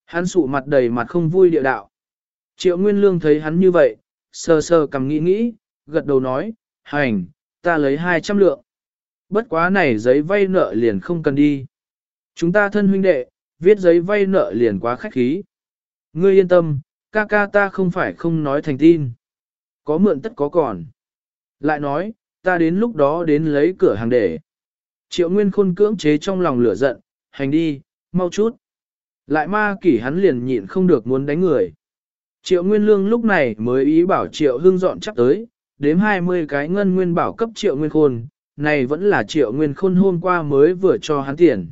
Hắn sụ mặt đầy mặt không vui địa đạo. Triệu Nguyên Lương thấy hắn như vậy, sờ sờ cầm nghĩ nghĩ, gật đầu nói, hành, ta lấy 200 lượng. Bất quá này giấy vay nợ liền không cần đi. Chúng ta thân huynh đệ, viết giấy vay nợ liền quá khách khí. Ngươi yên tâm, ca ca ta không phải không nói thành tin. Có mượn tất có còn. Lại nói, ta đến lúc đó đến lấy cửa hàng để. Triệu Nguyên khôn cưỡng chế trong lòng lửa giận, hành đi, mau chút. Lại ma kỷ hắn liền nhịn không được muốn đánh người. Triệu Nguyên Lương lúc này mới ý bảo Triệu Hưng dọn chắc tới, đếm 20 cái ngân nguyên bảo cấp Triệu Nguyên Khôn, này vẫn là Triệu Nguyên Khôn hôm qua mới vừa cho hắn tiền.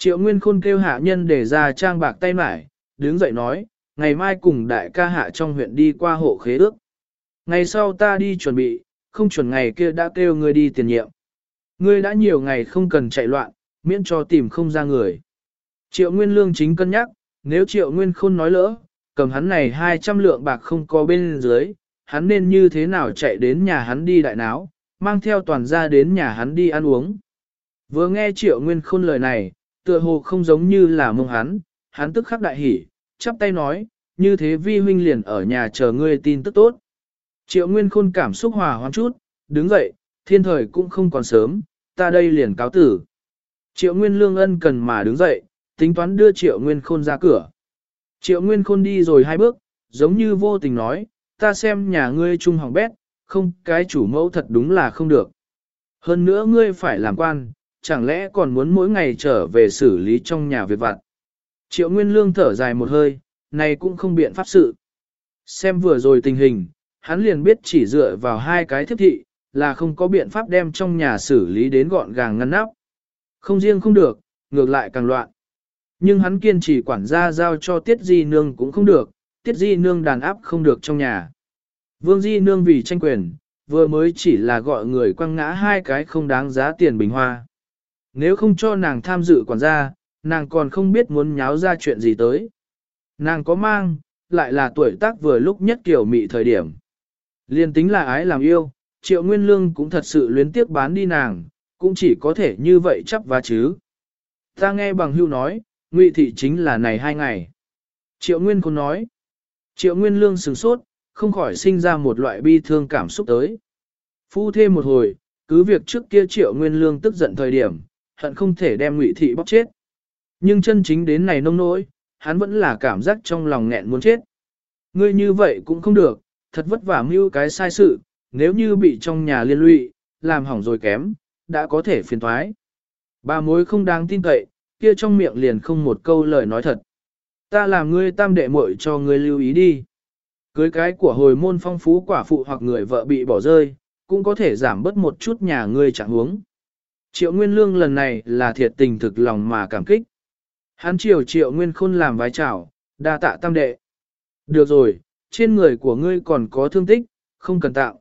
Triệu Nguyên Khôn kêu hạ nhân để ra trang bạc tay mải, đứng dậy nói, ngày mai cùng đại ca hạ trong huyện đi qua hộ khế ước. Ngày sau ta đi chuẩn bị, không chuẩn ngày kia đã kêu ngươi đi tiền nhiệm. Ngươi đã nhiều ngày không cần chạy loạn, miễn cho tìm không ra người. Triệu Nguyên Lương chính cân nhắc, nếu Triệu Nguyên Khôn nói lỡ, cầm hắn này 200 lượng bạc không có bên dưới, hắn nên như thế nào chạy đến nhà hắn đi đại náo, mang theo toàn gia đến nhà hắn đi ăn uống. Vừa nghe Triệu Nguyên Khôn lời này, tựa hồ không giống như là mông hắn, hắn tức khắc đại hỉ, chắp tay nói, như thế vi huynh liền ở nhà chờ ngươi tin tức tốt. Triệu Nguyên Khôn cảm xúc hòa hoãn chút, đứng dậy, thiên thời cũng không còn sớm, ta đây liền cáo tử. Triệu Nguyên Lương ân cần mà đứng dậy, tính toán đưa Triệu Nguyên Khôn ra cửa. Triệu Nguyên Khôn đi rồi hai bước, giống như vô tình nói, ta xem nhà ngươi trung hỏng bét, không cái chủ mẫu thật đúng là không được. Hơn nữa ngươi phải làm quan, chẳng lẽ còn muốn mỗi ngày trở về xử lý trong nhà việc vặt. Triệu Nguyên Lương thở dài một hơi, này cũng không biện pháp sự. Xem vừa rồi tình hình, hắn liền biết chỉ dựa vào hai cái thiết thị, là không có biện pháp đem trong nhà xử lý đến gọn gàng ngăn nắp. Không riêng không được, ngược lại càng loạn. Nhưng hắn kiên trì quản gia giao cho Tiết Di Nương cũng không được, Tiết Di Nương đàn áp không được trong nhà. Vương Di Nương vì tranh quyền, vừa mới chỉ là gọi người quăng ngã hai cái không đáng giá tiền bình hoa. Nếu không cho nàng tham dự quản gia, nàng còn không biết muốn nháo ra chuyện gì tới. Nàng có mang, lại là tuổi tác vừa lúc nhất kiểu mị thời điểm. Liên tính là ái làm yêu, triệu nguyên lương cũng thật sự luyến tiếc bán đi nàng, cũng chỉ có thể như vậy chấp và chứ. Ta nghe bằng hưu nói, ngụy thị chính là này hai ngày. Triệu Nguyên cũng nói. Triệu Nguyên Lương sửng sốt, không khỏi sinh ra một loại bi thương cảm xúc tới. Phu thêm một hồi, cứ việc trước kia Triệu Nguyên Lương tức giận thời điểm, hận không thể đem ngụy thị bóc chết. Nhưng chân chính đến này nông nỗi, hắn vẫn là cảm giác trong lòng nghẹn muốn chết. Ngươi như vậy cũng không được, thật vất vả mưu cái sai sự, nếu như bị trong nhà liên lụy, làm hỏng rồi kém, đã có thể phiền thoái. Ba mối không đáng tin cậy, kia trong miệng liền không một câu lời nói thật. Ta làm ngươi tam đệ muội cho ngươi lưu ý đi. Cưới cái của hồi môn phong phú quả phụ hoặc người vợ bị bỏ rơi, cũng có thể giảm bớt một chút nhà ngươi chẳng huống. Triệu Nguyên Lương lần này là thiệt tình thực lòng mà cảm kích. Hắn triều Triệu Nguyên Khôn làm vái chào, đa tạ tam đệ. Được rồi, trên người của ngươi còn có thương tích, không cần tạo.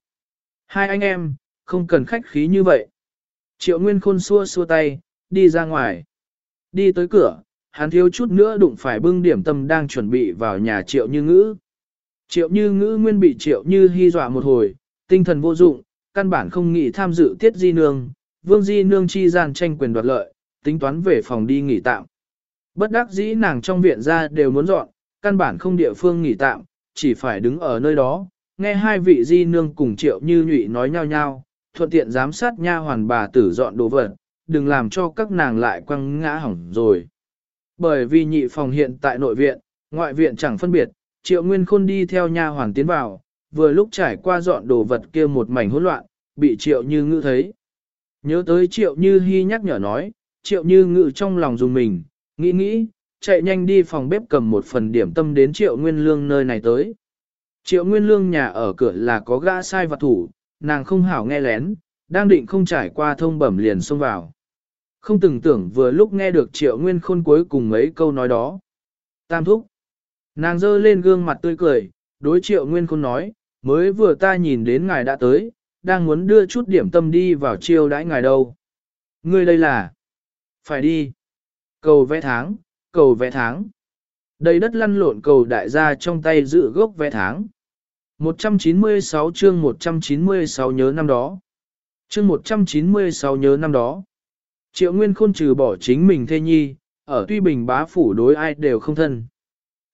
Hai anh em, không cần khách khí như vậy. Triệu Nguyên Khôn xua xua tay, đi ra ngoài. Đi tới cửa, hắn thiếu chút nữa đụng phải bưng điểm tâm đang chuẩn bị vào nhà triệu như ngữ. Triệu như ngữ nguyên bị triệu như hy dọa một hồi, tinh thần vô dụng, căn bản không nghĩ tham dự tiết di nương, vương di nương chi gian tranh quyền đoạt lợi, tính toán về phòng đi nghỉ tạm. Bất đắc dĩ nàng trong viện ra đều muốn dọn, căn bản không địa phương nghỉ tạm, chỉ phải đứng ở nơi đó, nghe hai vị di nương cùng triệu như nhụy nói nhau nhau, thuận tiện giám sát nha hoàn bà tử dọn đồ vật, đừng làm cho các nàng lại quăng ngã hỏng rồi. Bởi vì nhị phòng hiện tại nội viện, ngoại viện chẳng phân biệt, Triệu Nguyên Khôn đi theo nha hoàng tiến vào, vừa lúc trải qua dọn đồ vật kia một mảnh hỗn loạn, bị Triệu Như Ngữ thấy. Nhớ tới Triệu Như hy nhắc nhở nói, Triệu Như ngự trong lòng dùng mình, nghĩ nghĩ, chạy nhanh đi phòng bếp cầm một phần điểm tâm đến Triệu Nguyên Lương nơi này tới. Triệu Nguyên Lương nhà ở cửa là có gã sai vật thủ, nàng không hảo nghe lén, đang định không trải qua thông bẩm liền xông vào. Không từng tưởng vừa lúc nghe được Triệu Nguyên Khôn cuối cùng mấy câu nói đó. Tam thúc. Nàng dơ lên gương mặt tươi cười, đối Triệu Nguyên Khôn nói, mới vừa ta nhìn đến ngài đã tới, đang muốn đưa chút điểm tâm đi vào chiêu đãi ngài đâu. Ngươi đây là... Phải đi. Cầu vẽ tháng, cầu vẽ tháng. Đầy đất lăn lộn cầu đại gia trong tay giữ gốc vẽ tháng. 196 chương 196 nhớ năm đó. Chương 196 nhớ năm đó. Triệu Nguyên Khôn trừ bỏ chính mình thê nhi, ở tuy bình bá phủ đối ai đều không thân.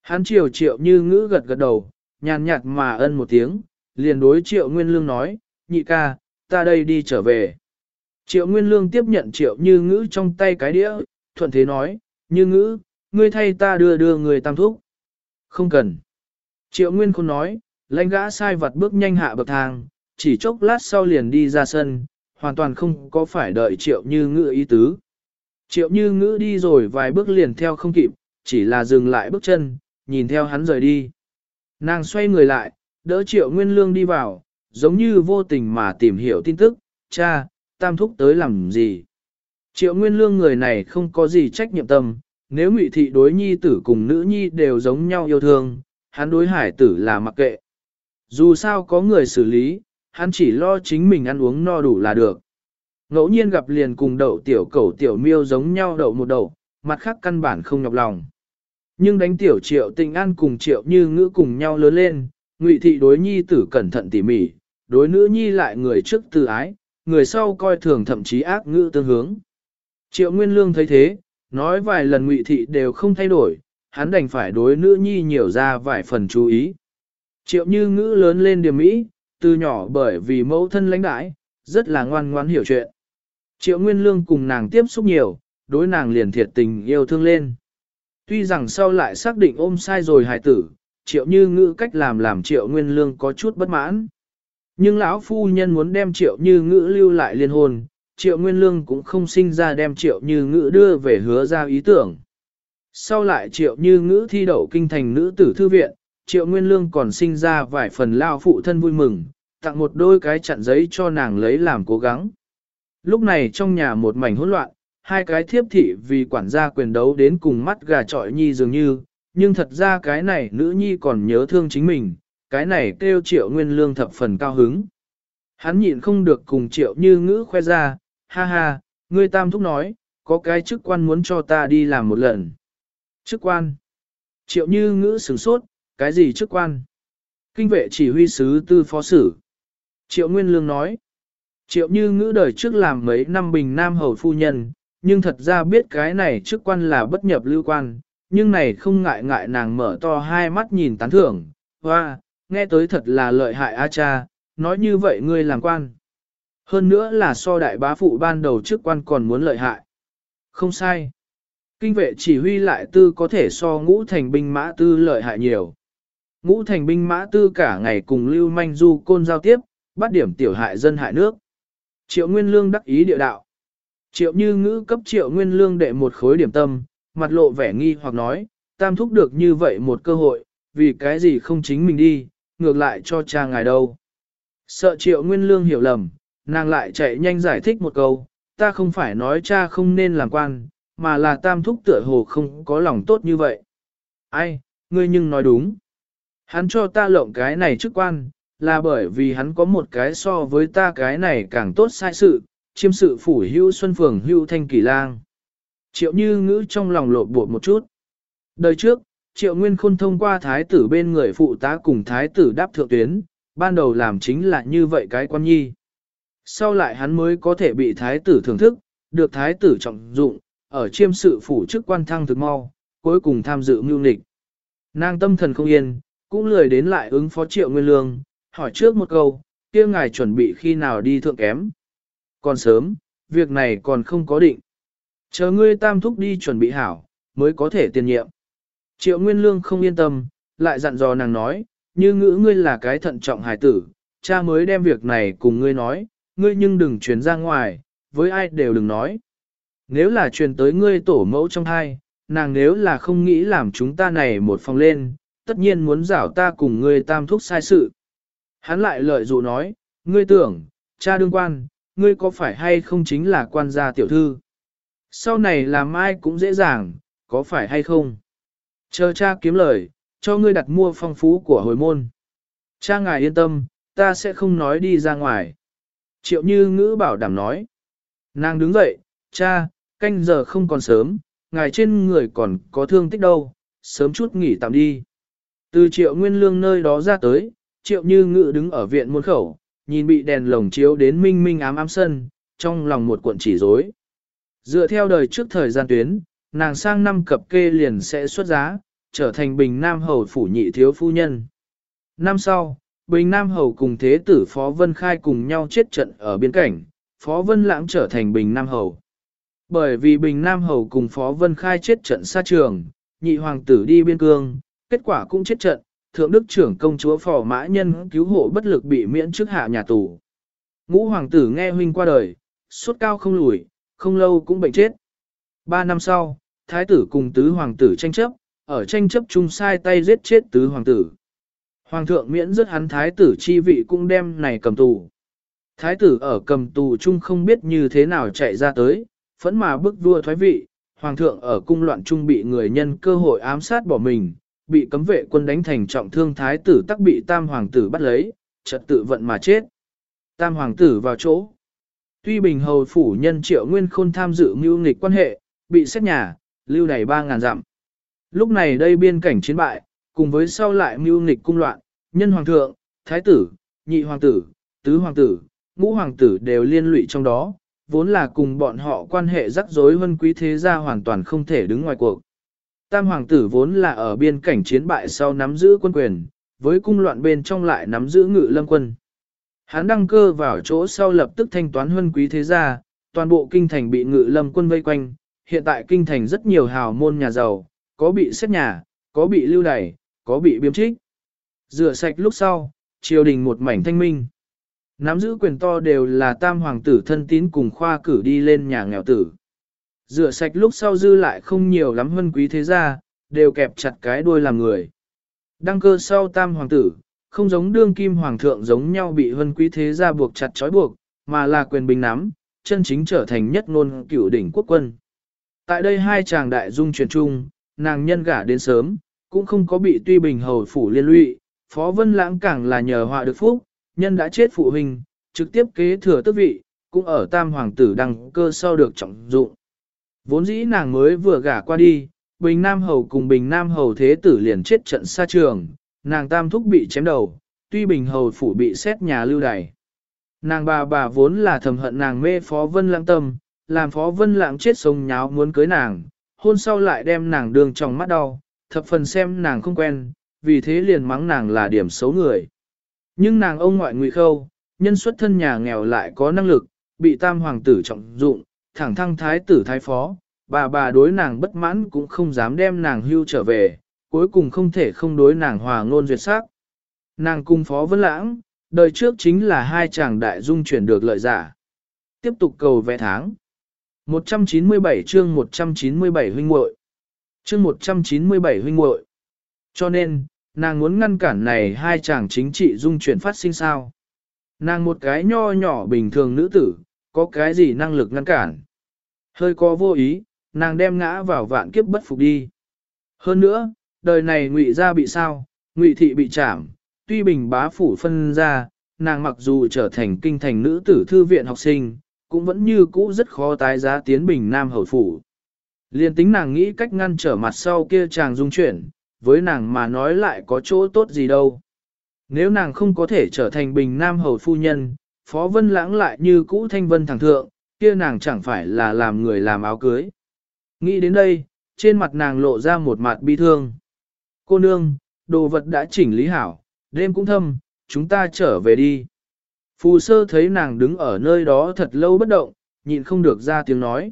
Hắn triều triệu như ngữ gật gật đầu, nhàn nhạt mà ân một tiếng, liền đối triệu Nguyên Lương nói, nhị ca, ta đây đi trở về. Triệu Nguyên Lương tiếp nhận triệu như ngữ trong tay cái đĩa, thuận thế nói, như ngữ, ngươi thay ta đưa đưa người tam thúc. Không cần. Triệu Nguyên Khôn nói, lãnh gã sai vặt bước nhanh hạ bậc thang, chỉ chốc lát sau liền đi ra sân, hoàn toàn không có phải đợi triệu như ngữ ý tứ. Triệu như ngữ đi rồi vài bước liền theo không kịp, chỉ là dừng lại bước chân, nhìn theo hắn rời đi. Nàng xoay người lại, đỡ triệu nguyên lương đi vào, giống như vô tình mà tìm hiểu tin tức, cha, tam thúc tới làm gì. Triệu nguyên lương người này không có gì trách nhiệm tâm, nếu ngụy thị đối nhi tử cùng nữ nhi đều giống nhau yêu thương, hắn đối hải tử là mặc kệ. Dù sao có người xử lý, hắn chỉ lo chính mình ăn uống no đủ là được. Ngẫu nhiên gặp liền cùng đậu tiểu cẩu tiểu miêu giống nhau đậu một đậu, mặt khác căn bản không nhọc lòng. Nhưng đánh tiểu triệu tình an cùng triệu như ngữ cùng nhau lớn lên, ngụy thị đối nhi tử cẩn thận tỉ mỉ, đối nữ nhi lại người trước từ ái, người sau coi thường thậm chí ác ngữ tương hướng. Triệu Nguyên Lương thấy thế, nói vài lần ngụy thị đều không thay đổi, hắn đành phải đối nữ nhi nhiều ra vài phần chú ý. Triệu như ngữ lớn lên điểm mỹ, từ nhỏ bởi vì mẫu thân lãnh đãi, rất là ngoan ngoãn hiểu chuyện. Triệu Nguyên Lương cùng nàng tiếp xúc nhiều, đối nàng liền thiệt tình yêu thương lên. Tuy rằng sau lại xác định ôm sai rồi hài tử, Triệu Như Ngữ cách làm làm Triệu Nguyên Lương có chút bất mãn. Nhưng lão phu nhân muốn đem Triệu Như Ngữ lưu lại liên hôn, Triệu Nguyên Lương cũng không sinh ra đem Triệu Như Ngữ đưa về hứa ra ý tưởng. Sau lại Triệu Như Ngữ thi đậu kinh thành nữ tử thư viện, Triệu Nguyên Lương còn sinh ra vài phần lao phụ thân vui mừng, tặng một đôi cái chặn giấy cho nàng lấy làm cố gắng. Lúc này trong nhà một mảnh hỗn loạn, hai cái thiếp thị vì quản gia quyền đấu đến cùng mắt gà trọi nhi dường như, nhưng thật ra cái này nữ nhi còn nhớ thương chính mình, cái này kêu triệu nguyên lương thập phần cao hứng. Hắn nhịn không được cùng triệu như ngữ khoe ra, ha ha, ngươi tam thúc nói, có cái chức quan muốn cho ta đi làm một lần. Chức quan. Triệu như ngữ sửng sốt, cái gì chức quan? Kinh vệ chỉ huy sứ tư phó sử. Triệu Nguyên Lương nói, Triệu như ngữ đời trước làm mấy năm bình nam hầu phu nhân, nhưng thật ra biết cái này chức quan là bất nhập lưu quan, nhưng này không ngại ngại nàng mở to hai mắt nhìn tán thưởng, hoa, nghe tới thật là lợi hại a cha, nói như vậy ngươi làm quan. Hơn nữa là so đại bá phụ ban đầu chức quan còn muốn lợi hại. Không sai. Kinh vệ chỉ huy lại tư có thể so ngũ thành binh mã tư lợi hại nhiều. Ngũ thành binh mã tư cả ngày cùng lưu manh du côn giao tiếp, bắt điểm tiểu hại dân hại nước. Triệu Nguyên Lương đắc ý địa đạo. Triệu Như Ngữ cấp Triệu Nguyên Lương đệ một khối điểm tâm, mặt lộ vẻ nghi hoặc nói, tam thúc được như vậy một cơ hội, vì cái gì không chính mình đi, ngược lại cho cha ngài đâu. Sợ Triệu Nguyên Lương hiểu lầm, nàng lại chạy nhanh giải thích một câu, ta không phải nói cha không nên làm quan, mà là tam thúc tựa hồ không có lòng tốt như vậy. Ai, ngươi nhưng nói đúng. Hắn cho ta lộng cái này chức quan, là bởi vì hắn có một cái so với ta cái này càng tốt sai sự, chiêm sự phủ hưu xuân phường hưu thanh kỳ lang. Triệu như ngữ trong lòng lộn bột một chút. Đời trước, triệu nguyên khôn thông qua thái tử bên người phụ tá cùng thái tử đáp thượng tuyến, ban đầu làm chính là như vậy cái quan nhi. Sau lại hắn mới có thể bị thái tử thưởng thức, được thái tử trọng dụng, ở chiêm sự phủ chức quan thăng thực mau, cuối cùng tham dự mưu nịch. Nàng tâm thần không yên, cũng lười đến lại ứng phó triệu nguyên lương, hỏi trước một câu, kia ngài chuẩn bị khi nào đi thượng kém. Còn sớm, việc này còn không có định. Chờ ngươi tam thúc đi chuẩn bị hảo, mới có thể tiền nhiệm. Triệu Nguyên Lương không yên tâm, lại dặn dò nàng nói, như ngữ ngươi là cái thận trọng hài tử, cha mới đem việc này cùng ngươi nói, ngươi nhưng đừng truyền ra ngoài, với ai đều đừng nói. Nếu là truyền tới ngươi tổ mẫu trong hai, nàng nếu là không nghĩ làm chúng ta này một phòng lên, tất nhiên muốn rảo ta cùng ngươi tam thúc sai sự. Hắn lại lợi dụ nói, ngươi tưởng, cha đương quan, ngươi có phải hay không chính là quan gia tiểu thư? Sau này làm ai cũng dễ dàng, có phải hay không? Chờ cha kiếm lời, cho ngươi đặt mua phong phú của hồi môn. Cha ngài yên tâm, ta sẽ không nói đi ra ngoài. Triệu như ngữ bảo đảm nói. Nàng đứng dậy, cha, canh giờ không còn sớm, ngài trên người còn có thương tích đâu, sớm chút nghỉ tạm đi. Từ triệu nguyên lương nơi đó ra tới, triệu như ngữ đứng ở viện môn khẩu, nhìn bị đèn lồng chiếu đến minh minh ám ám sân, trong lòng một cuộn chỉ rối. Dựa theo đời trước thời gian tuyến, nàng sang năm cập kê liền sẽ xuất giá, trở thành Bình Nam Hầu phủ nhị thiếu phu nhân. Năm sau, Bình Nam Hầu cùng Thế tử Phó Vân Khai cùng nhau chết trận ở biên cảnh, Phó Vân Lãng trở thành Bình Nam Hầu. Bởi vì Bình Nam Hầu cùng Phó Vân Khai chết trận xa trường, nhị hoàng tử đi biên cương, kết quả cũng chết trận, thượng đức trưởng công chúa phò mã nhân cứu hộ bất lực bị miễn trước hạ nhà tù. Ngũ hoàng tử nghe huynh qua đời, suốt cao không lùi, không lâu cũng bệnh chết. Ba năm sau, thái tử cùng tứ hoàng tử tranh chấp, ở tranh chấp chung sai tay giết chết tứ hoàng tử. Hoàng thượng miễn rất hắn thái tử chi vị cũng đem này cầm tù. Thái tử ở cầm tù chung không biết như thế nào chạy ra tới, phẫn mà bức vua thoái vị, hoàng thượng ở cung loạn chung bị người nhân cơ hội ám sát bỏ mình, bị cấm vệ quân đánh thành trọng thương thái tử tắc bị tam hoàng tử bắt lấy, trật tự vận mà chết. Tam hoàng tử vào chỗ. Tuy bình hầu phủ nhân triệu nguyên khôn tham dự mưu nghịch quan hệ, bị xét nhà, lưu đầy 3.000 dặm. Lúc này đây biên cảnh chiến bại, cùng với sau lại mưu nghịch cung loạn, nhân hoàng thượng, thái tử, nhị hoàng tử, tứ hoàng tử, ngũ hoàng tử đều liên lụy trong đó, vốn là cùng bọn họ quan hệ rắc rối hơn quý thế gia hoàn toàn không thể đứng ngoài cuộc. Tam hoàng tử vốn là ở biên cảnh chiến bại sau nắm giữ quân quyền, với cung loạn bên trong lại nắm giữ ngự lâm quân. Hắn đăng cơ vào chỗ sau lập tức thanh toán huân quý thế gia, toàn bộ kinh thành bị ngự lâm quân vây quanh, hiện tại kinh thành rất nhiều hào môn nhà giàu, có bị xét nhà, có bị lưu đày, có bị biếm trích. Rửa sạch lúc sau, triều đình một mảnh thanh minh. Nắm giữ quyền to đều là tam hoàng tử thân tín cùng khoa cử đi lên nhà nghèo tử. Rửa sạch lúc sau dư lại không nhiều lắm hơn quý thế gia, đều kẹp chặt cái đuôi làm người. Đăng cơ sau tam hoàng tử, không giống đương kim hoàng thượng giống nhau bị hân quý thế gia buộc chặt trói buộc, mà là quyền bình nắm, chân chính trở thành nhất ngôn cửu đỉnh quốc quân. Tại đây hai chàng đại dung truyền chung, nàng nhân gả đến sớm, cũng không có bị tuy bình hầu phủ liên lụy, Phó Vân Lãng càng là nhờ họa được phúc, nhân đã chết phụ huynh, trực tiếp kế thừa tước vị, cũng ở tam hoàng tử đăng cơ sau được trọng dụng. Vốn dĩ nàng mới vừa gả qua đi, Bình Nam Hầu cùng Bình Nam Hầu Thế Tử liền chết trận xa trường, nàng tam thúc bị chém đầu, tuy Bình Hầu phủ bị xét nhà lưu đày. Nàng bà bà vốn là thầm hận nàng mê Phó Vân Lãng tâm, làm Phó Vân Lãng chết sống nháo muốn cưới nàng, hôn sau lại đem nàng đường trong mắt đau, thập phần xem nàng không quen, vì thế liền mắng nàng là điểm xấu người. Nhưng nàng ông ngoại ngụy khâu, nhân xuất thân nhà nghèo lại có năng lực, bị tam hoàng tử trọng dụng, thẳng thăng thái tử thái phó, bà bà đối nàng bất mãn cũng không dám đem nàng hưu trở về, cuối cùng không thể không đối nàng hòa ngôn duyệt sắc. Nàng cung phó vân lãng, đời trước chính là hai chàng đại dung chuyển được lợi giả. Tiếp tục cầu vẽ tháng. 197 chương 197 huynh muội Chương 197 huynh muội Cho nên, nàng muốn ngăn cản này hai chàng chính trị dung chuyển phát sinh sao. Nàng một cái nho nhỏ bình thường nữ tử, có cái gì năng lực ngăn cản. Hơi có vô ý, nàng đem ngã vào vạn kiếp bất phục đi. Hơn nữa, đời này ngụy gia bị sao, ngụy thị bị trảm, tuy bình bá phủ phân ra, nàng mặc dù trở thành kinh thành nữ tử thư viện học sinh, cũng vẫn như cũ rất khó tái giá tiến bình nam hầu phủ. Liên tính nàng nghĩ cách ngăn trở mặt sau kia chàng dung chuyển, với nàng mà nói lại có chỗ tốt gì đâu. Nếu nàng không có thể trở thành bình nam hầu phu nhân, phó vân lãng lại như cũ thanh vân thẳng thượng, kia nàng chẳng phải là làm người làm áo cưới. Nghĩ đến đây, trên mặt nàng lộ ra một mặt bi thương. Cô nương, đồ vật đã chỉnh lý hảo, đêm cũng thâm, chúng ta trở về đi. Phù sơ thấy nàng đứng ở nơi đó thật lâu bất động, nhịn không được ra tiếng nói.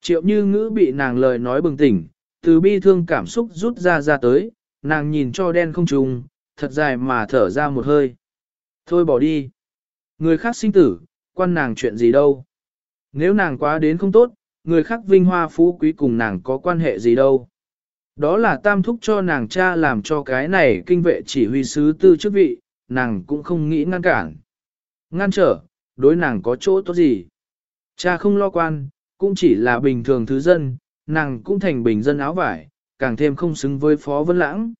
Triệu như ngữ bị nàng lời nói bừng tỉnh, từ bi thương cảm xúc rút ra ra tới, nàng nhìn cho đen không trùng, thật dài mà thở ra một hơi. Thôi bỏ đi. Người khác sinh tử, quan nàng chuyện gì đâu. Nếu nàng quá đến không tốt, người khác vinh hoa phú quý cùng nàng có quan hệ gì đâu. Đó là tam thúc cho nàng cha làm cho cái này kinh vệ chỉ huy sứ tư chức vị, nàng cũng không nghĩ ngăn cản. Ngăn trở, đối nàng có chỗ tốt gì. Cha không lo quan, cũng chỉ là bình thường thứ dân, nàng cũng thành bình dân áo vải, càng thêm không xứng với Phó Vân Lãng.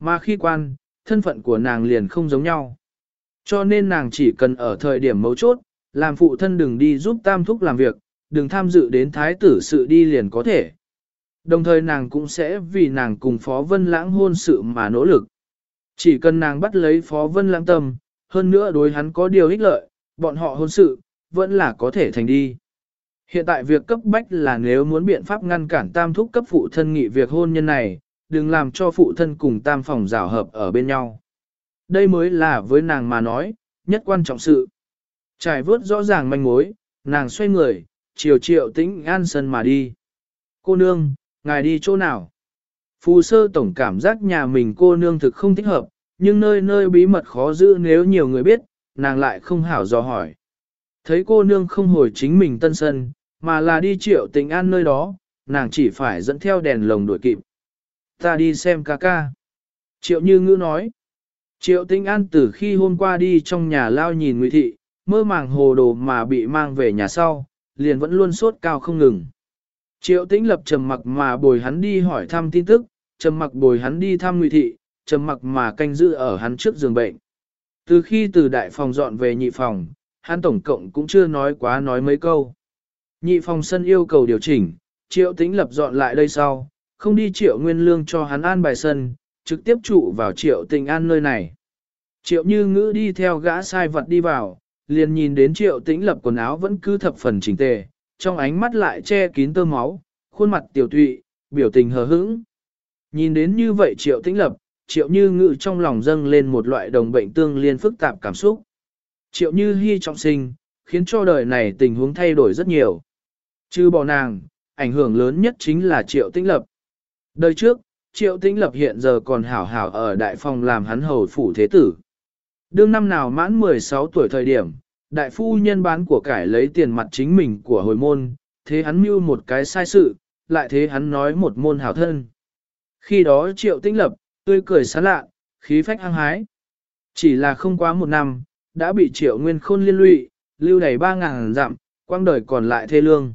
Mà khi quan, thân phận của nàng liền không giống nhau. Cho nên nàng chỉ cần ở thời điểm mấu chốt, làm phụ thân đừng đi giúp tam thúc làm việc, đừng tham dự đến thái tử sự đi liền có thể. Đồng thời nàng cũng sẽ vì nàng cùng Phó Vân Lãng hôn sự mà nỗ lực. Chỉ cần nàng bắt lấy Phó Vân Lãng tâm, hơn nữa đối hắn có điều ích lợi, bọn họ hôn sự, vẫn là có thể thành đi. Hiện tại việc cấp bách là nếu muốn biện pháp ngăn cản tam thúc cấp phụ thân nghị việc hôn nhân này, đừng làm cho phụ thân cùng tam phòng rào hợp ở bên nhau. Đây mới là với nàng mà nói, nhất quan trọng sự. Trải vớt rõ ràng manh mối, nàng xoay người, chiều triệu tĩnh an sân mà đi. Cô nương, ngài đi chỗ nào? Phù sơ tổng cảm giác nhà mình cô nương thực không thích hợp, nhưng nơi nơi bí mật khó giữ nếu nhiều người biết, nàng lại không hảo dò hỏi. Thấy cô nương không hồi chính mình tân sân, mà là đi triệu tình an nơi đó, nàng chỉ phải dẫn theo đèn lồng đuổi kịp. Ta đi xem ca ca. Triệu như ngữ nói. Triệu tinh an từ khi hôm qua đi trong nhà lao nhìn ngụy thị, mơ màng hồ đồ mà bị mang về nhà sau, liền vẫn luôn sốt cao không ngừng. Triệu tĩnh lập trầm mặc mà bồi hắn đi hỏi thăm tin tức, trầm mặc bồi hắn đi thăm ngụy thị, trầm mặc mà canh giữ ở hắn trước giường bệnh. Từ khi từ đại phòng dọn về nhị phòng, hắn tổng cộng cũng chưa nói quá nói mấy câu. Nhị phòng sân yêu cầu điều chỉnh, triệu tĩnh lập dọn lại đây sau, không đi triệu nguyên lương cho hắn an bài sân, trực tiếp trụ vào triệu tình an nơi này. Triệu như ngữ đi theo gã sai vật đi vào, liền nhìn đến triệu tĩnh lập quần áo vẫn cứ thập phần chỉnh tề, trong ánh mắt lại che kín tơ máu, khuôn mặt tiểu tụy, biểu tình hờ hững. Nhìn đến như vậy triệu tĩnh lập, triệu như ngự trong lòng dâng lên một loại đồng bệnh tương liên phức tạp cảm xúc. Triệu như hy trọng sinh, khiến cho đời này tình huống thay đổi rất nhiều. Chứ bỏ nàng, ảnh hưởng lớn nhất chính là triệu tĩnh lập. Đời trước, triệu tĩnh lập hiện giờ còn hảo hảo ở đại phòng làm hắn hầu phủ thế tử. Đương năm nào mãn 16 tuổi thời điểm, đại phu nhân bán của cải lấy tiền mặt chính mình của hồi môn, thế hắn mưu một cái sai sự, lại thế hắn nói một môn hảo thân. Khi đó triệu tĩnh lập, tươi cười sán lạ, khí phách hăng hái. Chỉ là không quá một năm, đã bị triệu nguyên khôn liên lụy, lưu đầy ba ngàn dặm, quang đời còn lại thê lương.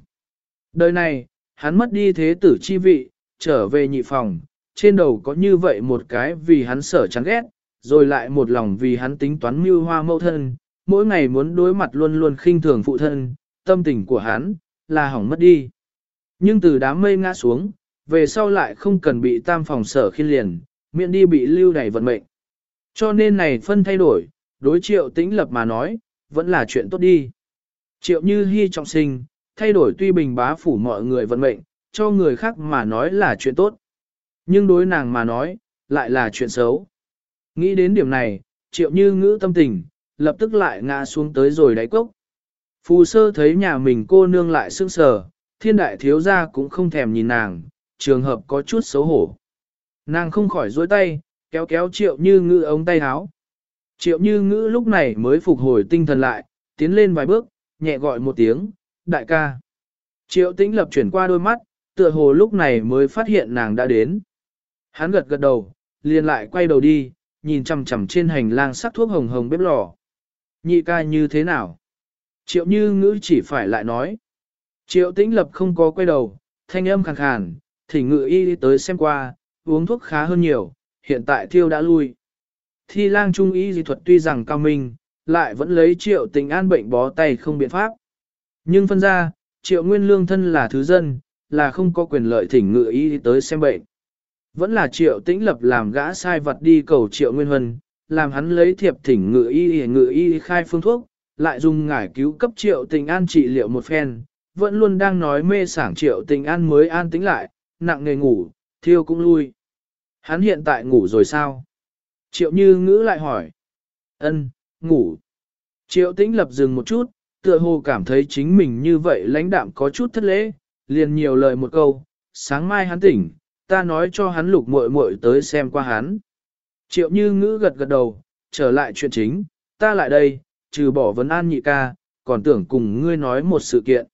Đời này, hắn mất đi thế tử chi vị, trở về nhị phòng, trên đầu có như vậy một cái vì hắn sở chán ghét, rồi lại một lòng vì hắn tính toán mưu hoa mâu thân, mỗi ngày muốn đối mặt luôn luôn khinh thường phụ thân, tâm tình của hắn, là hỏng mất đi. Nhưng từ đám mây ngã xuống, về sau lại không cần bị tam phòng sở khiên liền, miệng đi bị lưu đày vận mệnh. Cho nên này phân thay đổi, đối triệu tĩnh lập mà nói, vẫn là chuyện tốt đi. Triệu như hy trọng sinh, thay đổi tuy bình bá phủ mọi người vận mệnh, cho người khác mà nói là chuyện tốt. Nhưng đối nàng mà nói, lại là chuyện xấu. Nghĩ đến điểm này, triệu như ngữ tâm tình, lập tức lại ngã xuống tới rồi đáy cốc. Phù sơ thấy nhà mình cô nương lại sương sờ, thiên đại thiếu gia cũng không thèm nhìn nàng, trường hợp có chút xấu hổ. Nàng không khỏi dối tay, kéo kéo triệu như ngữ ống tay háo Triệu như ngữ lúc này mới phục hồi tinh thần lại, tiến lên vài bước, nhẹ gọi một tiếng, đại ca. Triệu tĩnh lập chuyển qua đôi mắt, tựa hồ lúc này mới phát hiện nàng đã đến. Hắn gật gật đầu, liền lại quay đầu đi, nhìn chằm chằm trên hành lang sắc thuốc hồng hồng bếp lò. Nhị ca như thế nào? Triệu như ngữ chỉ phải lại nói. Triệu tĩnh lập không có quay đầu, thanh âm khàn khàn, thì ngự y tới xem qua, uống thuốc khá hơn nhiều, hiện tại thiêu đã lui. Thi lang trung ý dị thuật tuy rằng cao minh, lại vẫn lấy triệu tình an bệnh bó tay không biện pháp. Nhưng phân ra, triệu nguyên lương thân là thứ dân, là không có quyền lợi thỉnh ngự y tới xem bệnh. Vẫn là triệu tĩnh lập làm gã sai vật đi cầu triệu nguyên huân, làm hắn lấy thiệp thỉnh ngự y ngự y khai phương thuốc, lại dùng ngải cứu cấp triệu tình an trị liệu một phen, vẫn luôn đang nói mê sảng triệu tình an mới an tĩnh lại, nặng nghề ngủ, thiêu cũng lui. Hắn hiện tại ngủ rồi sao? Triệu như ngữ lại hỏi. ân ngủ. Triệu tĩnh lập dừng một chút, tựa hồ cảm thấy chính mình như vậy lãnh đạm có chút thất lễ, liền nhiều lời một câu, sáng mai hắn tỉnh, ta nói cho hắn lục muội muội tới xem qua hắn. Triệu như ngữ gật gật đầu, trở lại chuyện chính, ta lại đây, trừ bỏ vấn an nhị ca, còn tưởng cùng ngươi nói một sự kiện.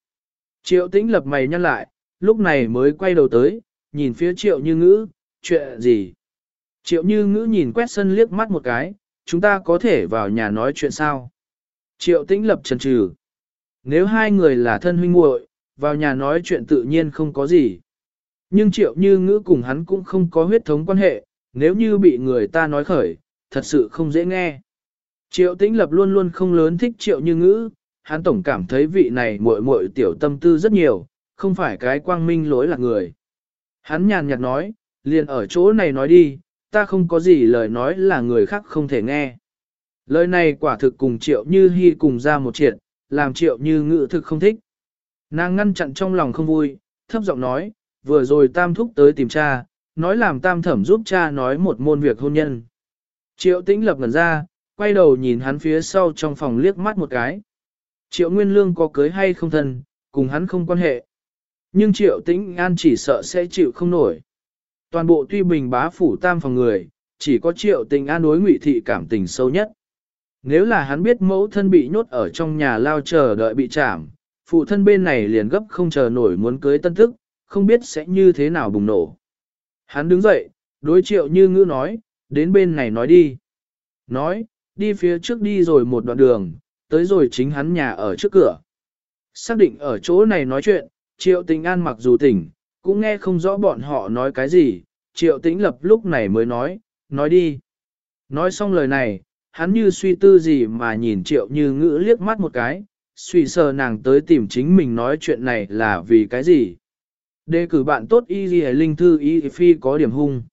Triệu tĩnh lập mày nhăn lại, lúc này mới quay đầu tới, nhìn phía triệu như ngữ, chuyện gì? Triệu như ngữ nhìn quét sân liếc mắt một cái, chúng ta có thể vào nhà nói chuyện sao? Triệu tĩnh lập chần trừ. Nếu hai người là thân huynh muội, vào nhà nói chuyện tự nhiên không có gì. Nhưng triệu như ngữ cùng hắn cũng không có huyết thống quan hệ, nếu như bị người ta nói khởi, thật sự không dễ nghe. Triệu tĩnh lập luôn luôn không lớn thích triệu như ngữ, hắn tổng cảm thấy vị này muội muội tiểu tâm tư rất nhiều, không phải cái quang minh lỗi là người. Hắn nhàn nhạt nói, liền ở chỗ này nói đi, ta không có gì lời nói là người khác không thể nghe. Lời này quả thực cùng triệu như hy cùng ra một chuyện, làm triệu như ngự thực không thích. Nàng ngăn chặn trong lòng không vui, thấp giọng nói, vừa rồi tam thúc tới tìm cha, nói làm tam thẩm giúp cha nói một môn việc hôn nhân. Triệu tĩnh lập ngần ra, quay đầu nhìn hắn phía sau trong phòng liếc mắt một cái. Triệu Nguyên Lương có cưới hay không thân, cùng hắn không quan hệ. Nhưng Triệu Tĩnh An chỉ sợ sẽ chịu không nổi. Toàn bộ tuy bình bá phủ tam phòng người, chỉ có Triệu tình An đối ngụy thị cảm tình sâu nhất. Nếu là hắn biết mẫu thân bị nhốt ở trong nhà lao chờ đợi bị trảm, phụ thân bên này liền gấp không chờ nổi muốn cưới tân thức, không biết sẽ như thế nào bùng nổ. Hắn đứng dậy, đối triệu như ngữ nói, đến bên này nói đi. Nói, đi phía trước đi rồi một đoạn đường, tới rồi chính hắn nhà ở trước cửa. Xác định ở chỗ này nói chuyện, triệu tình an mặc dù tỉnh, cũng nghe không rõ bọn họ nói cái gì, triệu tĩnh lập lúc này mới nói, nói đi. Nói xong lời này, hắn như suy tư gì mà nhìn triệu như ngữ liếc mắt một cái, suy sờ nàng tới tìm chính mình nói chuyện này là vì cái gì. Đề cử bạn tốt y gì linh thư y phi có điểm hung.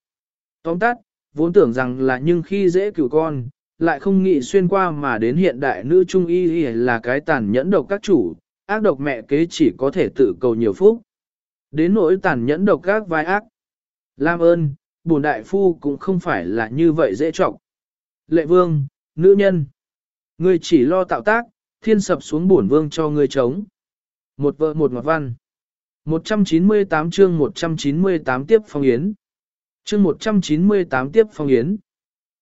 Tóm tắt, vốn tưởng rằng là nhưng khi dễ cửu con, lại không nghĩ xuyên qua mà đến hiện đại nữ trung y là cái tàn nhẫn độc các chủ, ác độc mẹ kế chỉ có thể tự cầu nhiều phúc. Đến nỗi tàn nhẫn độc các vai ác. Lam ơn, bổn đại phu cũng không phải là như vậy dễ trọng. Lệ vương, nữ nhân. Ngươi chỉ lo tạo tác, thiên sập xuống bổn vương cho ngươi chống. Một vợ một ngọt văn. 198 chương 198 tiếp phong yến. Chương 198 tiếp phong yến.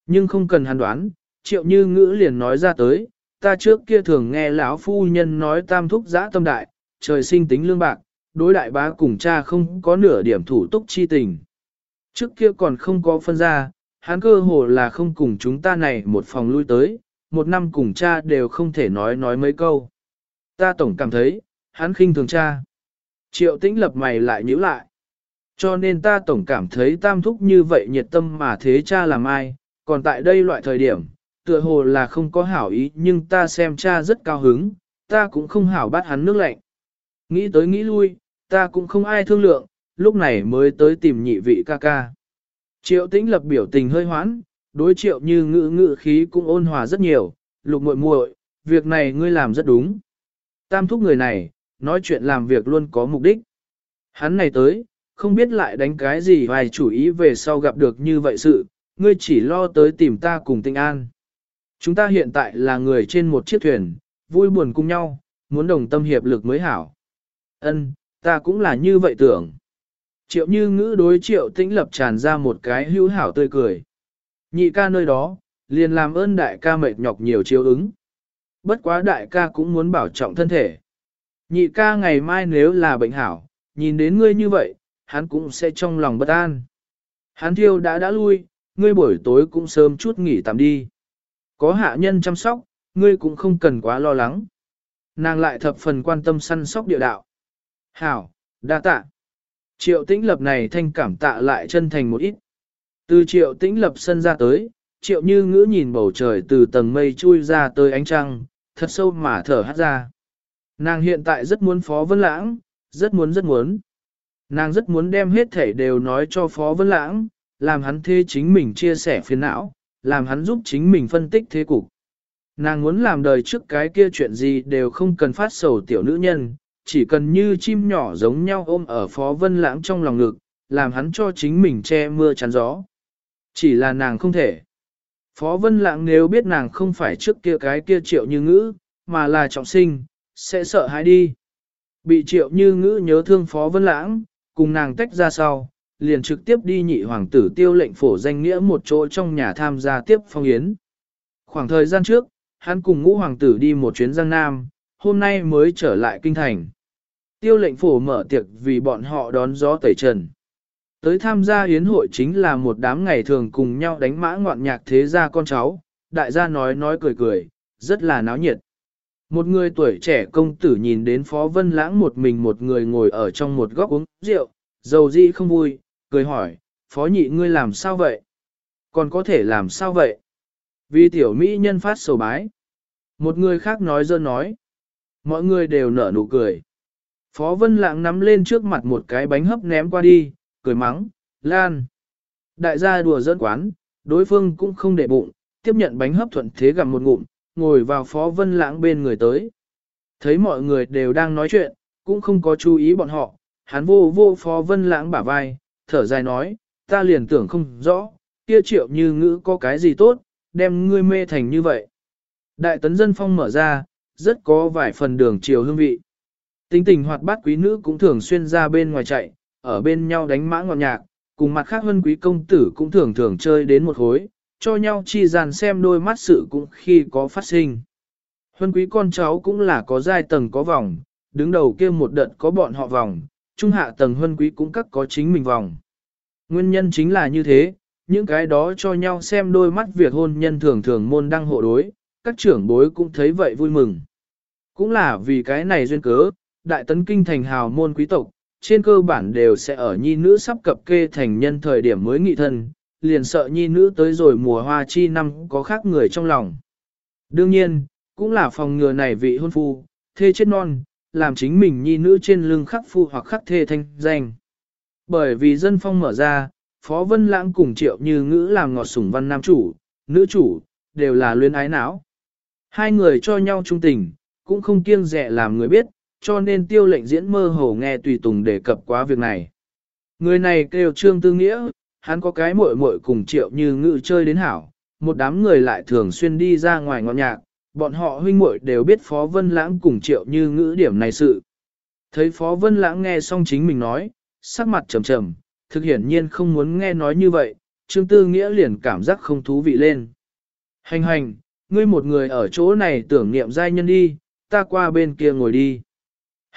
Nhưng không cần hàn đoán, triệu như ngữ liền nói ra tới, ta trước kia thường nghe lão phu nhân nói tam thúc giã tâm đại, trời sinh tính lương bạc, đối đại bá cùng cha không có nửa điểm thủ túc chi tình. Trước kia còn không có phân ra, hắn cơ hồ là không cùng chúng ta này một phòng lui tới, một năm cùng cha đều không thể nói nói mấy câu. Ta tổng cảm thấy, hắn khinh thường cha. Triệu tĩnh lập mày lại nhíu lại. Cho nên ta tổng cảm thấy tam thúc như vậy nhiệt tâm mà thế cha làm ai, còn tại đây loại thời điểm, tựa hồ là không có hảo ý nhưng ta xem cha rất cao hứng, ta cũng không hảo bắt hắn nước lạnh. Nghĩ tới nghĩ lui, ta cũng không ai thương lượng, lúc này mới tới tìm nhị vị ca ca. Triệu tĩnh lập biểu tình hơi hoãn, đối triệu như ngữ ngữ khí cũng ôn hòa rất nhiều, lục muội muội, việc này ngươi làm rất đúng. Tam thúc người này, nói chuyện làm việc luôn có mục đích. Hắn này tới, không biết lại đánh cái gì vài chủ ý về sau gặp được như vậy sự, ngươi chỉ lo tới tìm ta cùng tinh an. Chúng ta hiện tại là người trên một chiếc thuyền, vui buồn cùng nhau, muốn đồng tâm hiệp lực mới hảo. Ân, ta cũng là như vậy tưởng. Triệu như ngữ đối triệu tĩnh lập tràn ra một cái hữu hảo tươi cười. Nhị ca nơi đó, liền làm ơn đại ca mệt nhọc nhiều chiếu ứng. Bất quá đại ca cũng muốn bảo trọng thân thể. Nhị ca ngày mai nếu là bệnh hảo, nhìn đến ngươi như vậy, hắn cũng sẽ trong lòng bất an. Hắn thiêu đã đã lui, ngươi buổi tối cũng sớm chút nghỉ tạm đi. Có hạ nhân chăm sóc, ngươi cũng không cần quá lo lắng. Nàng lại thập phần quan tâm săn sóc địa đạo. Hảo, đa tạ. Triệu tĩnh lập này thanh cảm tạ lại chân thành một ít. Từ triệu tĩnh lập sân ra tới, triệu như ngữ nhìn bầu trời từ tầng mây chui ra tới ánh trăng, thật sâu mà thở hát ra. Nàng hiện tại rất muốn Phó Vân Lãng, rất muốn rất muốn. Nàng rất muốn đem hết thể đều nói cho Phó Vân Lãng, làm hắn thế chính mình chia sẻ phiền não, làm hắn giúp chính mình phân tích thế cục. Nàng muốn làm đời trước cái kia chuyện gì đều không cần phát sầu tiểu nữ nhân, chỉ cần như chim nhỏ giống nhau ôm ở Phó Vân Lãng trong lòng ngực, làm hắn cho chính mình che mưa chắn gió. Chỉ là nàng không thể. Phó Vân Lãng nếu biết nàng không phải trước kia cái kia triệu như ngữ, mà là trọng sinh, sẽ sợ hãi đi. Bị triệu như ngữ nhớ thương Phó Vân Lãng, cùng nàng tách ra sau, liền trực tiếp đi nhị hoàng tử tiêu lệnh phổ danh nghĩa một chỗ trong nhà tham gia tiếp phong yến. Khoảng thời gian trước, hắn cùng ngũ hoàng tử đi một chuyến Giang Nam, hôm nay mới trở lại kinh thành. Tiêu lệnh phổ mở tiệc vì bọn họ đón gió tẩy trần. Tới tham gia yến hội chính là một đám ngày thường cùng nhau đánh mã ngoạn nhạc thế gia con cháu, đại gia nói nói cười cười, rất là náo nhiệt. Một người tuổi trẻ công tử nhìn đến Phó Vân Lãng một mình một người ngồi ở trong một góc uống rượu, dầu dị không vui, cười hỏi, Phó nhị ngươi làm sao vậy? Còn có thể làm sao vậy? Vì tiểu mỹ nhân phát sầu bái. Một người khác nói dơ nói. Mọi người đều nở nụ cười. Phó Vân Lãng nắm lên trước mặt một cái bánh hấp ném qua đi, cười mắng, lan. Đại gia đùa dẫn quán, đối phương cũng không để bụng, tiếp nhận bánh hấp thuận thế gặm một ngụm, ngồi vào Phó Vân Lãng bên người tới. Thấy mọi người đều đang nói chuyện, cũng không có chú ý bọn họ, hắn vô vô Phó Vân Lãng bả vai, thở dài nói, ta liền tưởng không rõ, kia triệu như ngữ có cái gì tốt, đem ngươi mê thành như vậy. Đại tấn dân phong mở ra, rất có vài phần đường chiều hương vị. Tính tình hoạt bát quý nữ cũng thường xuyên ra bên ngoài chạy, ở bên nhau đánh mã ngọt nhạc, cùng mặt khác hơn quý công tử cũng thường thường chơi đến một hối, cho nhau chi dàn xem đôi mắt sự cũng khi có phát sinh. Huân quý con cháu cũng là có giai tầng có vòng, đứng đầu kia một đợt có bọn họ vòng, trung hạ tầng huân quý cũng các có chính mình vòng. Nguyên nhân chính là như thế, những cái đó cho nhau xem đôi mắt việc hôn nhân thường thường môn đăng hộ đối, các trưởng bối cũng thấy vậy vui mừng. Cũng là vì cái này duyên cớ, đại tấn kinh thành hào môn quý tộc, trên cơ bản đều sẽ ở nhi nữ sắp cập kê thành nhân thời điểm mới nghị thân, liền sợ nhi nữ tới rồi mùa hoa chi năm có khác người trong lòng. Đương nhiên, cũng là phòng ngừa này vị hôn phu, thê chết non, làm chính mình nhi nữ trên lưng khắc phu hoặc khắc thê thanh danh. Bởi vì dân phong mở ra, Phó Vân Lãng cùng triệu như ngữ làm ngọt sủng văn nam chủ, nữ chủ, đều là luyến ái não. Hai người cho nhau trung tình, cũng không kiêng dè làm người biết, cho nên tiêu lệnh diễn mơ hồ nghe tùy tùng đề cập quá việc này. Người này kêu trương tư nghĩa, hắn có cái muội muội cùng triệu như ngự chơi đến hảo, một đám người lại thường xuyên đi ra ngoài ngọn nhạc, bọn họ huynh muội đều biết Phó Vân Lãng cùng triệu như ngữ điểm này sự. Thấy Phó Vân Lãng nghe xong chính mình nói, sắc mặt trầm trầm, thực hiển nhiên không muốn nghe nói như vậy, Trương Tư Nghĩa liền cảm giác không thú vị lên. Hành hành, ngươi một người ở chỗ này tưởng niệm giai nhân đi, ta qua bên kia ngồi đi.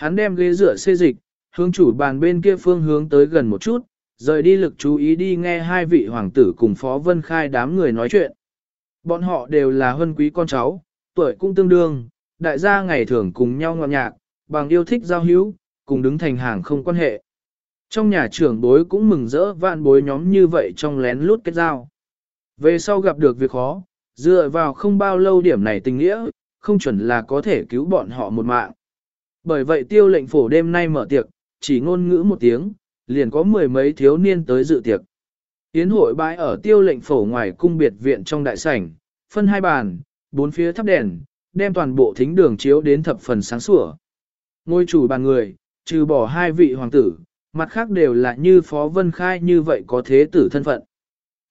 Hắn đem ghế rửa xê dịch, hướng chủ bàn bên kia phương hướng tới gần một chút, rời đi lực chú ý đi nghe hai vị hoàng tử cùng Phó Vân Khai đám người nói chuyện. Bọn họ đều là huân quý con cháu, tuổi cũng tương đương, đại gia ngày thường cùng nhau ngọt nhạc, bằng yêu thích giao hữu, cùng đứng thành hàng không quan hệ. Trong nhà trưởng bối cũng mừng rỡ vạn bối nhóm như vậy trong lén lút kết giao. Về sau gặp được việc khó, dựa vào không bao lâu điểm này tình nghĩa, không chuẩn là có thể cứu bọn họ một mạng. Bởi vậy tiêu lệnh phổ đêm nay mở tiệc, chỉ ngôn ngữ một tiếng, liền có mười mấy thiếu niên tới dự tiệc. Yến hội bãi ở tiêu lệnh phổ ngoài cung biệt viện trong đại sảnh, phân hai bàn, bốn phía thắp đèn, đem toàn bộ thính đường chiếu đến thập phần sáng sủa. Ngôi chủ bàn người, trừ bỏ hai vị hoàng tử, mặt khác đều là như Phó Vân Khai như vậy có thế tử thân phận.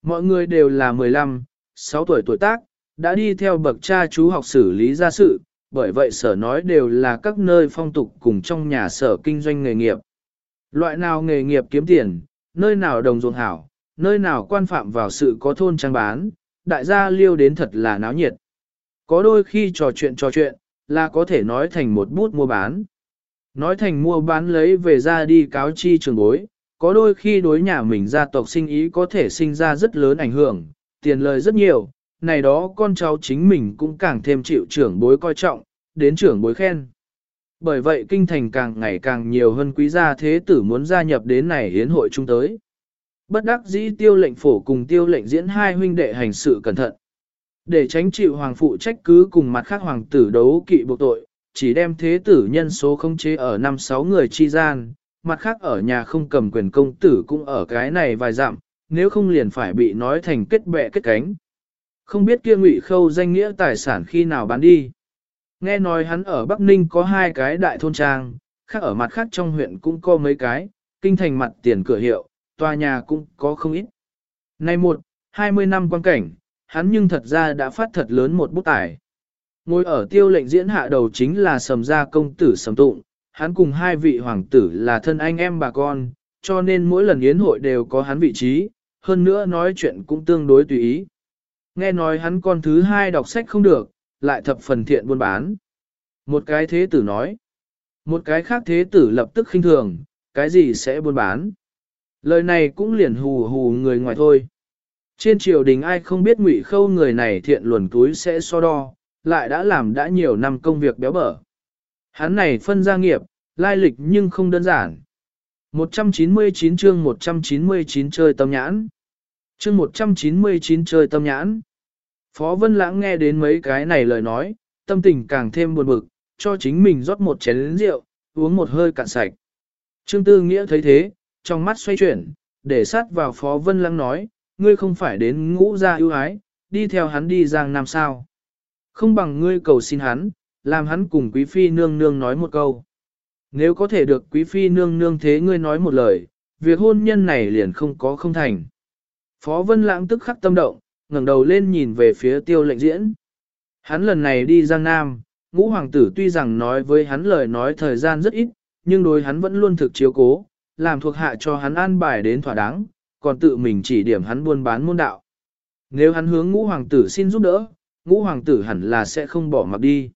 Mọi người đều là 15, 6 tuổi tuổi tác, đã đi theo bậc cha chú học xử lý gia sự, bởi vậy sở nói đều là các nơi phong tục cùng trong nhà sở kinh doanh nghề nghiệp. Loại nào nghề nghiệp kiếm tiền, nơi nào đồng ruộng hảo, nơi nào quan phạm vào sự có thôn trang bán, đại gia liêu đến thật là náo nhiệt. Có đôi khi trò chuyện trò chuyện, là có thể nói thành một bút mua bán. Nói thành mua bán lấy về ra đi cáo chi trường bối, có đôi khi đối nhà mình gia tộc sinh ý có thể sinh ra rất lớn ảnh hưởng, tiền lời rất nhiều, này đó con cháu chính mình cũng càng thêm chịu trưởng bối coi trọng, đến trưởng bối khen. Bởi vậy kinh thành càng ngày càng nhiều hơn quý gia thế tử muốn gia nhập đến này hiến hội chung tới. Bất đắc dĩ tiêu lệnh phổ cùng tiêu lệnh diễn hai huynh đệ hành sự cẩn thận. Để tránh chịu hoàng phụ trách cứ cùng mặt khác hoàng tử đấu kỵ buộc tội, chỉ đem thế tử nhân số không chế ở năm sáu người chi gian, mặt khác ở nhà không cầm quyền công tử cũng ở cái này vài dặm, nếu không liền phải bị nói thành kết bè kết cánh. Không biết kia ngụy khâu danh nghĩa tài sản khi nào bán đi. Nghe nói hắn ở Bắc Ninh có hai cái đại thôn trang, khác ở mặt khác trong huyện cũng có mấy cái, kinh thành mặt tiền cửa hiệu, tòa nhà cũng có không ít. Nay một, hai mươi năm quan cảnh, hắn nhưng thật ra đã phát thật lớn một bút tải. Ngồi ở tiêu lệnh diễn hạ đầu chính là sầm gia công tử sầm tụng, hắn cùng hai vị hoàng tử là thân anh em bà con, cho nên mỗi lần yến hội đều có hắn vị trí, hơn nữa nói chuyện cũng tương đối tùy ý. Nghe nói hắn con thứ hai đọc sách không được, lại thập phần thiện buôn bán. Một cái thế tử nói. Một cái khác thế tử lập tức khinh thường, cái gì sẽ buôn bán. Lời này cũng liền hù hù người ngoài thôi. Trên triều đình ai không biết ngụy khâu người này thiện luồn túi sẽ so đo, lại đã làm đã nhiều năm công việc béo bở. Hắn này phân gia nghiệp, lai lịch nhưng không đơn giản. 199 chương 199 chơi tâm nhãn. Chương 199 chơi tâm nhãn. Phó Vân Lãng nghe đến mấy cái này lời nói, tâm tình càng thêm buồn bực, cho chính mình rót một chén rượu, uống một hơi cạn sạch. Trương Tư Nghĩa thấy thế, trong mắt xoay chuyển, để sát vào Phó Vân Lãng nói, ngươi không phải đến ngũ gia ưu ái, đi theo hắn đi giang nam sao. Không bằng ngươi cầu xin hắn, làm hắn cùng quý phi nương nương nói một câu. Nếu có thể được quý phi nương nương thế ngươi nói một lời, việc hôn nhân này liền không có không thành. Phó Vân Lãng tức khắc tâm động, ngẩng đầu lên nhìn về phía tiêu lệnh diễn. Hắn lần này đi Giang Nam, ngũ hoàng tử tuy rằng nói với hắn lời nói thời gian rất ít, nhưng đối hắn vẫn luôn thực chiếu cố, làm thuộc hạ cho hắn an bài đến thỏa đáng, còn tự mình chỉ điểm hắn buôn bán môn đạo. Nếu hắn hướng ngũ hoàng tử xin giúp đỡ, ngũ hoàng tử hẳn là sẽ không bỏ mặc đi.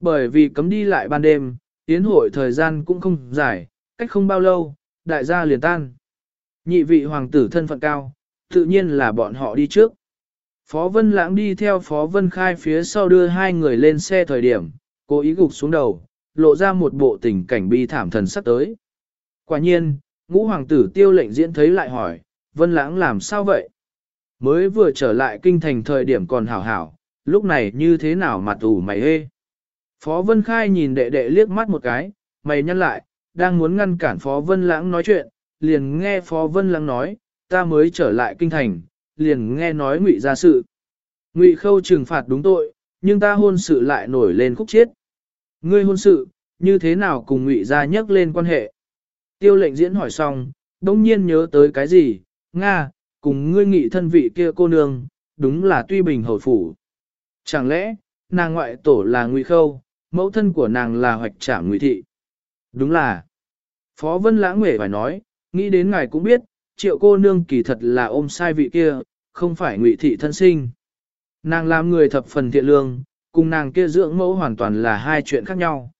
Bởi vì cấm đi lại ban đêm, tiến hội thời gian cũng không dài, cách không bao lâu, đại gia liền tan. Nhị vị hoàng tử thân phận cao, tự nhiên là bọn họ đi trước. Phó Vân Lãng đi theo Phó Vân Khai phía sau đưa hai người lên xe thời điểm, cố ý gục xuống đầu, lộ ra một bộ tình cảnh bi thảm thần sắp tới. Quả nhiên, ngũ hoàng tử tiêu lệnh diễn thấy lại hỏi, Vân Lãng làm sao vậy? Mới vừa trở lại kinh thành thời điểm còn hảo hảo, lúc này như thế nào mặt ủ mày hê? Phó Vân Khai nhìn đệ đệ liếc mắt một cái, mày nhăn lại, đang muốn ngăn cản Phó Vân Lãng nói chuyện, liền nghe Phó Vân Lãng nói, ta mới trở lại kinh thành, liền nghe nói ngụy ra sự. Ngụy khâu trừng phạt đúng tội, nhưng ta hôn sự lại nổi lên khúc chiết. Ngươi hôn sự, như thế nào cùng ngụy ra nhắc lên quan hệ? Tiêu lệnh diễn hỏi xong, đông nhiên nhớ tới cái gì, Nga, cùng ngươi nghị thân vị kia cô nương, đúng là tuy bình hồi phủ. Chẳng lẽ, nàng ngoại tổ là ngụy khâu, mẫu thân của nàng là hoạch trả ngụy thị? Đúng là. Phó Vân Lãng Nguệ phải nói, nghĩ đến ngài cũng biết, triệu cô nương kỳ thật là ôm sai vị kia, không phải ngụy thị thân sinh. Nàng làm người thập phần thiện lương, cùng nàng kia dưỡng mẫu hoàn toàn là hai chuyện khác nhau.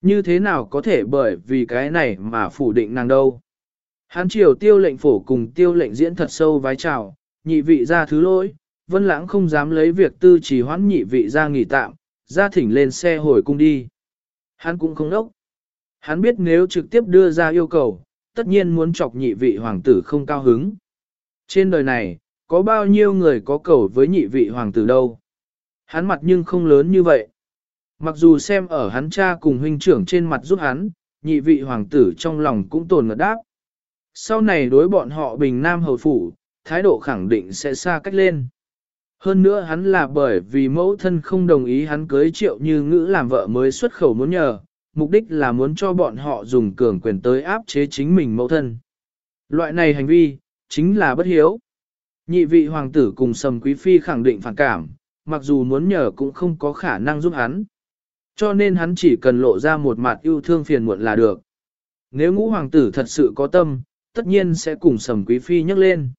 Như thế nào có thể bởi vì cái này mà phủ định nàng đâu. Hán triều tiêu lệnh phổ cùng tiêu lệnh diễn thật sâu vái chào, nhị vị ra thứ lỗi, vân lãng không dám lấy việc tư trì hoãn nhị vị ra nghỉ tạm, ra thỉnh lên xe hồi cung đi. Hắn cũng không đốc. Hắn biết nếu trực tiếp đưa ra yêu cầu, tất nhiên muốn chọc nhị vị hoàng tử không cao hứng. Trên đời này, có bao nhiêu người có cầu với nhị vị hoàng tử đâu. Hắn mặt nhưng không lớn như vậy. Mặc dù xem ở hắn cha cùng huynh trưởng trên mặt giúp hắn, nhị vị hoàng tử trong lòng cũng tồn ngật đáp. Sau này đối bọn họ bình nam hầu phủ, thái độ khẳng định sẽ xa cách lên. Hơn nữa hắn là bởi vì mẫu thân không đồng ý hắn cưới triệu như ngữ làm vợ mới xuất khẩu muốn nhờ, mục đích là muốn cho bọn họ dùng cường quyền tới áp chế chính mình mẫu thân. Loại này hành vi, chính là bất hiếu. Nhị vị hoàng tử cùng sầm quý phi khẳng định phản cảm, mặc dù muốn nhờ cũng không có khả năng giúp hắn. Cho nên hắn chỉ cần lộ ra một mặt yêu thương phiền muộn là được. Nếu ngũ hoàng tử thật sự có tâm, tất nhiên sẽ cùng sầm quý phi nhắc lên.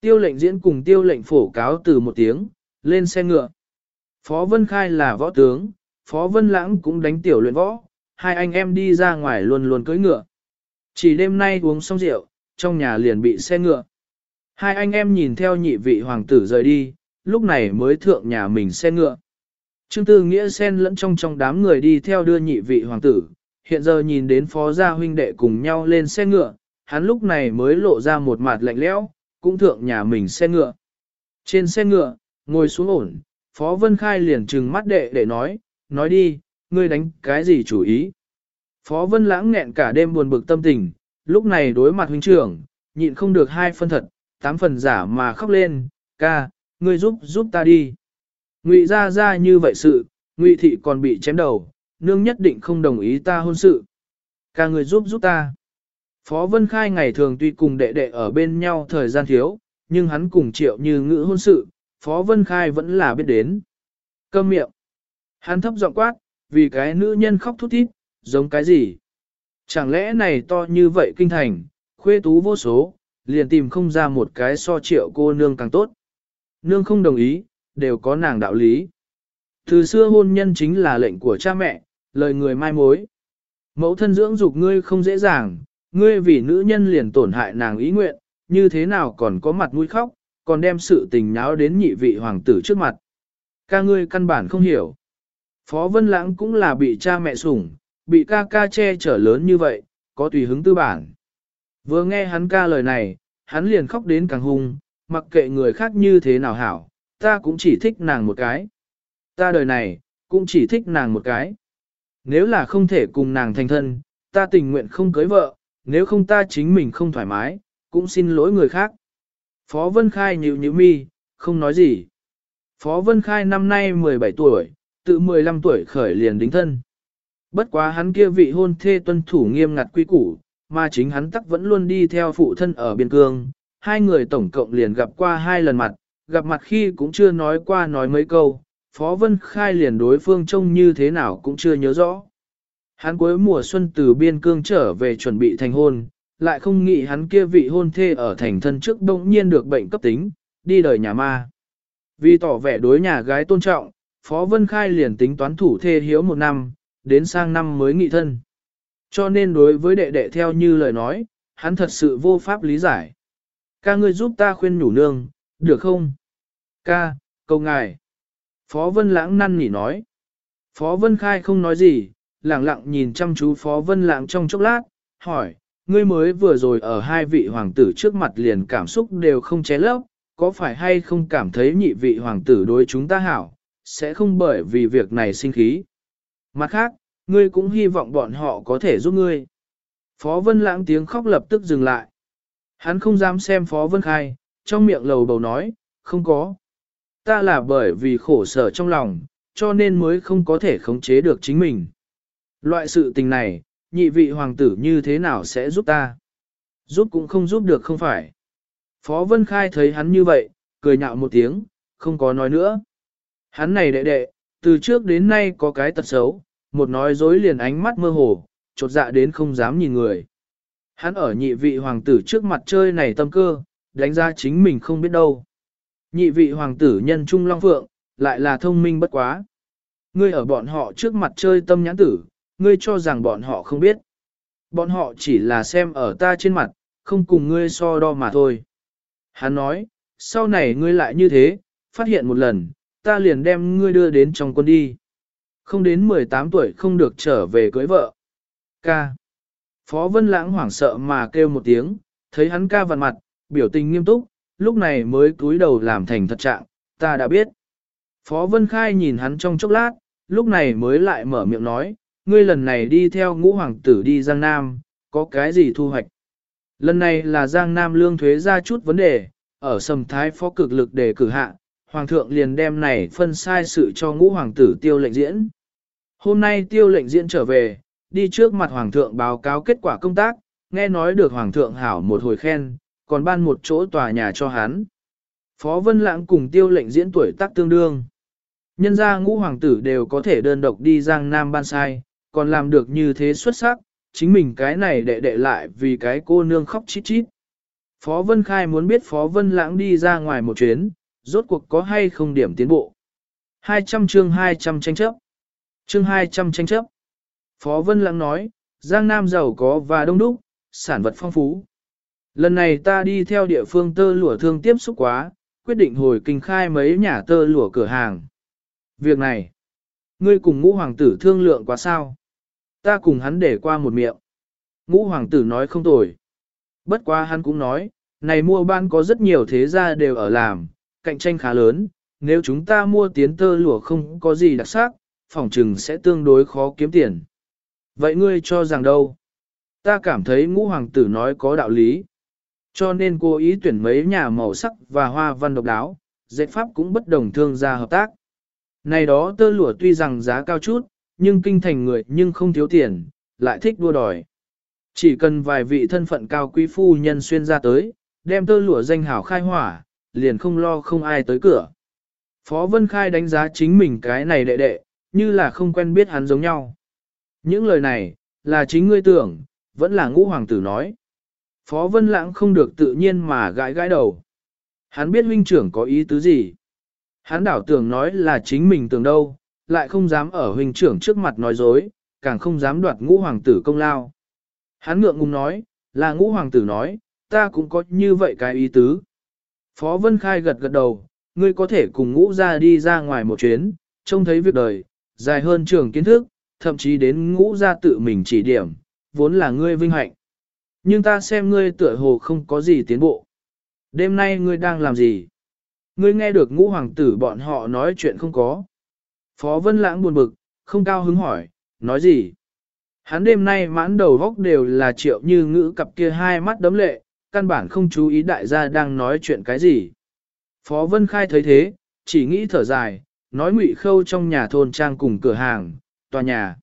Tiêu lệnh diễn cùng tiêu lệnh phổ cáo từ một tiếng, lên xe ngựa. Phó Vân Khai là võ tướng, Phó Vân Lãng cũng đánh tiểu luyện võ, hai anh em đi ra ngoài luôn luôn cưỡi ngựa. Chỉ đêm nay uống xong rượu, trong nhà liền bị xe ngựa. Hai anh em nhìn theo nhị vị hoàng tử rời đi, lúc này mới thượng nhà mình xe ngựa. Trương Tư Nghĩa xen lẫn trong trong đám người đi theo đưa nhị vị hoàng tử, hiện giờ nhìn đến phó gia huynh đệ cùng nhau lên xe ngựa, hắn lúc này mới lộ ra một mặt lạnh lẽo, cũng thượng nhà mình xe ngựa. Trên xe ngựa, ngồi xuống ổn, Phó Vân Khai liền trừng mắt đệ để nói, nói đi, ngươi đánh cái gì chủ ý. Phó Vân Lãng nghẹn cả đêm buồn bực tâm tình, lúc này đối mặt huynh trưởng, nhịn không được hai phân thật, tám phần giả mà khóc lên, ca, ngươi giúp giúp ta đi. Ngụy ra ra như vậy sự, Ngụy thị còn bị chém đầu, nương nhất định không đồng ý ta hôn sự. Ca ngươi giúp giúp ta. Phó Vân Khai ngày thường tuy cùng đệ đệ ở bên nhau thời gian thiếu, nhưng hắn cùng triệu như ngữ hôn sự, Phó Vân Khai vẫn là biết đến. Câm miệng. Hắn thấp giọng quát, vì cái nữ nhân khóc thút thít, giống cái gì? Chẳng lẽ này to như vậy kinh thành, Khuê tú vô số, liền tìm không ra một cái so triệu cô nương càng tốt. Nương không đồng ý, đều có nàng đạo lý. Từ xưa hôn nhân chính là lệnh của cha mẹ, lời người mai mối. Mẫu thân dưỡng dục ngươi không dễ dàng, ngươi vì nữ nhân liền tổn hại nàng ý nguyện, như thế nào còn có mặt mũi khóc, còn đem sự tình nháo đến nhị vị hoàng tử trước mặt. Ca ngươi căn bản không hiểu. Phó Vân Lãng cũng là bị cha mẹ sủng, bị ca ca che chở lớn như vậy, có tùy hứng tư bản. Vừa nghe hắn ca lời này, hắn liền khóc đến càng hung, mặc kệ người khác như thế nào hảo, ta cũng chỉ thích nàng một cái. Ta đời này, cũng chỉ thích nàng một cái. Nếu là không thể cùng nàng thành thân, ta tình nguyện không cưới vợ, nếu không ta chính mình không thoải mái, cũng xin lỗi người khác. Phó Vân Khai nhíu nhíu mi, không nói gì. Phó Vân Khai năm nay 17 tuổi, tự 15 tuổi khởi liền đính thân. Bất quá hắn kia vị hôn thê tuân thủ nghiêm ngặt quy củ, mà chính hắn tắc vẫn luôn đi theo phụ thân ở biên cương. Hai người tổng cộng liền gặp qua hai lần mặt, gặp mặt khi cũng chưa nói qua nói mấy câu, Phó Vân Khai liền đối phương trông như thế nào cũng chưa nhớ rõ. Hắn cuối mùa xuân từ biên cương trở về chuẩn bị thành hôn, lại không nghĩ hắn kia vị hôn thê ở thành thân trước bỗng nhiên được bệnh cấp tính, đi đời nhà ma. Vì tỏ vẻ đối nhà gái tôn trọng, Phó Vân Khai liền tính toán thủ thê hiếu một năm, đến sang năm mới nghị thân. Cho nên đối với đệ đệ theo như lời nói, hắn thật sự vô pháp lý giải. Ca ngươi giúp ta khuyên nhủ nương, được không? Ca, cầu ngài. Phó Vân Lãng năn nỉ nói. Phó Vân Khai không nói gì, lặng lặng nhìn chăm chú Phó Vân Lãng trong chốc lát, hỏi, ngươi mới vừa rồi ở hai vị hoàng tử trước mặt liền cảm xúc đều không ché lấp, có phải hay không cảm thấy nhị vị hoàng tử đối chúng ta hảo, sẽ không bởi vì việc này sinh khí. Mặt khác, ngươi cũng hy vọng bọn họ có thể giúp ngươi. Phó Vân Lãng tiếng khóc lập tức dừng lại. Hắn không dám xem Phó Vân Khai, trong miệng lầu bầu nói, không có. Ta là bởi vì khổ sở trong lòng, cho nên mới không có thể khống chế được chính mình. Loại sự tình này, nhị vị hoàng tử như thế nào sẽ giúp ta? Giúp cũng không giúp được không phải. Phó Vân Khai thấy hắn như vậy, cười nhạo một tiếng, không có nói nữa. Hắn này đệ đệ, từ trước đến nay có cái tật xấu, một nói dối liền ánh mắt mơ hồ, chột dạ đến không dám nhìn người. Hắn ở nhị vị hoàng tử trước mặt chơi này tâm cơ, đánh ra chính mình không biết đâu. Nhị vị hoàng tử nhân trung long phượng, lại là thông minh bất quá. Ngươi ở bọn họ trước mặt chơi tâm nhãn tử, ngươi cho rằng bọn họ không biết. Bọn họ chỉ là xem ở ta trên mặt, không cùng ngươi so đo mà thôi. Hắn nói, sau này ngươi lại như thế, phát hiện một lần, ta liền đem ngươi đưa đến trong quân đi. Không đến 18 tuổi không được trở về cưới vợ. Ca. Phó Vân Lãng hoảng sợ mà kêu một tiếng, thấy hắn ca vặn mặt, biểu tình nghiêm túc, lúc này mới cúi đầu làm thành thật trạng, ta đã biết. Phó Vân Khai nhìn hắn trong chốc lát, lúc này mới lại mở miệng nói, ngươi lần này đi theo ngũ hoàng tử đi Giang Nam, có cái gì thu hoạch? Lần này là Giang Nam lương thuế ra chút vấn đề, ở sầm thái phó cực lực để cử hạ, hoàng thượng liền đem này phân sai sự cho ngũ hoàng tử tiêu lệnh diễn. Hôm nay tiêu lệnh diễn trở về, đi trước mặt hoàng thượng báo cáo kết quả công tác, nghe nói được hoàng thượng hảo một hồi khen, còn ban một chỗ tòa nhà cho hắn. Phó Vân Lãng cùng tiêu lệnh diễn tuổi tác tương đương. Nhân gia ngũ hoàng tử đều có thể đơn độc đi Giang Nam ban sai, còn làm được như thế xuất sắc, chính mình cái này đệ đệ lại vì cái cô nương khóc chít chít. Phó Vân Khai muốn biết Phó Vân Lãng đi ra ngoài một chuyến, rốt cuộc có hay không điểm tiến bộ. 200 chương 200 tranh chấp. Chương 200 tranh chấp. Phó Vân Lãng nói, Giang Nam giàu có và đông đúc, sản vật phong phú. Lần này ta đi theo địa phương tơ lụa thương tiếp xúc quá, quyết định hồi kinh khai mấy nhà tơ lụa cửa hàng. Việc này, ngươi cùng ngũ hoàng tử thương lượng quá sao? Ta cùng hắn để qua một miệng. Ngũ hoàng tử nói không tồi. Bất quá hắn cũng nói, này mua ban có rất nhiều thế gia đều ở làm, cạnh tranh khá lớn, nếu chúng ta mua tiến tơ lụa không có gì đặc sắc, phòng trừng sẽ tương đối khó kiếm tiền. Vậy ngươi cho rằng đâu? Ta cảm thấy ngũ hoàng tử nói có đạo lý. Cho nên cô ý tuyển mấy nhà màu sắc và hoa văn độc đáo, dệt pháp cũng bất đồng thương gia hợp tác. Này đó tơ lụa tuy rằng giá cao chút, nhưng kinh thành người nhưng không thiếu tiền, lại thích đua đòi. Chỉ cần vài vị thân phận cao quý phu nhân xuyên ra tới, đem tơ lụa danh hảo khai hỏa, liền không lo không ai tới cửa. Phó Vân Khai đánh giá chính mình cái này đệ đệ, như là không quen biết hắn giống nhau. Những lời này, là chính ngươi tưởng, vẫn là ngũ hoàng tử nói. Phó Vân Lãng không được tự nhiên mà gãi gãi đầu. Hắn biết huynh trưởng có ý tứ gì. Hắn đảo tưởng nói là chính mình tưởng đâu, lại không dám ở huynh trưởng trước mặt nói dối, càng không dám đoạt ngũ hoàng tử công lao. Hắn ngượng ngùng nói, là ngũ hoàng tử nói, ta cũng có như vậy cái ý tứ. Phó Vân Khai gật gật đầu, ngươi có thể cùng ngũ ra đi ra ngoài một chuyến, trông thấy việc đời, dài hơn trường kiến thức, thậm chí đến ngũ ra tự mình chỉ điểm, vốn là ngươi vinh hạnh. Nhưng ta xem ngươi tựa hồ không có gì tiến bộ. Đêm nay ngươi đang làm gì? Ngươi nghe được ngũ hoàng tử bọn họ nói chuyện không có. Phó Vân Lãng buồn bực, không cao hứng hỏi, nói gì? Hắn đêm nay mãn đầu góc đều là triệu như ngữ cặp kia hai mắt đấm lệ, căn bản không chú ý đại gia đang nói chuyện cái gì. Phó Vân Khai thấy thế, chỉ nghĩ thở dài, nói ngụy khâu trong nhà thôn trang cùng cửa hàng, tòa nhà.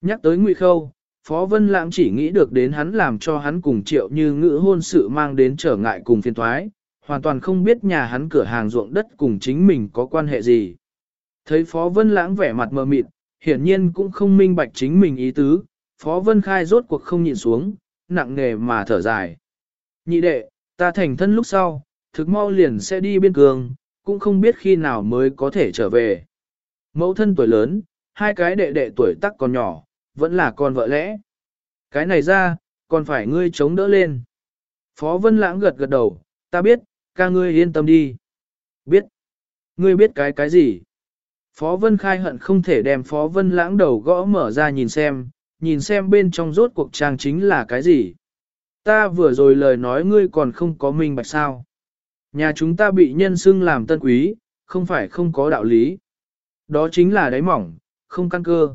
Nhắc tới ngụy khâu, Phó Vân Lãng chỉ nghĩ được đến hắn làm cho hắn cùng triệu như ngữ hôn sự mang đến trở ngại cùng phiền thoái, hoàn toàn không biết nhà hắn cửa hàng ruộng đất cùng chính mình có quan hệ gì. Thấy Phó Vân Lãng vẻ mặt mờ mịt, hiển nhiên cũng không minh bạch chính mình ý tứ, Phó Vân Khai rốt cuộc không nhịn xuống, nặng nề mà thở dài. Nhị đệ, ta thành thân lúc sau, thực mau liền sẽ đi biên cương, cũng không biết khi nào mới có thể trở về. Mẫu thân tuổi lớn, hai cái đệ đệ tuổi tắc còn nhỏ, vẫn là con vợ lẽ. Cái này ra, còn phải ngươi chống đỡ lên. Phó Vân Lãng gật gật đầu, ta biết, ca ngươi yên tâm đi. Biết. Ngươi biết cái cái gì? Phó Vân Khai hận không thể đem Phó Vân Lãng đầu gõ mở ra nhìn xem, nhìn xem bên trong rốt cuộc trang chính là cái gì. Ta vừa rồi lời nói ngươi còn không có minh bạch sao. Nhà chúng ta bị nhân xưng làm tân quý, không phải không có đạo lý. Đó chính là đáy mỏng, không căn cơ.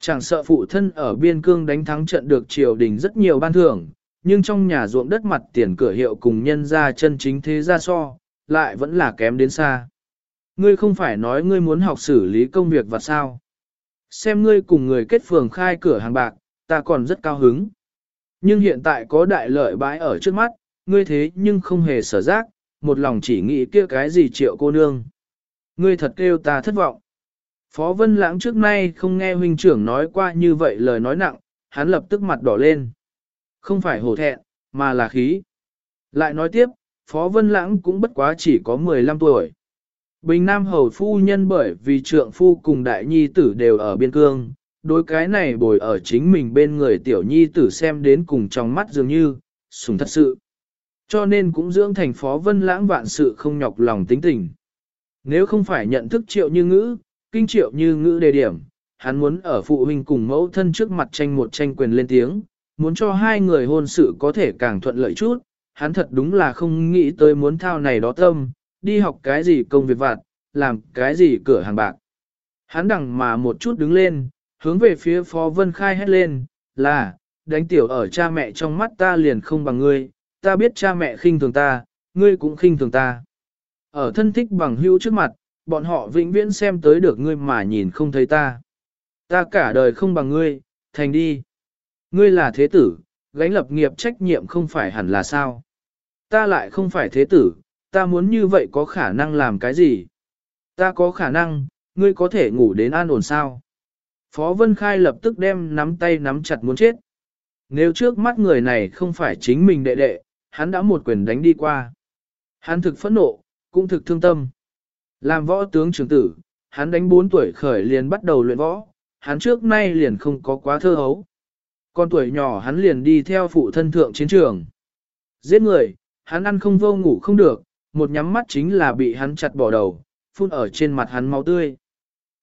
Chẳng sợ phụ thân ở biên cương đánh thắng trận được triều đình rất nhiều ban thưởng, nhưng trong nhà ruộng đất mặt tiền cửa hiệu cùng nhân ra chân chính thế ra so, lại vẫn là kém đến xa. Ngươi không phải nói ngươi muốn học xử lý công việc và sao. Xem ngươi cùng người kết phường khai cửa hàng bạc, ta còn rất cao hứng. Nhưng hiện tại có đại lợi bãi ở trước mắt, ngươi thế nhưng không hề sở giác, một lòng chỉ nghĩ kia cái gì triệu cô nương. Ngươi thật kêu ta thất vọng. Phó Vân Lãng trước nay không nghe huynh trưởng nói qua như vậy lời nói nặng, hắn lập tức mặt đỏ lên. Không phải hổ thẹn, mà là khí. Lại nói tiếp, Phó Vân Lãng cũng bất quá chỉ có 15 tuổi. Bình Nam Hầu Phu Nhân bởi vì trượng phu cùng đại nhi tử đều ở biên cương, đối cái này bồi ở chính mình bên người tiểu nhi tử xem đến cùng trong mắt dường như, sùng thật sự. Cho nên cũng dưỡng thành Phó Vân Lãng vạn sự không nhọc lòng tính tình. Nếu không phải nhận thức triệu như ngữ, kinh triệu như ngữ đề điểm, hắn muốn ở phụ huynh cùng mẫu thân trước mặt tranh một tranh quyền lên tiếng, muốn cho hai người hôn sự có thể càng thuận lợi chút, hắn thật đúng là không nghĩ tới muốn thao này đó tâm, đi học cái gì công việc vặt, làm cái gì cửa hàng bạc. Hắn đằng mà một chút đứng lên, hướng về phía Phó Vân Khai hét lên, là, đánh tiểu ở cha mẹ trong mắt ta liền không bằng ngươi, ta biết cha mẹ khinh thường ta, ngươi cũng khinh thường ta. Ở thân thích bằng hữu trước mặt, bọn họ vĩnh viễn xem tới được ngươi mà nhìn không thấy ta. Ta cả đời không bằng ngươi, thành đi. Ngươi là thế tử, gánh lập nghiệp trách nhiệm không phải hẳn là sao. Ta lại không phải thế tử, ta muốn như vậy có khả năng làm cái gì? Ta có khả năng, ngươi có thể ngủ đến an ổn sao? Phó Vân Khai lập tức đem nắm tay nắm chặt muốn chết. Nếu trước mắt người này không phải chính mình đệ đệ, hắn đã một quyền đánh đi qua. Hắn thực phẫn nộ, cũng thực thương tâm. Làm võ tướng trưởng tử, hắn đánh 4 tuổi khởi liền bắt đầu luyện võ, hắn trước nay liền không có quá thơ hấu. Con tuổi nhỏ hắn liền đi theo phụ thân thượng chiến trường. Giết người, hắn ăn không vô ngủ không được, một nhắm mắt chính là bị hắn chặt bỏ đầu, phun ở trên mặt hắn máu tươi.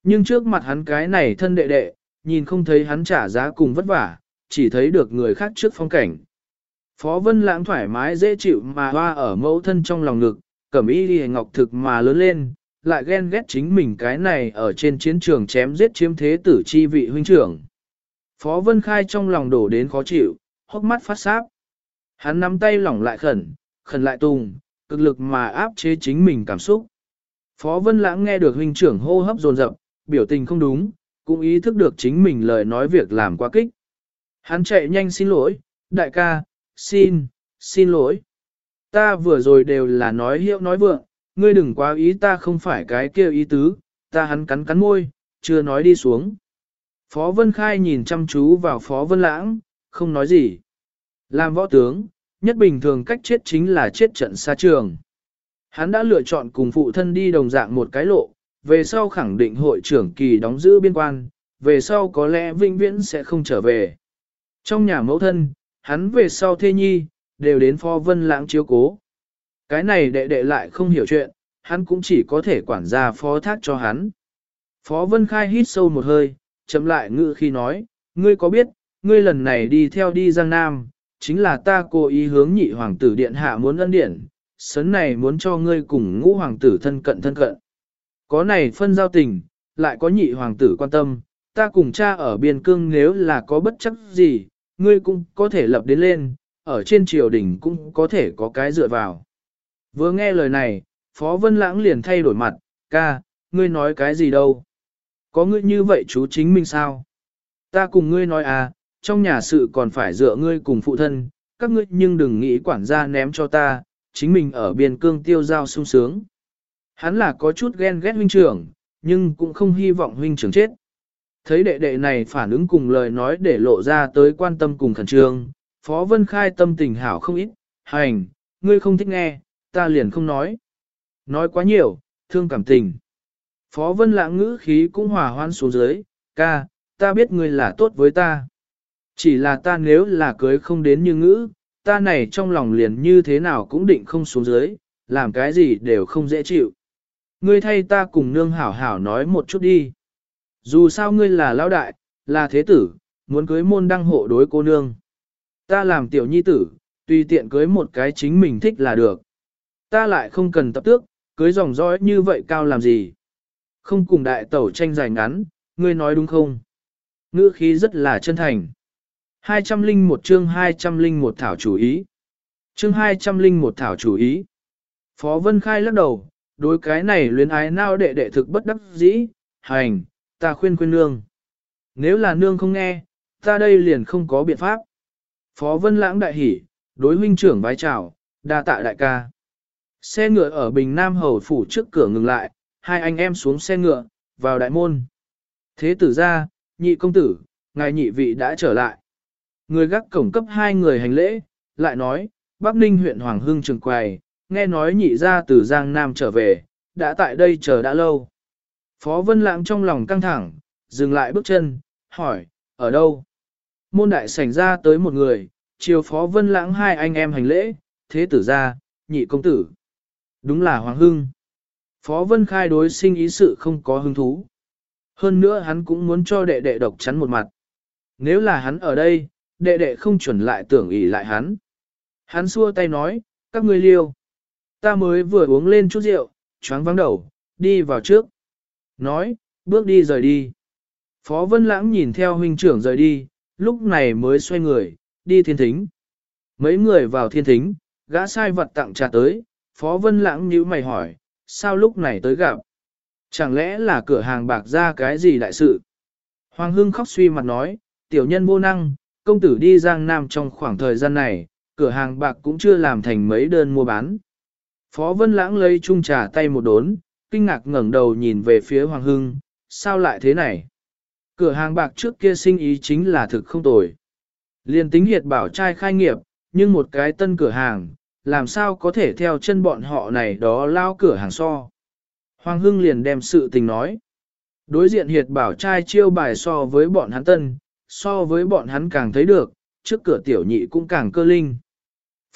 Nhưng trước mặt hắn cái này thân đệ đệ, nhìn không thấy hắn trả giá cùng vất vả, chỉ thấy được người khác trước phong cảnh. Phó Vân Lãng thoải mái dễ chịu mà hoa ở mẫu thân trong lòng ngực, cẩm y đi ngọc thực mà lớn lên, lại ghen ghét chính mình cái này ở trên chiến trường chém giết chiếm thế tử chi vị huynh trưởng. Phó Vân Khai trong lòng đổ đến khó chịu, hốc mắt phát sáp. Hắn nắm tay lỏng lại khẩn, khẩn lại tùng, cực lực mà áp chế chính mình cảm xúc. Phó Vân Lãng nghe được huynh trưởng hô hấp dồn dập, biểu tình không đúng, cũng ý thức được chính mình lời nói việc làm quá kích. Hắn chạy nhanh xin lỗi, đại ca, xin, xin lỗi. Ta vừa rồi đều là nói hiệu nói vượng, ngươi đừng quá ý ta không phải cái kia ý tứ, ta hắn cắn cắn môi, chưa nói đi xuống. Phó Vân Khai nhìn chăm chú vào Phó Vân Lãng, không nói gì. Làm võ tướng, nhất bình thường cách chết chính là chết trận xa trường. Hắn đã lựa chọn cùng phụ thân đi đồng dạng một cái lộ, về sau khẳng định hội trưởng kỳ đóng giữ biên quan, về sau có lẽ vinh viễn sẽ không trở về. Trong nhà mẫu thân, hắn về sau thê nhi, đều đến phó vân lãng chiếu cố. Cái này đệ đệ lại không hiểu chuyện, hắn cũng chỉ có thể quản gia phó thác cho hắn. Phó vân khai hít sâu một hơi, chậm lại ngự khi nói, ngươi có biết, ngươi lần này đi theo đi Giang Nam, chính là ta cố ý hướng nhị hoàng tử điện hạ muốn ân điển, sấn này muốn cho ngươi cùng ngũ hoàng tử thân cận thân cận. Có này phân giao tình, lại có nhị hoàng tử quan tâm, ta cùng cha ở biên cương nếu là có bất chấp gì, ngươi cũng có thể lập đến lên, ở trên triều đình cũng có thể có cái dựa vào. Vừa nghe lời này, Phó Vân Lãng liền thay đổi mặt, ca, ngươi nói cái gì đâu? Có ngươi như vậy chú chính mình sao? Ta cùng ngươi nói à, trong nhà sự còn phải dựa ngươi cùng phụ thân, các ngươi nhưng đừng nghĩ quản gia ném cho ta, chính mình ở biên cương tiêu giao sung sướng. Hắn là có chút ghen ghét huynh trưởng, nhưng cũng không hy vọng huynh trưởng chết. Thấy đệ đệ này phản ứng cùng lời nói để lộ ra tới quan tâm cùng khẩn trương, Phó Vân Khai tâm tình hảo không ít, hành, ngươi không thích nghe, ta liền không nói. Nói quá nhiều, thương cảm tình. Phó Vân Lãng ngữ khí cũng hòa hoan xuống dưới, ca, ta biết ngươi là tốt với ta. Chỉ là ta nếu là cưới không đến như ngữ, ta này trong lòng liền như thế nào cũng định không xuống dưới, làm cái gì đều không dễ chịu. Ngươi thay ta cùng nương hảo hảo nói một chút đi. Dù sao ngươi là lão đại, là thế tử, muốn cưới môn đăng hộ đối cô nương. Ta làm tiểu nhi tử, tùy tiện cưới một cái chính mình thích là được. Ta lại không cần tập tước, cưới dòng dõi như vậy cao làm gì. Không cùng đại tẩu tranh giành ngắn, ngươi nói đúng không? Ngữ khí rất là chân thành. 201 chương 201 thảo chủ ý. Chương 201 thảo chủ ý. Phó Vân Khai lắc đầu, đối cái này luyến ái nao đệ đệ thực bất đắc dĩ, hành, ta khuyên khuyên nương. Nếu là nương không nghe, ta đây liền không có biện pháp. Phó Vân Lãng đại hỉ, đối huynh trưởng vái chào, đa tạ đại ca. Xe ngựa ở Bình Nam Hầu phủ trước cửa ngừng lại, hai anh em xuống xe ngựa, vào đại môn. Thế tử ra, nhị công tử, ngài nhị vị đã trở lại. Người gác cổng cấp hai người hành lễ, lại nói, Bắc Ninh huyện Hoàng Hưng trường quầy, nghe nói nhị ra từ Giang Nam trở về, đã tại đây chờ đã lâu. Phó Vân Lãng trong lòng căng thẳng, dừng lại bước chân, hỏi, ở đâu? Môn đại sảnh ra tới một người, chiều Phó Vân Lãng hai anh em hành lễ, thế tử ra, nhị công tử. Đúng là Hoàng Hưng. Phó Vân Khai đối sinh ý sự không có hứng thú. Hơn nữa hắn cũng muốn cho đệ đệ độc chắn một mặt. Nếu là hắn ở đây, đệ đệ không chuẩn lại tưởng ý lại hắn. Hắn xua tay nói, các ngươi liêu. Ta mới vừa uống lên chút rượu, choáng vắng đầu, đi vào trước. Nói, bước đi rời đi. Phó Vân Lãng nhìn theo huynh trưởng rời đi, lúc này mới xoay người, đi thiên thính. Mấy người vào thiên thính, gã sai vật tặng trà tới, Phó Vân Lãng nhíu mày hỏi, sao lúc này tới gặp? Chẳng lẽ là cửa hàng bạc ra cái gì đại sự? Hoàng Hưng khóc suy mặt nói, tiểu nhân vô năng, công tử đi Giang Nam trong khoảng thời gian này, cửa hàng bạc cũng chưa làm thành mấy đơn mua bán. Phó Vân Lãng lấy chung trà tay một đốn, kinh ngạc ngẩng đầu nhìn về phía Hoàng Hưng, sao lại thế này? Cửa hàng bạc trước kia sinh ý chính là thực không tồi. Liên tính hiệt bảo trai khai nghiệp, nhưng một cái tân cửa hàng, làm sao có thể theo chân bọn họ này đó lao cửa hàng so. Hoàng Hưng liền đem sự tình nói. Đối diện hiệt bảo trai chiêu bài so với bọn hắn tân, so với bọn hắn càng thấy được, trước cửa tiểu nhị cũng càng cơ linh.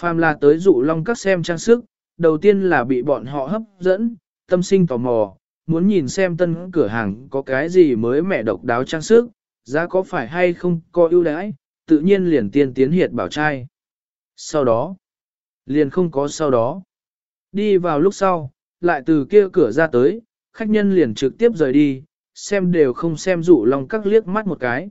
Phàm là tới dụ long các xem trang sức, đầu tiên là bị bọn họ hấp dẫn, tâm sinh tò mò, muốn nhìn xem tân cửa hàng có cái gì mới mẻ độc đáo trang sức, giá có phải hay không có ưu đãi, tự nhiên liền tiên tiến hiệt bảo trai. Sau đó, liền không có sau đó. Đi vào lúc sau, lại từ kia cửa ra tới, khách nhân liền trực tiếp rời đi, xem đều không xem dụ lòng các liếc mắt một cái.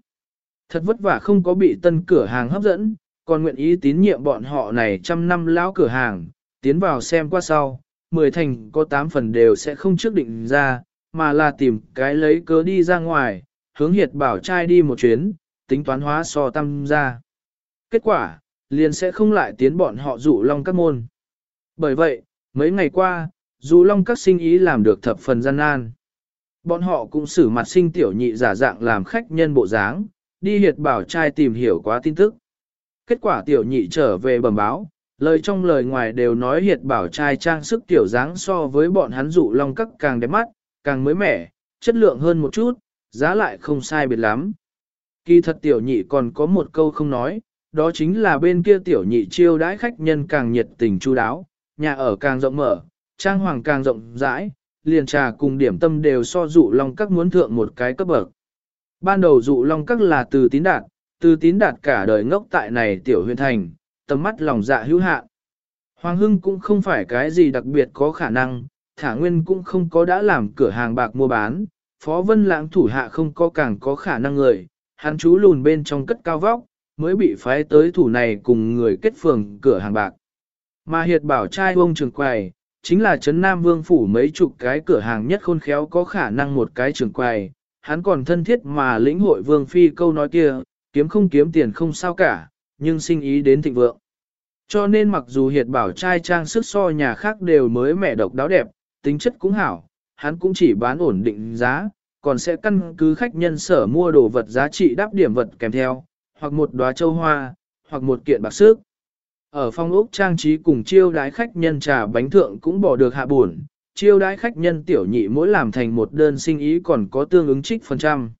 Thật vất vả không có bị tân cửa hàng hấp dẫn, còn nguyện ý tín nhiệm bọn họ này trăm năm lão cửa hàng, tiến vào xem qua sau, mười thành có tám phần đều sẽ không trước định ra, mà là tìm cái lấy cớ đi ra ngoài, hướng hiệt bảo trai đi một chuyến, tính toán hóa so tâm ra. Kết quả, liền sẽ không lại tiến bọn họ dụ long các môn. Bởi vậy, mấy ngày qua, Dù long các sinh ý làm được thập phần gian nan. Bọn họ cũng xử mặt sinh tiểu nhị giả dạng làm khách nhân bộ dáng, đi hiệt bảo trai tìm hiểu quá tin tức. Kết quả tiểu nhị trở về bẩm báo, Lời trong lời ngoài đều nói hiệt bảo trai trang sức tiểu dáng so với bọn hắn dụ long các càng đẹp mắt, càng mới mẻ, chất lượng hơn một chút, giá lại không sai biệt lắm. Kỳ thật tiểu nhị còn có một câu không nói, đó chính là bên kia tiểu nhị chiêu đãi khách nhân càng nhiệt tình chu đáo, nhà ở càng rộng mở, trang hoàng càng rộng rãi, liền trà cùng điểm tâm đều so dụ long các muốn thượng một cái cấp bậc. Ban đầu dụ long các là từ tín đạt, từ tín đạt cả đời ngốc tại này tiểu huyện thành, tầm mắt lòng dạ hữu hạn. Hoàng Hưng cũng không phải cái gì đặc biệt có khả năng, thả nguyên cũng không có đã làm cửa hàng bạc mua bán, Phó Vân Lãng thủ hạ không có càng có khả năng người, hắn chú lùn bên trong cất cao vóc, mới bị phái tới thủ này cùng người kết phường cửa hàng bạc. Mà hiệt bảo trai ông trường quầy, chính là Trấn Nam Vương Phủ mấy chục cái cửa hàng nhất khôn khéo có khả năng một cái trường quầy, hắn còn thân thiết mà lĩnh hội Vương Phi câu nói kia, kiếm không kiếm tiền không sao cả, nhưng sinh ý đến thịnh vượng. Cho nên mặc dù hiệt bảo trai trang sức so nhà khác đều mới mẻ độc đáo đẹp, tính chất cũng hảo, hắn cũng chỉ bán ổn định giá, còn sẽ căn cứ khách nhân sở mua đồ vật giá trị đáp điểm vật kèm theo, hoặc một đóa châu hoa, hoặc một kiện bạc sức. Ở phong ốc trang trí cùng chiêu đái khách nhân trà bánh thượng cũng bỏ được hạ buồn, chiêu đái khách nhân tiểu nhị mỗi làm thành một đơn sinh ý còn có tương ứng trích phần trăm.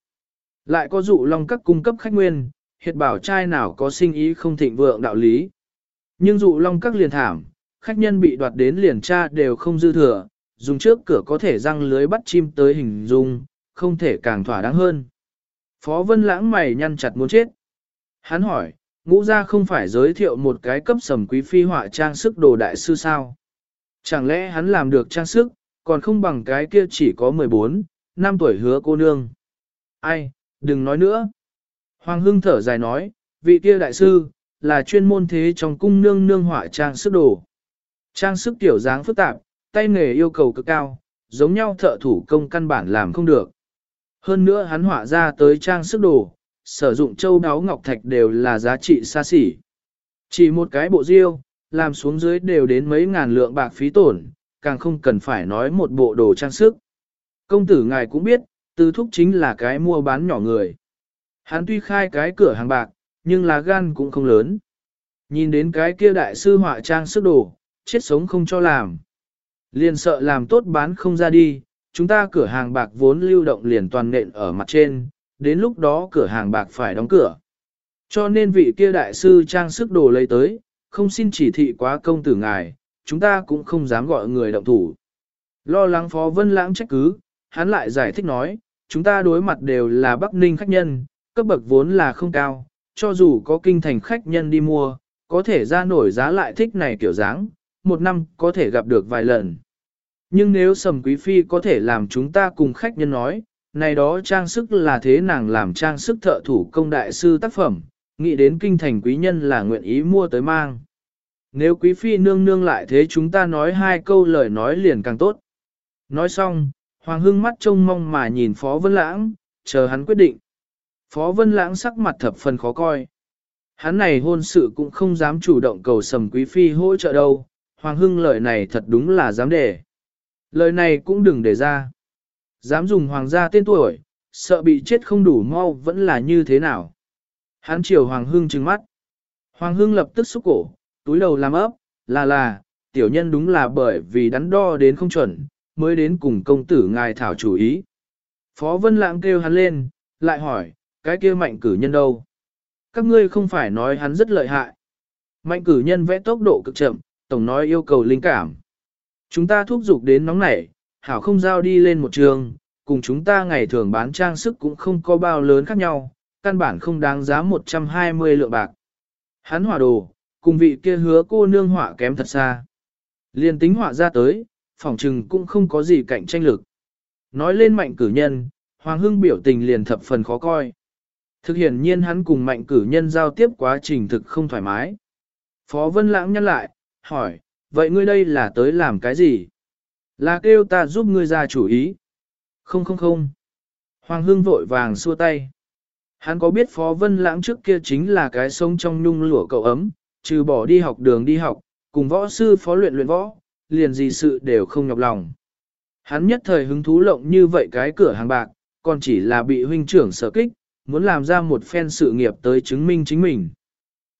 Lại có dụ long các cung cấp khách nguyên, hiệt bảo trai nào có sinh ý không thịnh vượng đạo lý. Nhưng dụ long các liền thảm, khách nhân bị đoạt đến liền tra đều không dư thừa, dùng trước cửa có thể răng lưới bắt chim tới hình dung, không thể càng thỏa đáng hơn. Phó Vân Lãng mày nhăn chặt muốn chết. Hắn hỏi, ngũ gia không phải giới thiệu một cái cấp sầm quý phi họa trang sức đồ đại sư sao? Chẳng lẽ hắn làm được trang sức, còn không bằng cái kia chỉ có 14, năm tuổi hứa cô nương. Ai, đừng nói nữa. Hoàng Hưng thở dài nói, vị kia đại sư, là chuyên môn thế trong cung nương nương họa trang sức đồ. Trang sức tiểu dáng phức tạp, tay nghề yêu cầu cực cao, giống nhau thợ thủ công căn bản làm không được. Hơn nữa hắn họa ra tới trang sức đồ, sử dụng châu đáo ngọc thạch đều là giá trị xa xỉ. Chỉ một cái bộ diêu, làm xuống dưới đều đến mấy ngàn lượng bạc phí tổn, càng không cần phải nói một bộ đồ trang sức. Công tử ngài cũng biết, tư thúc chính là cái mua bán nhỏ người. Hắn tuy khai cái cửa hàng bạc, nhưng là gan cũng không lớn. Nhìn đến cái kia đại sư họa trang sức đồ, chết sống không cho làm. Liền sợ làm tốt bán không ra đi, chúng ta cửa hàng bạc vốn lưu động liền toàn nện ở mặt trên, đến lúc đó cửa hàng bạc phải đóng cửa. Cho nên vị kia đại sư trang sức đồ lấy tới, không xin chỉ thị quá công tử ngài, chúng ta cũng không dám gọi người động thủ. Lo lắng phó vân lãng trách cứ, hắn lại giải thích nói, chúng ta đối mặt đều là Bắc Ninh khách nhân, cấp bậc vốn là không cao, cho dù có kinh thành khách nhân đi mua, có thể ra nổi giá lại thích này kiểu dáng, một năm có thể gặp được vài lần. Nhưng nếu sầm quý phi có thể làm chúng ta cùng khách nhân nói, này đó trang sức là thế nàng làm trang sức thợ thủ công đại sư tác phẩm, nghĩ đến kinh thành quý nhân là nguyện ý mua tới mang. Nếu quý phi nương nương lại thế chúng ta nói hai câu lời nói liền càng tốt. Nói xong, Hoàng Hưng mắt trông mong mà nhìn Phó Vân Lãng, chờ hắn quyết định. Phó Vân Lãng sắc mặt thập phần khó coi. Hắn này hôn sự cũng không dám chủ động cầu sầm quý phi hỗ trợ đâu, Hoàng Hưng lời này thật đúng là dám để. Lời này cũng đừng để ra. Dám dùng hoàng gia tên tuổi, sợ bị chết không đủ mau vẫn là như thế nào. Hắn chiều Hoàng Hưng trừng mắt. Hoàng Hưng lập tức xúc cổ, túi đầu làm ấp, là là, tiểu nhân đúng là bởi vì đắn đo đến không chuẩn, mới đến cùng công tử ngài thảo chủ ý. Phó Vân Lãng kêu hắn lên, lại hỏi, cái kia mạnh cử nhân đâu? Các ngươi không phải nói hắn rất lợi hại. Mạnh cử nhân vẽ tốc độ cực chậm, tổng nói yêu cầu linh cảm. Chúng ta thúc giục đến nóng nảy, hảo không giao đi lên một trường, cùng chúng ta ngày thường bán trang sức cũng không có bao lớn khác nhau, căn bản không đáng giá 120 lượng bạc. Hắn hỏa đồ, cùng vị kia hứa cô nương họa kém thật xa. Liên tính họa ra tới, phỏng trừng cũng không có gì cạnh tranh lực. Nói lên mạnh cử nhân, Hoàng Hưng biểu tình liền thập phần khó coi. Thực hiện nhiên hắn cùng mạnh cử nhân giao tiếp quá trình thực không thoải mái. Phó Vân Lãng nhắc lại, hỏi, vậy ngươi đây là tới làm cái gì? Là kêu ta giúp ngươi ra chủ ý. Không không không. Hoàng Hưng vội vàng xua tay. Hắn có biết Phó Vân Lãng trước kia chính là cái sông trong nhung lụa cậu ấm, trừ bỏ đi học đường đi học, cùng võ sư phó luyện luyện võ, liền gì sự đều không nhọc lòng. Hắn nhất thời hứng thú lộng như vậy cái cửa hàng bạc, còn chỉ là bị huynh trưởng sở kích, muốn làm ra một phen sự nghiệp tới chứng minh chính mình.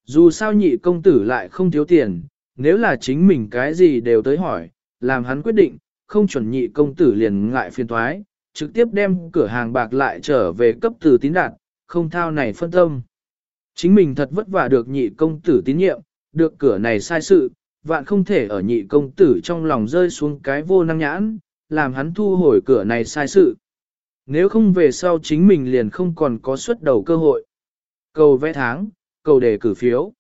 Dù sao nhị công tử lại không thiếu tiền, nếu là chính mình cái gì đều tới hỏi, làm hắn quyết định, không chuẩn nhị công tử liền ngại phiền thoái, trực tiếp đem cửa hàng bạc lại trở về cấp từ tín đạt, không thao này phân tâm. Chính mình thật vất vả được nhị công tử tín nhiệm, được cửa này sai sự, vạn không thể ở nhị công tử trong lòng rơi xuống cái vô năng nhãn, làm hắn thu hồi cửa này sai sự. Nếu không về sau chính mình liền không còn có xuất đầu cơ hội. Cầu vẽ tháng, cầu đề cử phiếu.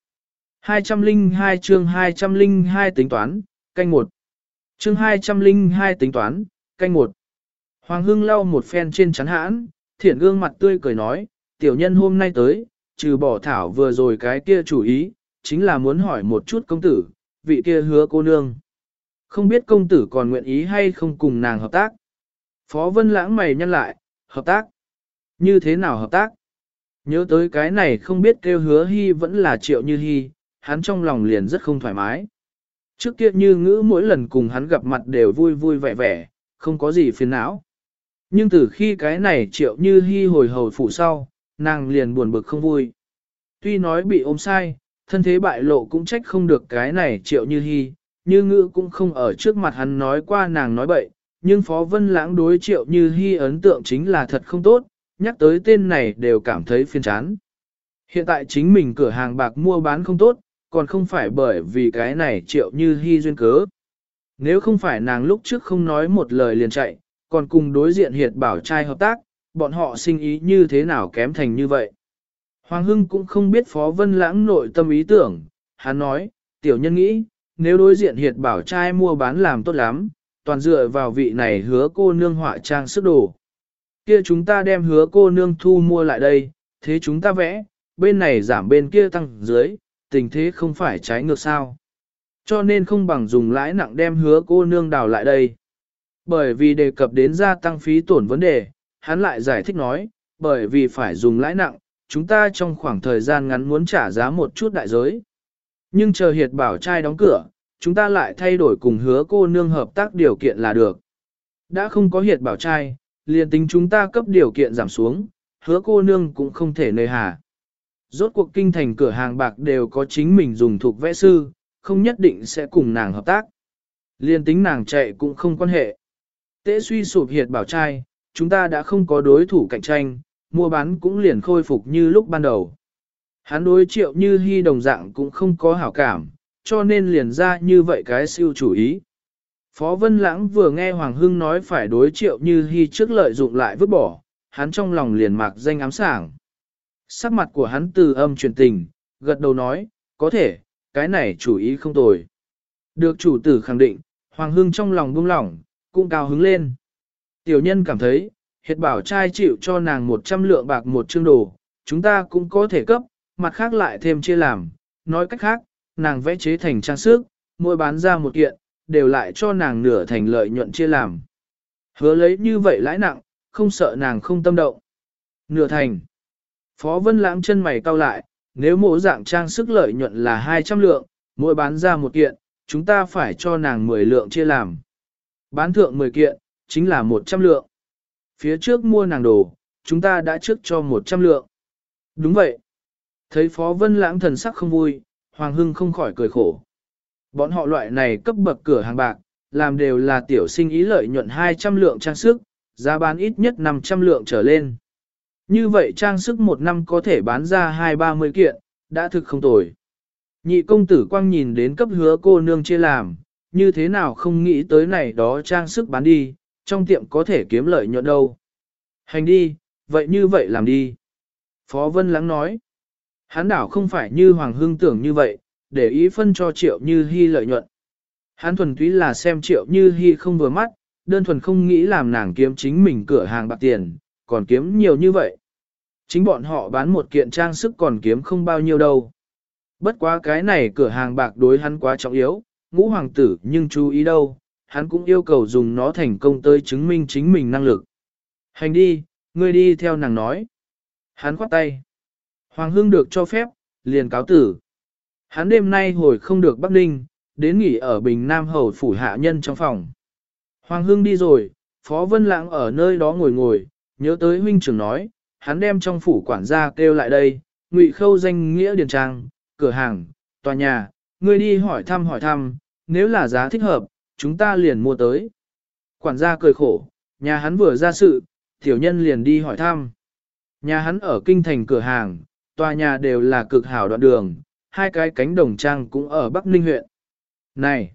202 chương 202 tính toán, canh 1. Chương 202 tính toán, canh 1. Hoàng Hưng lau một phen trên chắn hãn, thiện gương mặt tươi cười nói, tiểu nhân hôm nay tới, trừ bỏ thảo vừa rồi cái kia chủ ý, chính là muốn hỏi một chút công tử, vị kia hứa cô nương. Không biết công tử còn nguyện ý hay không cùng nàng hợp tác. Phó Vân Lãng mày nhăn lại, hợp tác. Như thế nào hợp tác? Nhớ tới cái này không biết kêu hứa hy vẫn là triệu như hy, hắn trong lòng liền rất không thoải mái. Trước kia như ngữ mỗi lần cùng hắn gặp mặt đều vui vui vẻ vẻ, không có gì phiền não. Nhưng từ khi cái này triệu như hy hồi hầu phủ sau, nàng liền buồn bực không vui. Tuy nói bị ôm sai, thân thế bại lộ cũng trách không được cái này triệu như hy, như ngữ cũng không ở trước mặt hắn nói qua nàng nói bậy, nhưng Phó Vân Lãng đối triệu như hy ấn tượng chính là thật không tốt, nhắc tới tên này đều cảm thấy phiền chán. Hiện tại chính mình cửa hàng bạc mua bán không tốt, còn không phải bởi vì cái này triệu như hy duyên cớ. Nếu không phải nàng lúc trước không nói một lời liền chạy, còn cùng đối diện hiệt bảo trai hợp tác, bọn họ sinh ý như thế nào kém thành như vậy. Hoàng Hưng cũng không biết Phó Vân Lãng nội tâm ý tưởng, hắn nói, tiểu nhân nghĩ, nếu đối diện hiệt bảo trai mua bán làm tốt lắm, toàn dựa vào vị này hứa cô nương họa trang sức đồ. Kia chúng ta đem hứa cô nương thu mua lại đây, thế chúng ta vẽ, bên này giảm bên kia tăng dưới, tình thế không phải trái ngược sao. Cho nên không bằng dùng lãi nặng đem hứa cô nương đào lại đây. Bởi vì đề cập đến gia tăng phí tổn vấn đề, hắn lại giải thích nói, bởi vì phải dùng lãi nặng, chúng ta trong khoảng thời gian ngắn muốn trả giá một chút đại giới. Nhưng chờ hiệt bảo trai đóng cửa, chúng ta lại thay đổi cùng hứa cô nương hợp tác điều kiện là được. Đã không có hiệt bảo trai, liền tính chúng ta cấp điều kiện giảm xuống, hứa cô nương cũng không thể nơi hà. Rốt cuộc kinh thành cửa hàng bạc đều có chính mình dùng thuộc vẽ sư, không nhất định sẽ cùng nàng hợp tác. Liên tính nàng chạy cũng không quan hệ. Tế suy sụp hiệt bảo trai, chúng ta đã không có đối thủ cạnh tranh, mua bán cũng liền khôi phục như lúc ban đầu. Hắn đối triệu như hy đồng dạng cũng không có hảo cảm, cho nên liền ra như vậy cái siêu chủ ý. Phó Vân Lãng vừa nghe Hoàng Hưng nói phải đối triệu như hy trước lợi dụng lại vứt bỏ, hắn trong lòng liền mạc danh ám sảng. Sắc mặt của hắn từ âm truyền tình, gật đầu nói, có thể, cái này chủ ý không tồi. Được chủ tử khẳng định, Hoàng Hưng trong lòng buông lỏng, cũng cao hứng lên. Tiểu nhân cảm thấy, hiệt bảo trai chịu cho nàng 100 lượng bạc một chương đồ, chúng ta cũng có thể cấp, mặt khác lại thêm chia làm. Nói cách khác, nàng vẽ chế thành trang sức, mỗi bán ra một kiện, đều lại cho nàng nửa thành lợi nhuận chia làm. Hứa lấy như vậy lãi nặng, không sợ nàng không tâm động. Nửa thành. Phó Vân Lãng chân mày cau lại, nếu mỗi dạng trang sức lợi nhuận là 200 lượng, mỗi bán ra một kiện, chúng ta phải cho nàng 10 lượng chia làm. Bán thượng 10 kiện, chính là 100 lượng. Phía trước mua nàng đồ, chúng ta đã trước cho 100 lượng. Đúng vậy. Thấy Phó Vân Lãng thần sắc không vui, Hoàng Hưng không khỏi cười khổ. Bọn họ loại này cấp bậc cửa hàng bạc, làm đều là tiểu sinh ý lợi nhuận 200 lượng trang sức, giá bán ít nhất 500 lượng trở lên. Như vậy trang sức một năm có thể bán ra 2-30 kiện, đã thực không tồi. Nhị công tử quang nhìn đến cấp hứa cô nương chia làm, như thế nào không nghĩ tới này đó trang sức bán đi, trong tiệm có thể kiếm lợi nhuận đâu. Hành đi, vậy như vậy làm đi. Phó Vân Lắng nói, hắn đảo không phải như Hoàng Hưng tưởng như vậy, để ý phân cho triệu như hi lợi nhuận. Hắn thuần túy là xem triệu như hi không vừa mắt, đơn thuần không nghĩ làm nàng kiếm chính mình cửa hàng bạc tiền, còn kiếm nhiều như vậy. Chính bọn họ bán một kiện trang sức còn kiếm không bao nhiêu đâu. Bất quá cái này cửa hàng bạc đối hắn quá trọng yếu, ngũ hoàng tử nhưng chú ý đâu, hắn cũng yêu cầu dùng nó thành công tới chứng minh chính mình năng lực. Hành đi, ngươi đi theo nàng nói. Hắn khoát tay. Hoàng hương được cho phép, liền cáo tử. Hắn đêm nay hồi không được Bắc Ninh, đến nghỉ ở Bình Nam Hầu phủ hạ nhân trong phòng. Hoàng hương đi rồi, Phó Vân Lãng ở nơi đó ngồi ngồi, nhớ tới huynh trưởng nói, hắn đem trong phủ quản gia kêu lại đây, ngụy khâu danh nghĩa điền trang, cửa hàng, tòa nhà, ngươi đi hỏi thăm hỏi thăm, nếu là giá thích hợp, chúng ta liền mua tới. Quản gia cười khổ, nhà hắn vừa ra sự, tiểu nhân liền đi hỏi thăm. Nhà hắn ở kinh thành cửa hàng, tòa nhà đều là cực hảo đoạn đường, hai cái cánh đồng trang cũng ở Bắc Ninh huyện. Này!